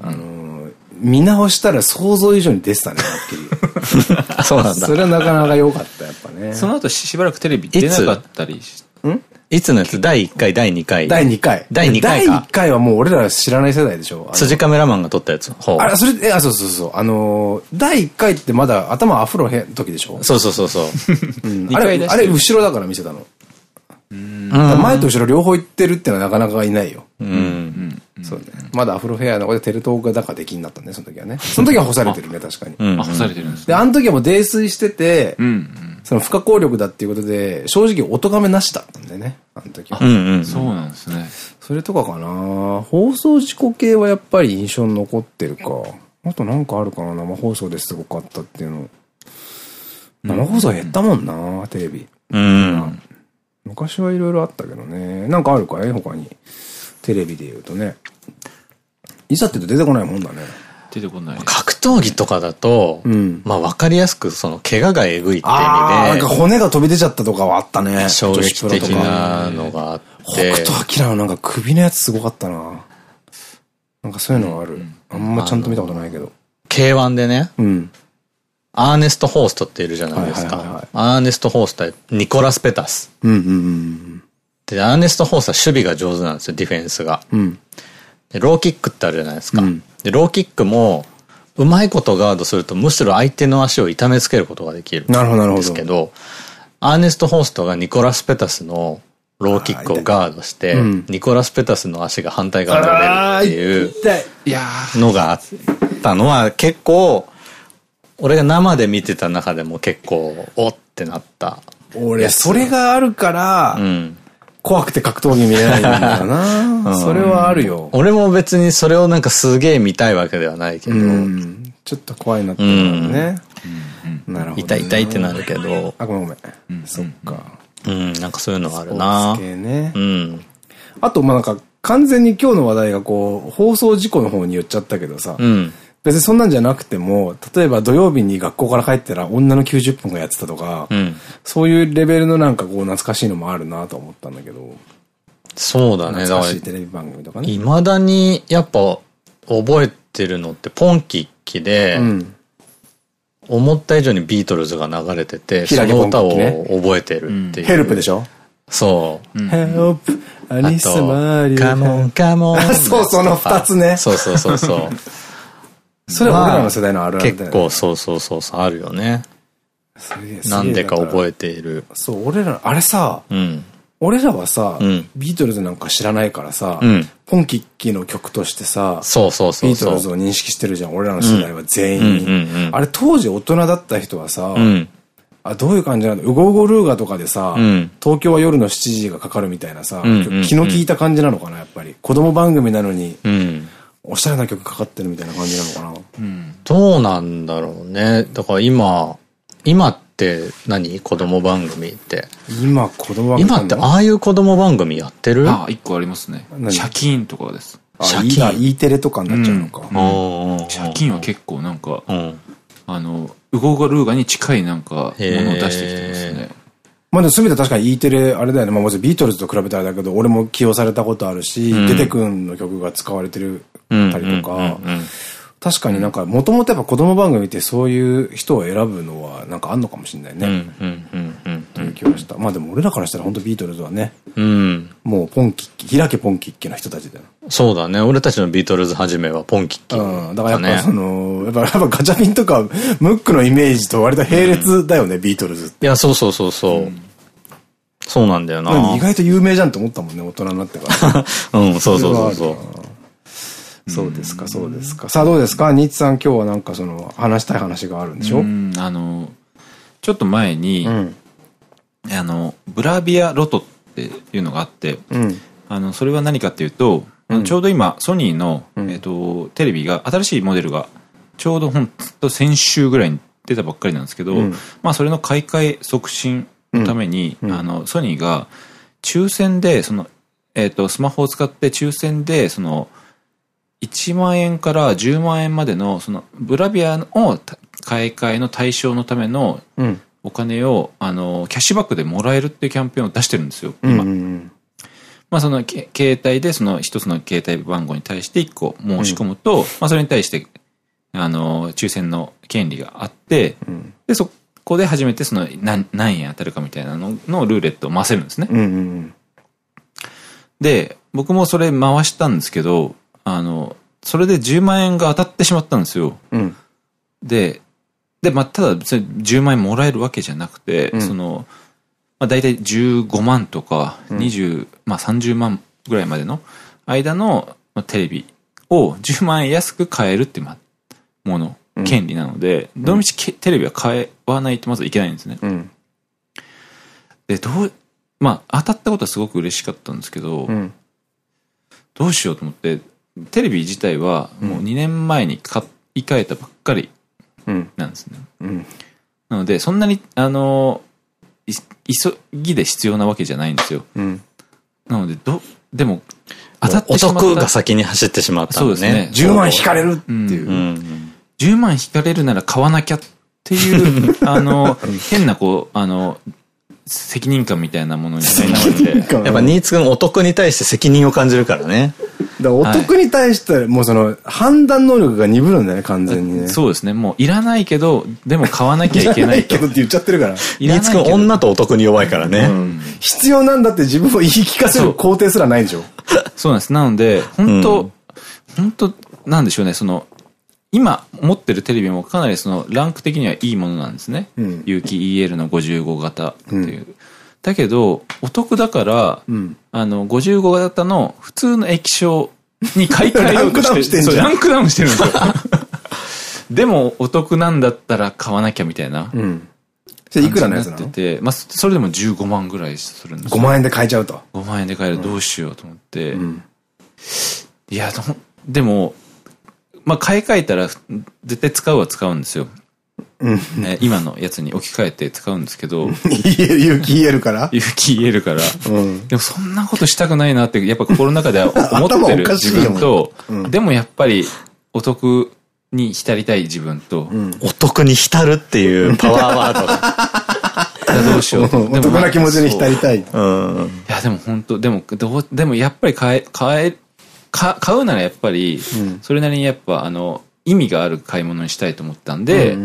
あの、見直したら想像以上に出てたね、はっきり。そうなんだ。それはなかなか良かった、やっぱね。その後しばらくテレビ出なかったりして。ん？いつのやつ？第1回、第2回？第2回。第2回第1回はもう俺ら知らない世代でしょ辻カメラマンが撮ったやつ。あ、それ、え、あ、そうそうそう。あの第1回ってまだ頭アフロへん時でしょ？そうそうそうそう。あれ、あれ後ろだから見せたの。前と後ろ両方行ってるってのはなかなかいないよ。うん。そうね。まだアフロフェアの子でテレ東がだからできになったね、その時はね。その時は干されてるね、確かに。あ、干されてるんですで、あの時はもう泥酔してて、その不可抗力だっていうことで、正直お咎めなしだったんだよね、あの時は。そうなんですね。それとかかな放送事故系はやっぱり印象に残ってるか。あとなんかあるかな生放送ですごかったっていうの。生放送減ったもんな、テレビ。うん。昔はいろいろあったけどね。なんかあるかい？他に。テレビで言うとね。いざって言うと出てこないもんだね。出てこない。格闘技とかだと、うん、まあ分かりやすく、その、怪我がえぐいって意味で。なんか骨が飛び出ちゃったとかはあったね。衝撃的なのがあって。北斗晶のなんか首のやつすごかったな。なんかそういうのがある。あんまちゃんと見たことないけど。K1 でね。うん。アーネスト・ホーストっているじゃないですか。アーネスト・ホーストはニコラス・ペタス。で、アーネスト・ホーストは守備が上手なんですよ、ディフェンスが。うん、でローキックってあるじゃないですか。うん、で、ローキックも、うまいことガードすると、むしろ相手の足を痛めつけることができる。なるほど、なるほど。ですけど、アーネスト・ホーストがニコラス・ペタスのローキックをガードして、うん、ニコラス・ペタスの足が反対側に出るっていうのがあったのは結構、俺が生で見てた中でも結構、おってなった。俺、それがあるから、うん、怖くて格闘技見れないんだよな。それはあるよ。俺も別にそれをなんかすげえ見たいわけではないけど。ちょっと怖いなってなるね。なるほど。痛い痛いってなるけど。あ、ごめんごめん。そっか。うん、なんかそういうのあるな。ね。うん。あと、まあなんか、完全に今日の話題がこう、放送事故の方に言っちゃったけどさ。うん。別にそんなんじゃなくても、例えば土曜日に学校から帰ったら女の90分がやってたとか、うん、そういうレベルのなんかこう懐かしいのもあるなと思ったんだけど。そうだね。懐かしいテレビ番組とかね。未だにやっぱ覚えてるのってポンキッキで、うん、思った以上にビートルズが流れてて、その歌を覚えてるっていう。ヘルプでしょ？そう。Help, I need somebody. カモンカモン。そう、その二つね。そうそうそうそう。それは俺らの世代のあるある結構そうそうそうそう、あるよね。なんでか覚えている。そう、俺ら、あれさ、うん、俺らはさ、うん、ビートルズなんか知らないからさ、うん、ポンキッキの曲としてさ、そうそうそうビートルズを認識してるじゃん、俺らの世代は全員。あれ当時大人だった人はさ、あ、どういう感じなの？ウゴウゴルーガとかでさ、東京は夜の7時がかかるみたいなさ、気の利いた感じなのかな、やっぱり。子供番組なのに、おしゃれな曲かかってるみたいな感じなのかな。うん。どうなんだろうね。だから今、今って何？子供番組って。今子供番組？今ってああいう子供番組やってる？あ、一個ありますね。シャキーンとかです。シャキーン E テレとかになっちゃうのか。シャキーンは結構なんか、あの、ウゴゴルーガに近いなんかものを出してきてますね。まあでも全て確かに E テレ、あれだよね。まあもちろんビートルズと比べたらだけど、俺も起用されたことあるし、出てくんの曲が使われてるたりとか、確かになんか、もともとやっぱ子供番組ってそういう人を選ぶのはなんかあんのかもしれないね。うん、うん、うん、うん。という気はした。まあでも俺らからしたら本当ビートルズはね。うん。もうポンキッキ、開けポンキッキの人たちだよ。そうだね。俺たちのビートルズ始めはポンキッキ、うん。だからやっぱその、やっぱやっぱガチャピンとかムックのイメージと割と並列だよね、ビートルズって。いや、そうそうそうそう。そうなんだよな。意外と有名じゃんって思ったもんね、大人になってから。うん、そうそうそうそう。そうですか、そうですか。さあどうですか？ニッツさん今日はなんかその話したい話があるんでしょ？あの、ちょっと前に、うん、あの、ブラビアロトっていうのがあって、うん、あの、それは何かっていうと、うん、ちょうど今、ソニーの、えっと、テレビが、新しいモデルが、ちょうどほんと先週ぐらいに出たばっかりなんですけど、まあそれの買い替え促進のために、あの、ソニーが、抽選で、その、えっと、スマホを使って抽選で、その、1万円から10万円までの、その、ブラビアを買い替えの対象のためのお金を、あの、キャッシュバックでもらえるっていうキャンペーンを出してるんですよ、今。まあその、携帯でその一つの携帯番号に対して1個申し込むと、うん、まあそれに対して、あの、抽選の権利があって、うん、で、そこで初めてその何何円当たるかみたいなののルーレットを回せるんですね。で、僕もそれ回したんですけど、あの、それで10万円が当たってしまったんですよ。うん、で、で、まあ、ただ別に10万円もらえるわけじゃなくて、うん、その、まあ、大体15万とか20、うん、まあ30万ぐらいまでの間のテレビを10万円安く買えるっていうもの、権利なので、どのみちテレビは買わないとまずいけないんですね。で、どう、まあ当たったことはすごく嬉しかったんですけど、どうしようと思って、テレビ自体はもう2年前に買い替えたばっかりなんですね。うん、なので、そんなに、あの、急ぎで必要なわけじゃないんですよ。うん、なので、ど、でも、当たってしまった。お得が先に走ってしまったんですね。10万引かれるっていう。うん、10万引かれるなら買わなきゃっていう、あの、変なこう、あの、責任感みたいなものにやっぱ新津君お得に対して責任を感じるからね。だお得に対して、もうその、判断能力が鈍るんだよね、完全にね。そうですね。もう、いらないけど、でも買わなきゃいけないと。いらないけどって言っちゃってるから。新津君女とお得に弱いからね。必要なんだって自分を言い聞かせる工程すらないでしょ。そうなんです。なので、本当本当なんでしょうね、その、今持ってるテレビもかなりそのランク的にはいいものなんですね。うん、有機 EL の55型っていう。うん、だけど、お得だから、うん、あの、55型の普通の液晶に買い替えようとして、ランクダウンしてるんですよ。でも、お得なんだったら買わなきゃみたいな。うん。それいくらのやつなの？てまあ、それでも15万ぐらいするんですよ。5万円で買えちゃうと。5万円で買える、どうしようと思って。うん、いや、でも、まあ、買い替えたら、絶対使うは使うんですよ。うん、ね、今のやつに置き換えて使うんですけど。勇気言えるから？勇気言えるから。うん、でもそんなことしたくないなって、やっぱ心の中では 思ってる自分と、うん、でもやっぱりお得に浸りたい自分と、うん、お得に浸るっていうパワーワード が。どうしようと。お得な気持ちに浸りたい。いや、でも本当でも、どう、でもやっぱり変え、変え、か買うならやっぱり、それなりにやっぱあの、意味がある買い物にしたいと思ったんで、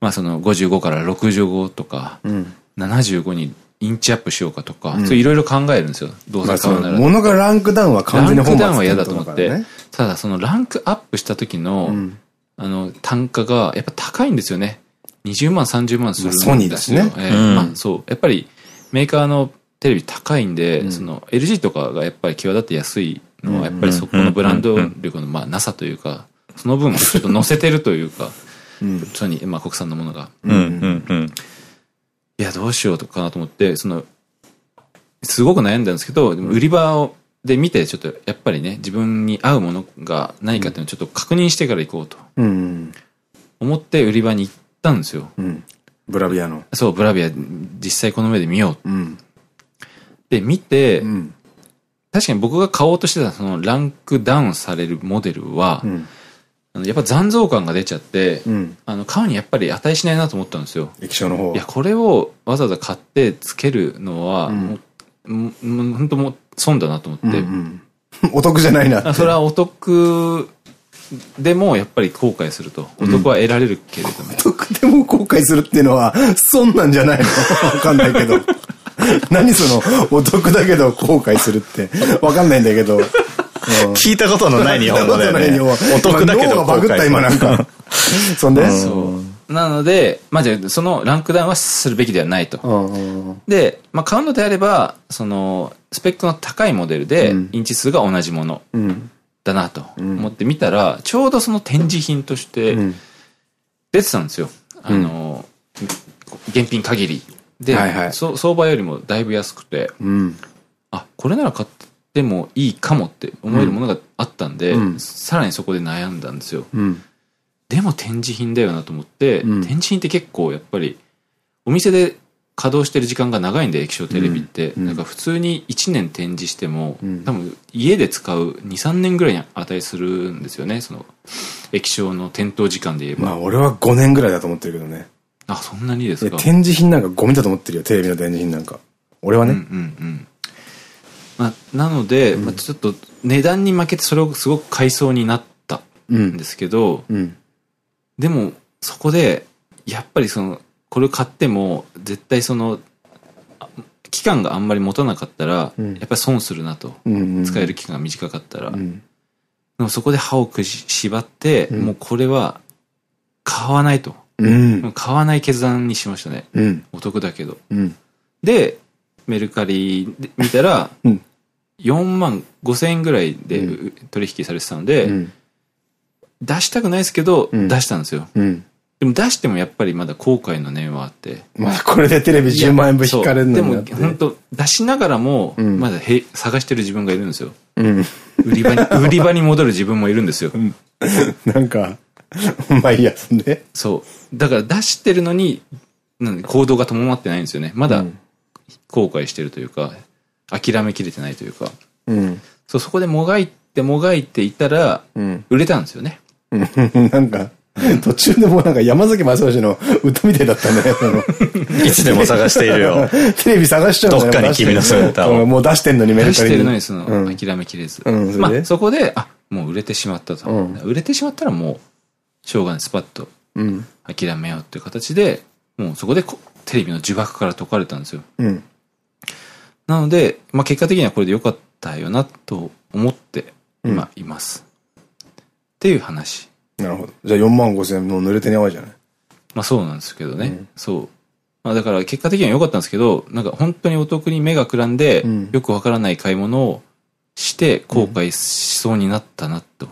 まあその55から65とか、うん、75にインチアップしようかとか、うん、そういろいろ考えるんですよ。どうせ買うなら。物がランクダウンは完全にランクダウンは嫌だと思って。ただそのランクアップした時の、うん、あの、単価がやっぱ高いんですよね。20万、30万するんですよ。ソニーですね。えー、まあそう。やっぱりメーカーのテレビ高いんで、その LG とかがやっぱり際立って安いのは、やっぱりそこのブランド力のまあなさというか、その分ちょっと乗せてるというか、ソニー、まあ国産のものが。いや、どうしようとかなと思って、その、すごく悩んだんですけど、売り場を、で見て、ちょっとやっぱりね、自分に合うものが何かっていうのをちょっと確認してから行こうと。思って売り場に行ったんですよ。うん、ブラビアの。そう、ブラビア、実際この目で見よう。うん、で、見て、うん、確かに僕が買おうとしてたそのランクダウンされるモデルは、やっぱ残像感が出ちゃって、うん、あの、買うにやっぱり値しないなと思ったんですよ。液晶の方いや、これをわざわざ買ってつけるのは、うん、もう、本当もう損だなと思って。うんうん、お得じゃないなそれはお得でもやっぱり後悔すると。お得は得られるけれども。お得でも後悔するっていうのは、損なんじゃないの？わかんないけど。何その、お得だけど後悔するって。わかんないんだけど。聞いたことのない日本語だよね。お得だけど。脳がバグった今なんか。そんで？そう。なので、まあじゃそのランクダウンはするべきではないと。で、まあ買うのであれば、その、スペックの高いモデルで、インチ数が同じもの。だなと思って見たら、ちょうどその展示品として出てたんですよ。あの、現品限り。で、相場よりもだいぶ安くて、あ、これなら買ってもいいかもって思えるものがあったんで、さらにそこで悩んだんですよ。でも展示品だよなと思って、展示品って結構やっぱり、お店で稼働してる時間が長いんで液晶テレビって、うん、なんか普通に1年展示しても、うん、多分家で使う23年ぐらいに値するんですよね。その液晶の点灯時間で言えば。まあ俺は5年ぐらいだと思ってるけどねあそんなにですか？展示品なんかゴミだと思ってるよテレビの展示品なんか。俺はね。うんうんうん。まあ、なので、うん、まあ、ちょっと値段に負けてそれをすごく買いそうになったんですけど、でもそこでやっぱりそのこれを買っても、絶対その、期間があんまり持たなかったら、やっぱり損するなと。使える期間が短かったら。でもそこで歯をくじ縛って、もうこれは買わないと。買わない決断にしましたね。お得だけど。で、メルカリで見たら、4万5千円ぐらいで取引されてたので、出したくないですけど、出したんですよ。でも出してもやっぱりまだ後悔の念はあって。まあこれでテレビ10万円分引かれるのでも本当出しながらも、まだへ、探してる自分がいるんですよ。うん、売り場に、売り場に戻る自分もいるんですよ。なんか、まあいいや、そんで。そう。だから出してるのに、なん行動が伴ってないんですよね。まだ後悔してるというか、諦めきれてないというか。うん、そう、そこでもがいてもがいていたら、売れたんですよね。なんか、途中でもうなんか山崎正義の 歌みたいだったね。いつでも探しているよ。テレビ探しちゃうどっかに君の姿を。もう出してんのにメルカリに。出してるのにその、諦めきれず。まあ、そこで、あ、もう売れてしまったと。売れてしまったらもう、しょうがない、スパッと。諦めようっていう形で、もうそこでテレビの呪縛から解かれたんですよ。なので、まあ結果的にはこれで良かったよなと思って今います。っていう話。なるほど。じゃあ4万5千円の濡れてに合わいじゃない？まあそうなんですけどね。うん、そう。まあだから結果的には良かったんですけど、なんか本当にお得に目がくらんで、うん、よくわからない買い物をして後悔しそうになったな、と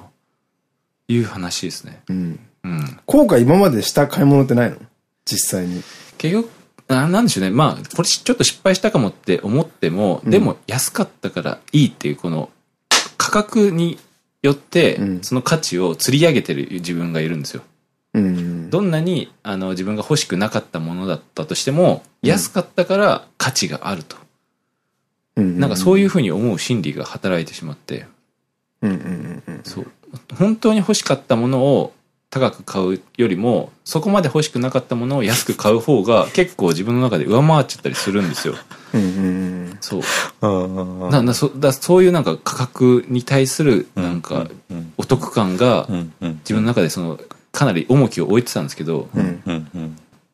いう話ですね。うん。うん。後悔今までした買い物ってないの？実際に。結局、あなんでしょうね。まあ、これちょっと失敗したかもって思っても、でも安かったからいいっていうこの価格によって、その価値を釣り上げてる自分がいるんですよ。うん、どんなにあの自分が欲しくなかったものだったとしても、安かったから価値があると。なんかそういうふうに思う心理が働いてしまって。そう。本当に欲しかったものを高く買うよりも、そこまで欲しくなかったものを安く買う方が結構自分の中で上回っちゃったりするんですよ。そう。ななそだそういうなんか価格に対するなんかお得感が自分の中でそのかなり重きを置いてたんですけど、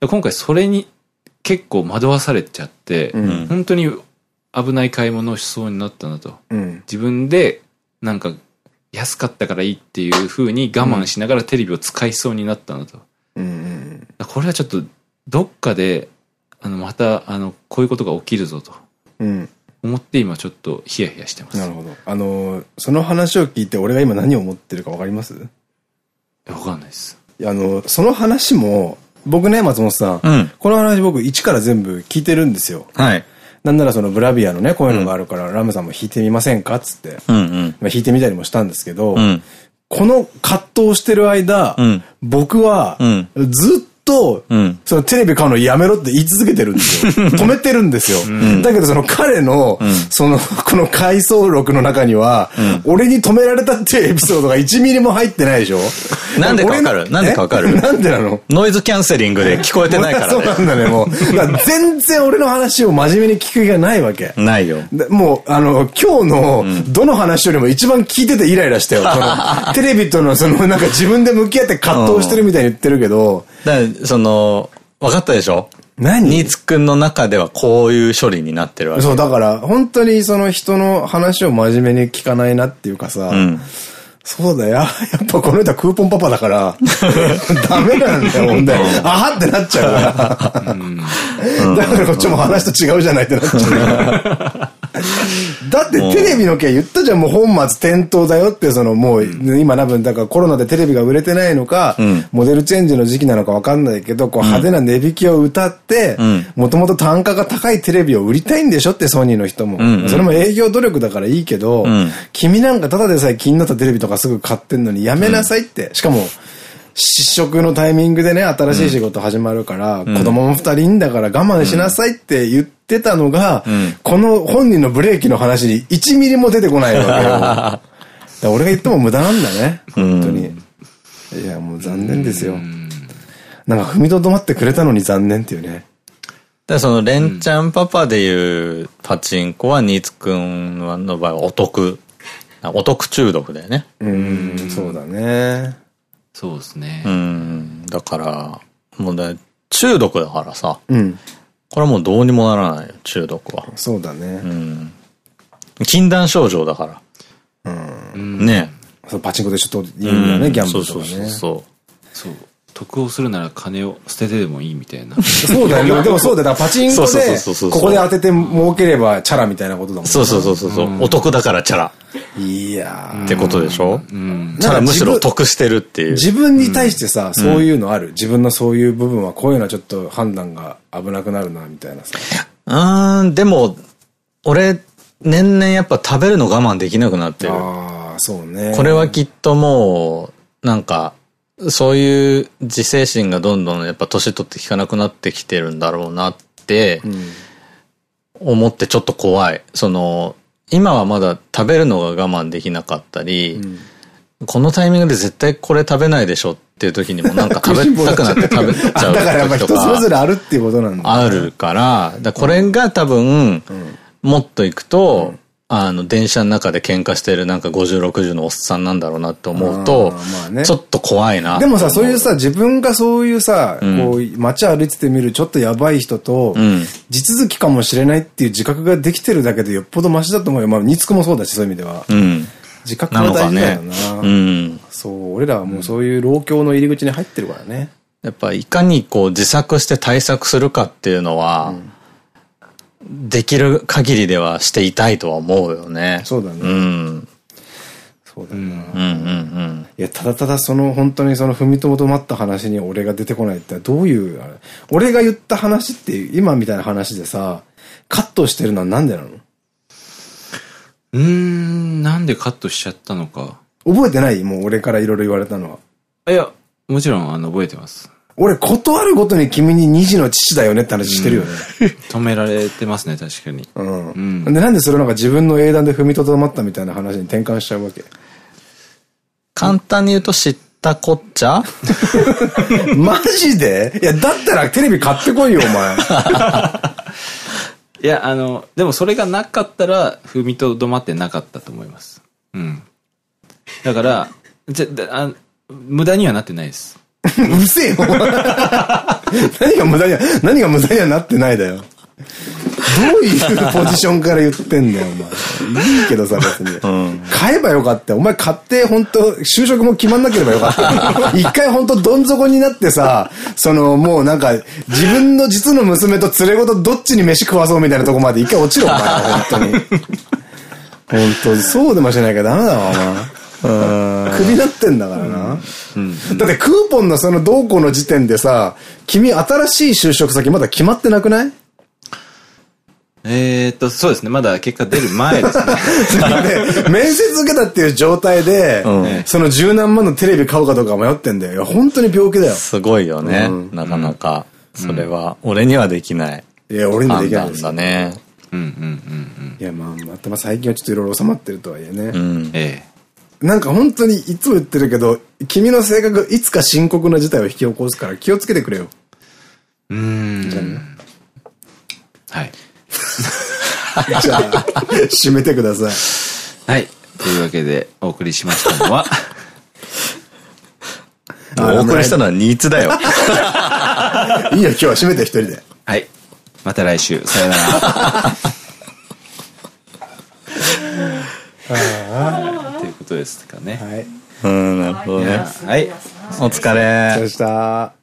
今回それに結構惑わされちゃって、本当に危ない買い物をしそうになったなと。自分でなんか安かったからいいっていうふうに我慢しながらテレビを使いそうになったなと。これはちょっとどっかで、あの、また、あの、こういうことが起きるぞと。うん。思って今ちょっとヒヤヒヤしてます。なるほど。あの、その話を聞いて俺が今何を思ってるかわかります？わかんないです。あの、その話も、僕ね、松本さん。うん、この話僕一から全部聞いてるんですよ。はい。なんならそのブラビアのね、こういうのがあるから、ラムさんも弾いてみませんかっつって。弾いてみたりもしたんですけど、うん、この葛藤してる間、うん、僕は、ずっと、そのテレビ買うのやめろって言い続けてるんですよ。止めてるんですよ。だけどその彼の、その、この回想録の中には、俺に止められたっていうエピソードが1ミリも入ってないでしょ？なんでかわかる？なんでかわかる？なんでなの？ノイズキャンセリングで聞こえてないからね。そうなんだね、もう。全然俺の話を真面目に聞く気がないわけ。ないよ。もう、あの、今日の、どの話よりも一番聞いててイライラしたよ。テレビとの、その、なんか自分で向き合って葛藤してるみたいに言ってるけど。だその、分かったでしょ？何？ニーツくんの中ではこういう処理になってるわけ。そう、だから、本当にその人の話を真面目に聞かないなっていうかさ、うんそうだよ。やっぱこの人はクーポンパパだから、ダメなんだよ、ほんで。あはってなっちゃうから。だからこっちも話と違うじゃないってなっちゃう。だってテレビの件言ったじゃん、もう本末転倒だよって、そのもう、今多分、だからコロナでテレビが売れてないのか、モデルチェンジの時期なのかわかんないけど、こう派手な値引きを歌って、もともと単価が高いテレビを売りたいんでしょってソニーの人も。それも営業努力だからいいけど、君なんかただでさえ気になったテレビとかすぐ買ってんのにやめなさいって。しかも、失職のタイミングでね、新しい仕事始まるから、子供も二人いんだから我慢しなさいって言ってたのが、この本人のブレーキの話に1ミリも出てこないわけよ。俺が言っても無駄なんだね。本当に。いや、もう残念ですよ。なんか踏みとどまってくれたのに残念っていうね。で、その、レンちゃんパパでいうパチンコは、ニーツくんの場合はお得。お得中毒だよね。うん、そうだね。そうですね。うん。だから、もうね、中毒だからさ。うん。これはもうどうにもならないよ、中毒は。そうだね。うん。禁断症状だから。うん。ねそうパチンコでちょっと言うんだね、ギャンブルとかね。そうそうそう。そう。得をするなら金を捨ててでもいいみたいな。そうだよ。でもそうだよ。パチンコで、ここで当てて儲ければチャラみたいなことだもんね。そうそうそうそう。お得だからチャラ。いやってことでしょ？うん。チャラむしろ得してるっていう。自分に対してさ、そういうのある？自分のそういう部分はこういうのはちょっと判断が危なくなるな、みたいなさ。うん、でも、俺、年々やっぱ食べるの我慢できなくなってる。ああ、そうね。これはきっともう、なんか、そういう自制心がどんどんやっぱ年取って効かなくなってきてるんだろうなって思ってちょっと怖い。その、今はまだ食べるのが我慢できなかったり、うん、このタイミングで絶対これ食べないでしょっていう時にもなんか食べたくなって食べちゃう だからやっぱ人それぞれあるっていうことなんだ、ね、あるから、だこれが多分、うん、もっといくと、あの、電車の中で喧嘩してるなんか50、60のおっさんなんだろうなって思うと、まあね、ちょっと怖いな。でもさ、そういうさ、自分がそういうさ、うん、こう、街歩いててみるちょっとやばい人と、うん、地続きかもしれないっていう自覚ができてるだけでよっぽどマシだと思うよ。まあ、ニツクもそうだし、そういう意味では。うん、自覚が大事だよな。なね、うん、そう、俺らはもうそういう老境の入り口に入ってるからね。やっぱいかにこう自作して対策するかっていうのは、うんできる限りではしていたいとは思うよね。そうだね。うん。そうだな。うんうんうん。いや、ただただその本当にその踏みとどまった話に俺が出てこないってどういう、俺が言った話って今みたいな話でさ、カットしてるのはなんでなの？うーん、なんでカットしちゃったのか。覚えてない？もう俺からいろいろ言われたのは。いや、もちろんあの覚えてます。俺、断るごとに君に二児の父だよねって話してるよね。止められてますね、確かに。うん。うん、で、なんでそれなんか自分の英断で踏みとどまったみたいな話に転換しちゃうわけ？簡単に言うと知ったこっちゃ？マジで？いや、だったらテレビ買ってこいよ、お前。いや、あの、でもそれがなかったら、踏みとどまってなかったと思います。うん。だから、じゃ、あ無駄にはなってないです。うるせえよ何が無駄には、何が無駄にはなってないだよ。どういうポジションから言ってんだよ、お前。いいけどさ、別に。うん、買えばよかったお前買って、本当就職も決まんなければよかった。一回本当どん底になってさ、その、もうなんか、自分の実の娘と連れ子とどっちに飯食わそうみたいなとこまで一回落ちろ、お前。本当に。本当そうでもしなきゃダメだわ、お前。クビなってんだからな。だってクーポンのその同行の時点でさ、君新しい就職先まだ決まってなくない？えっと、そうですね。まだ結果出る前ですね。面接受けたっていう状態で、その十何万のテレビ買うかどうか迷ってんだよ。いや、本当に病気だよ。すごいよね。なかなか。それは、俺にはできない。いや、俺にはできないです。だね。うんうんうんうん。いや、まあ、またま最近はちょっといろいろ収まってるとはいえね。うん。ええ。なんか本当にいつも言ってるけど、君の性格いつか深刻な事態を引き起こすから気をつけてくれよ。うん。はい。じゃあ、締めてください。はい。というわけで、お送りしましたのは、お送りしたのはニーツだよ。いいよ、今日は締めて一人で。はい。また来週。さよなら。ということですかね。はい。うん、なるほどね。はい。お疲れ。お疲れ様でした。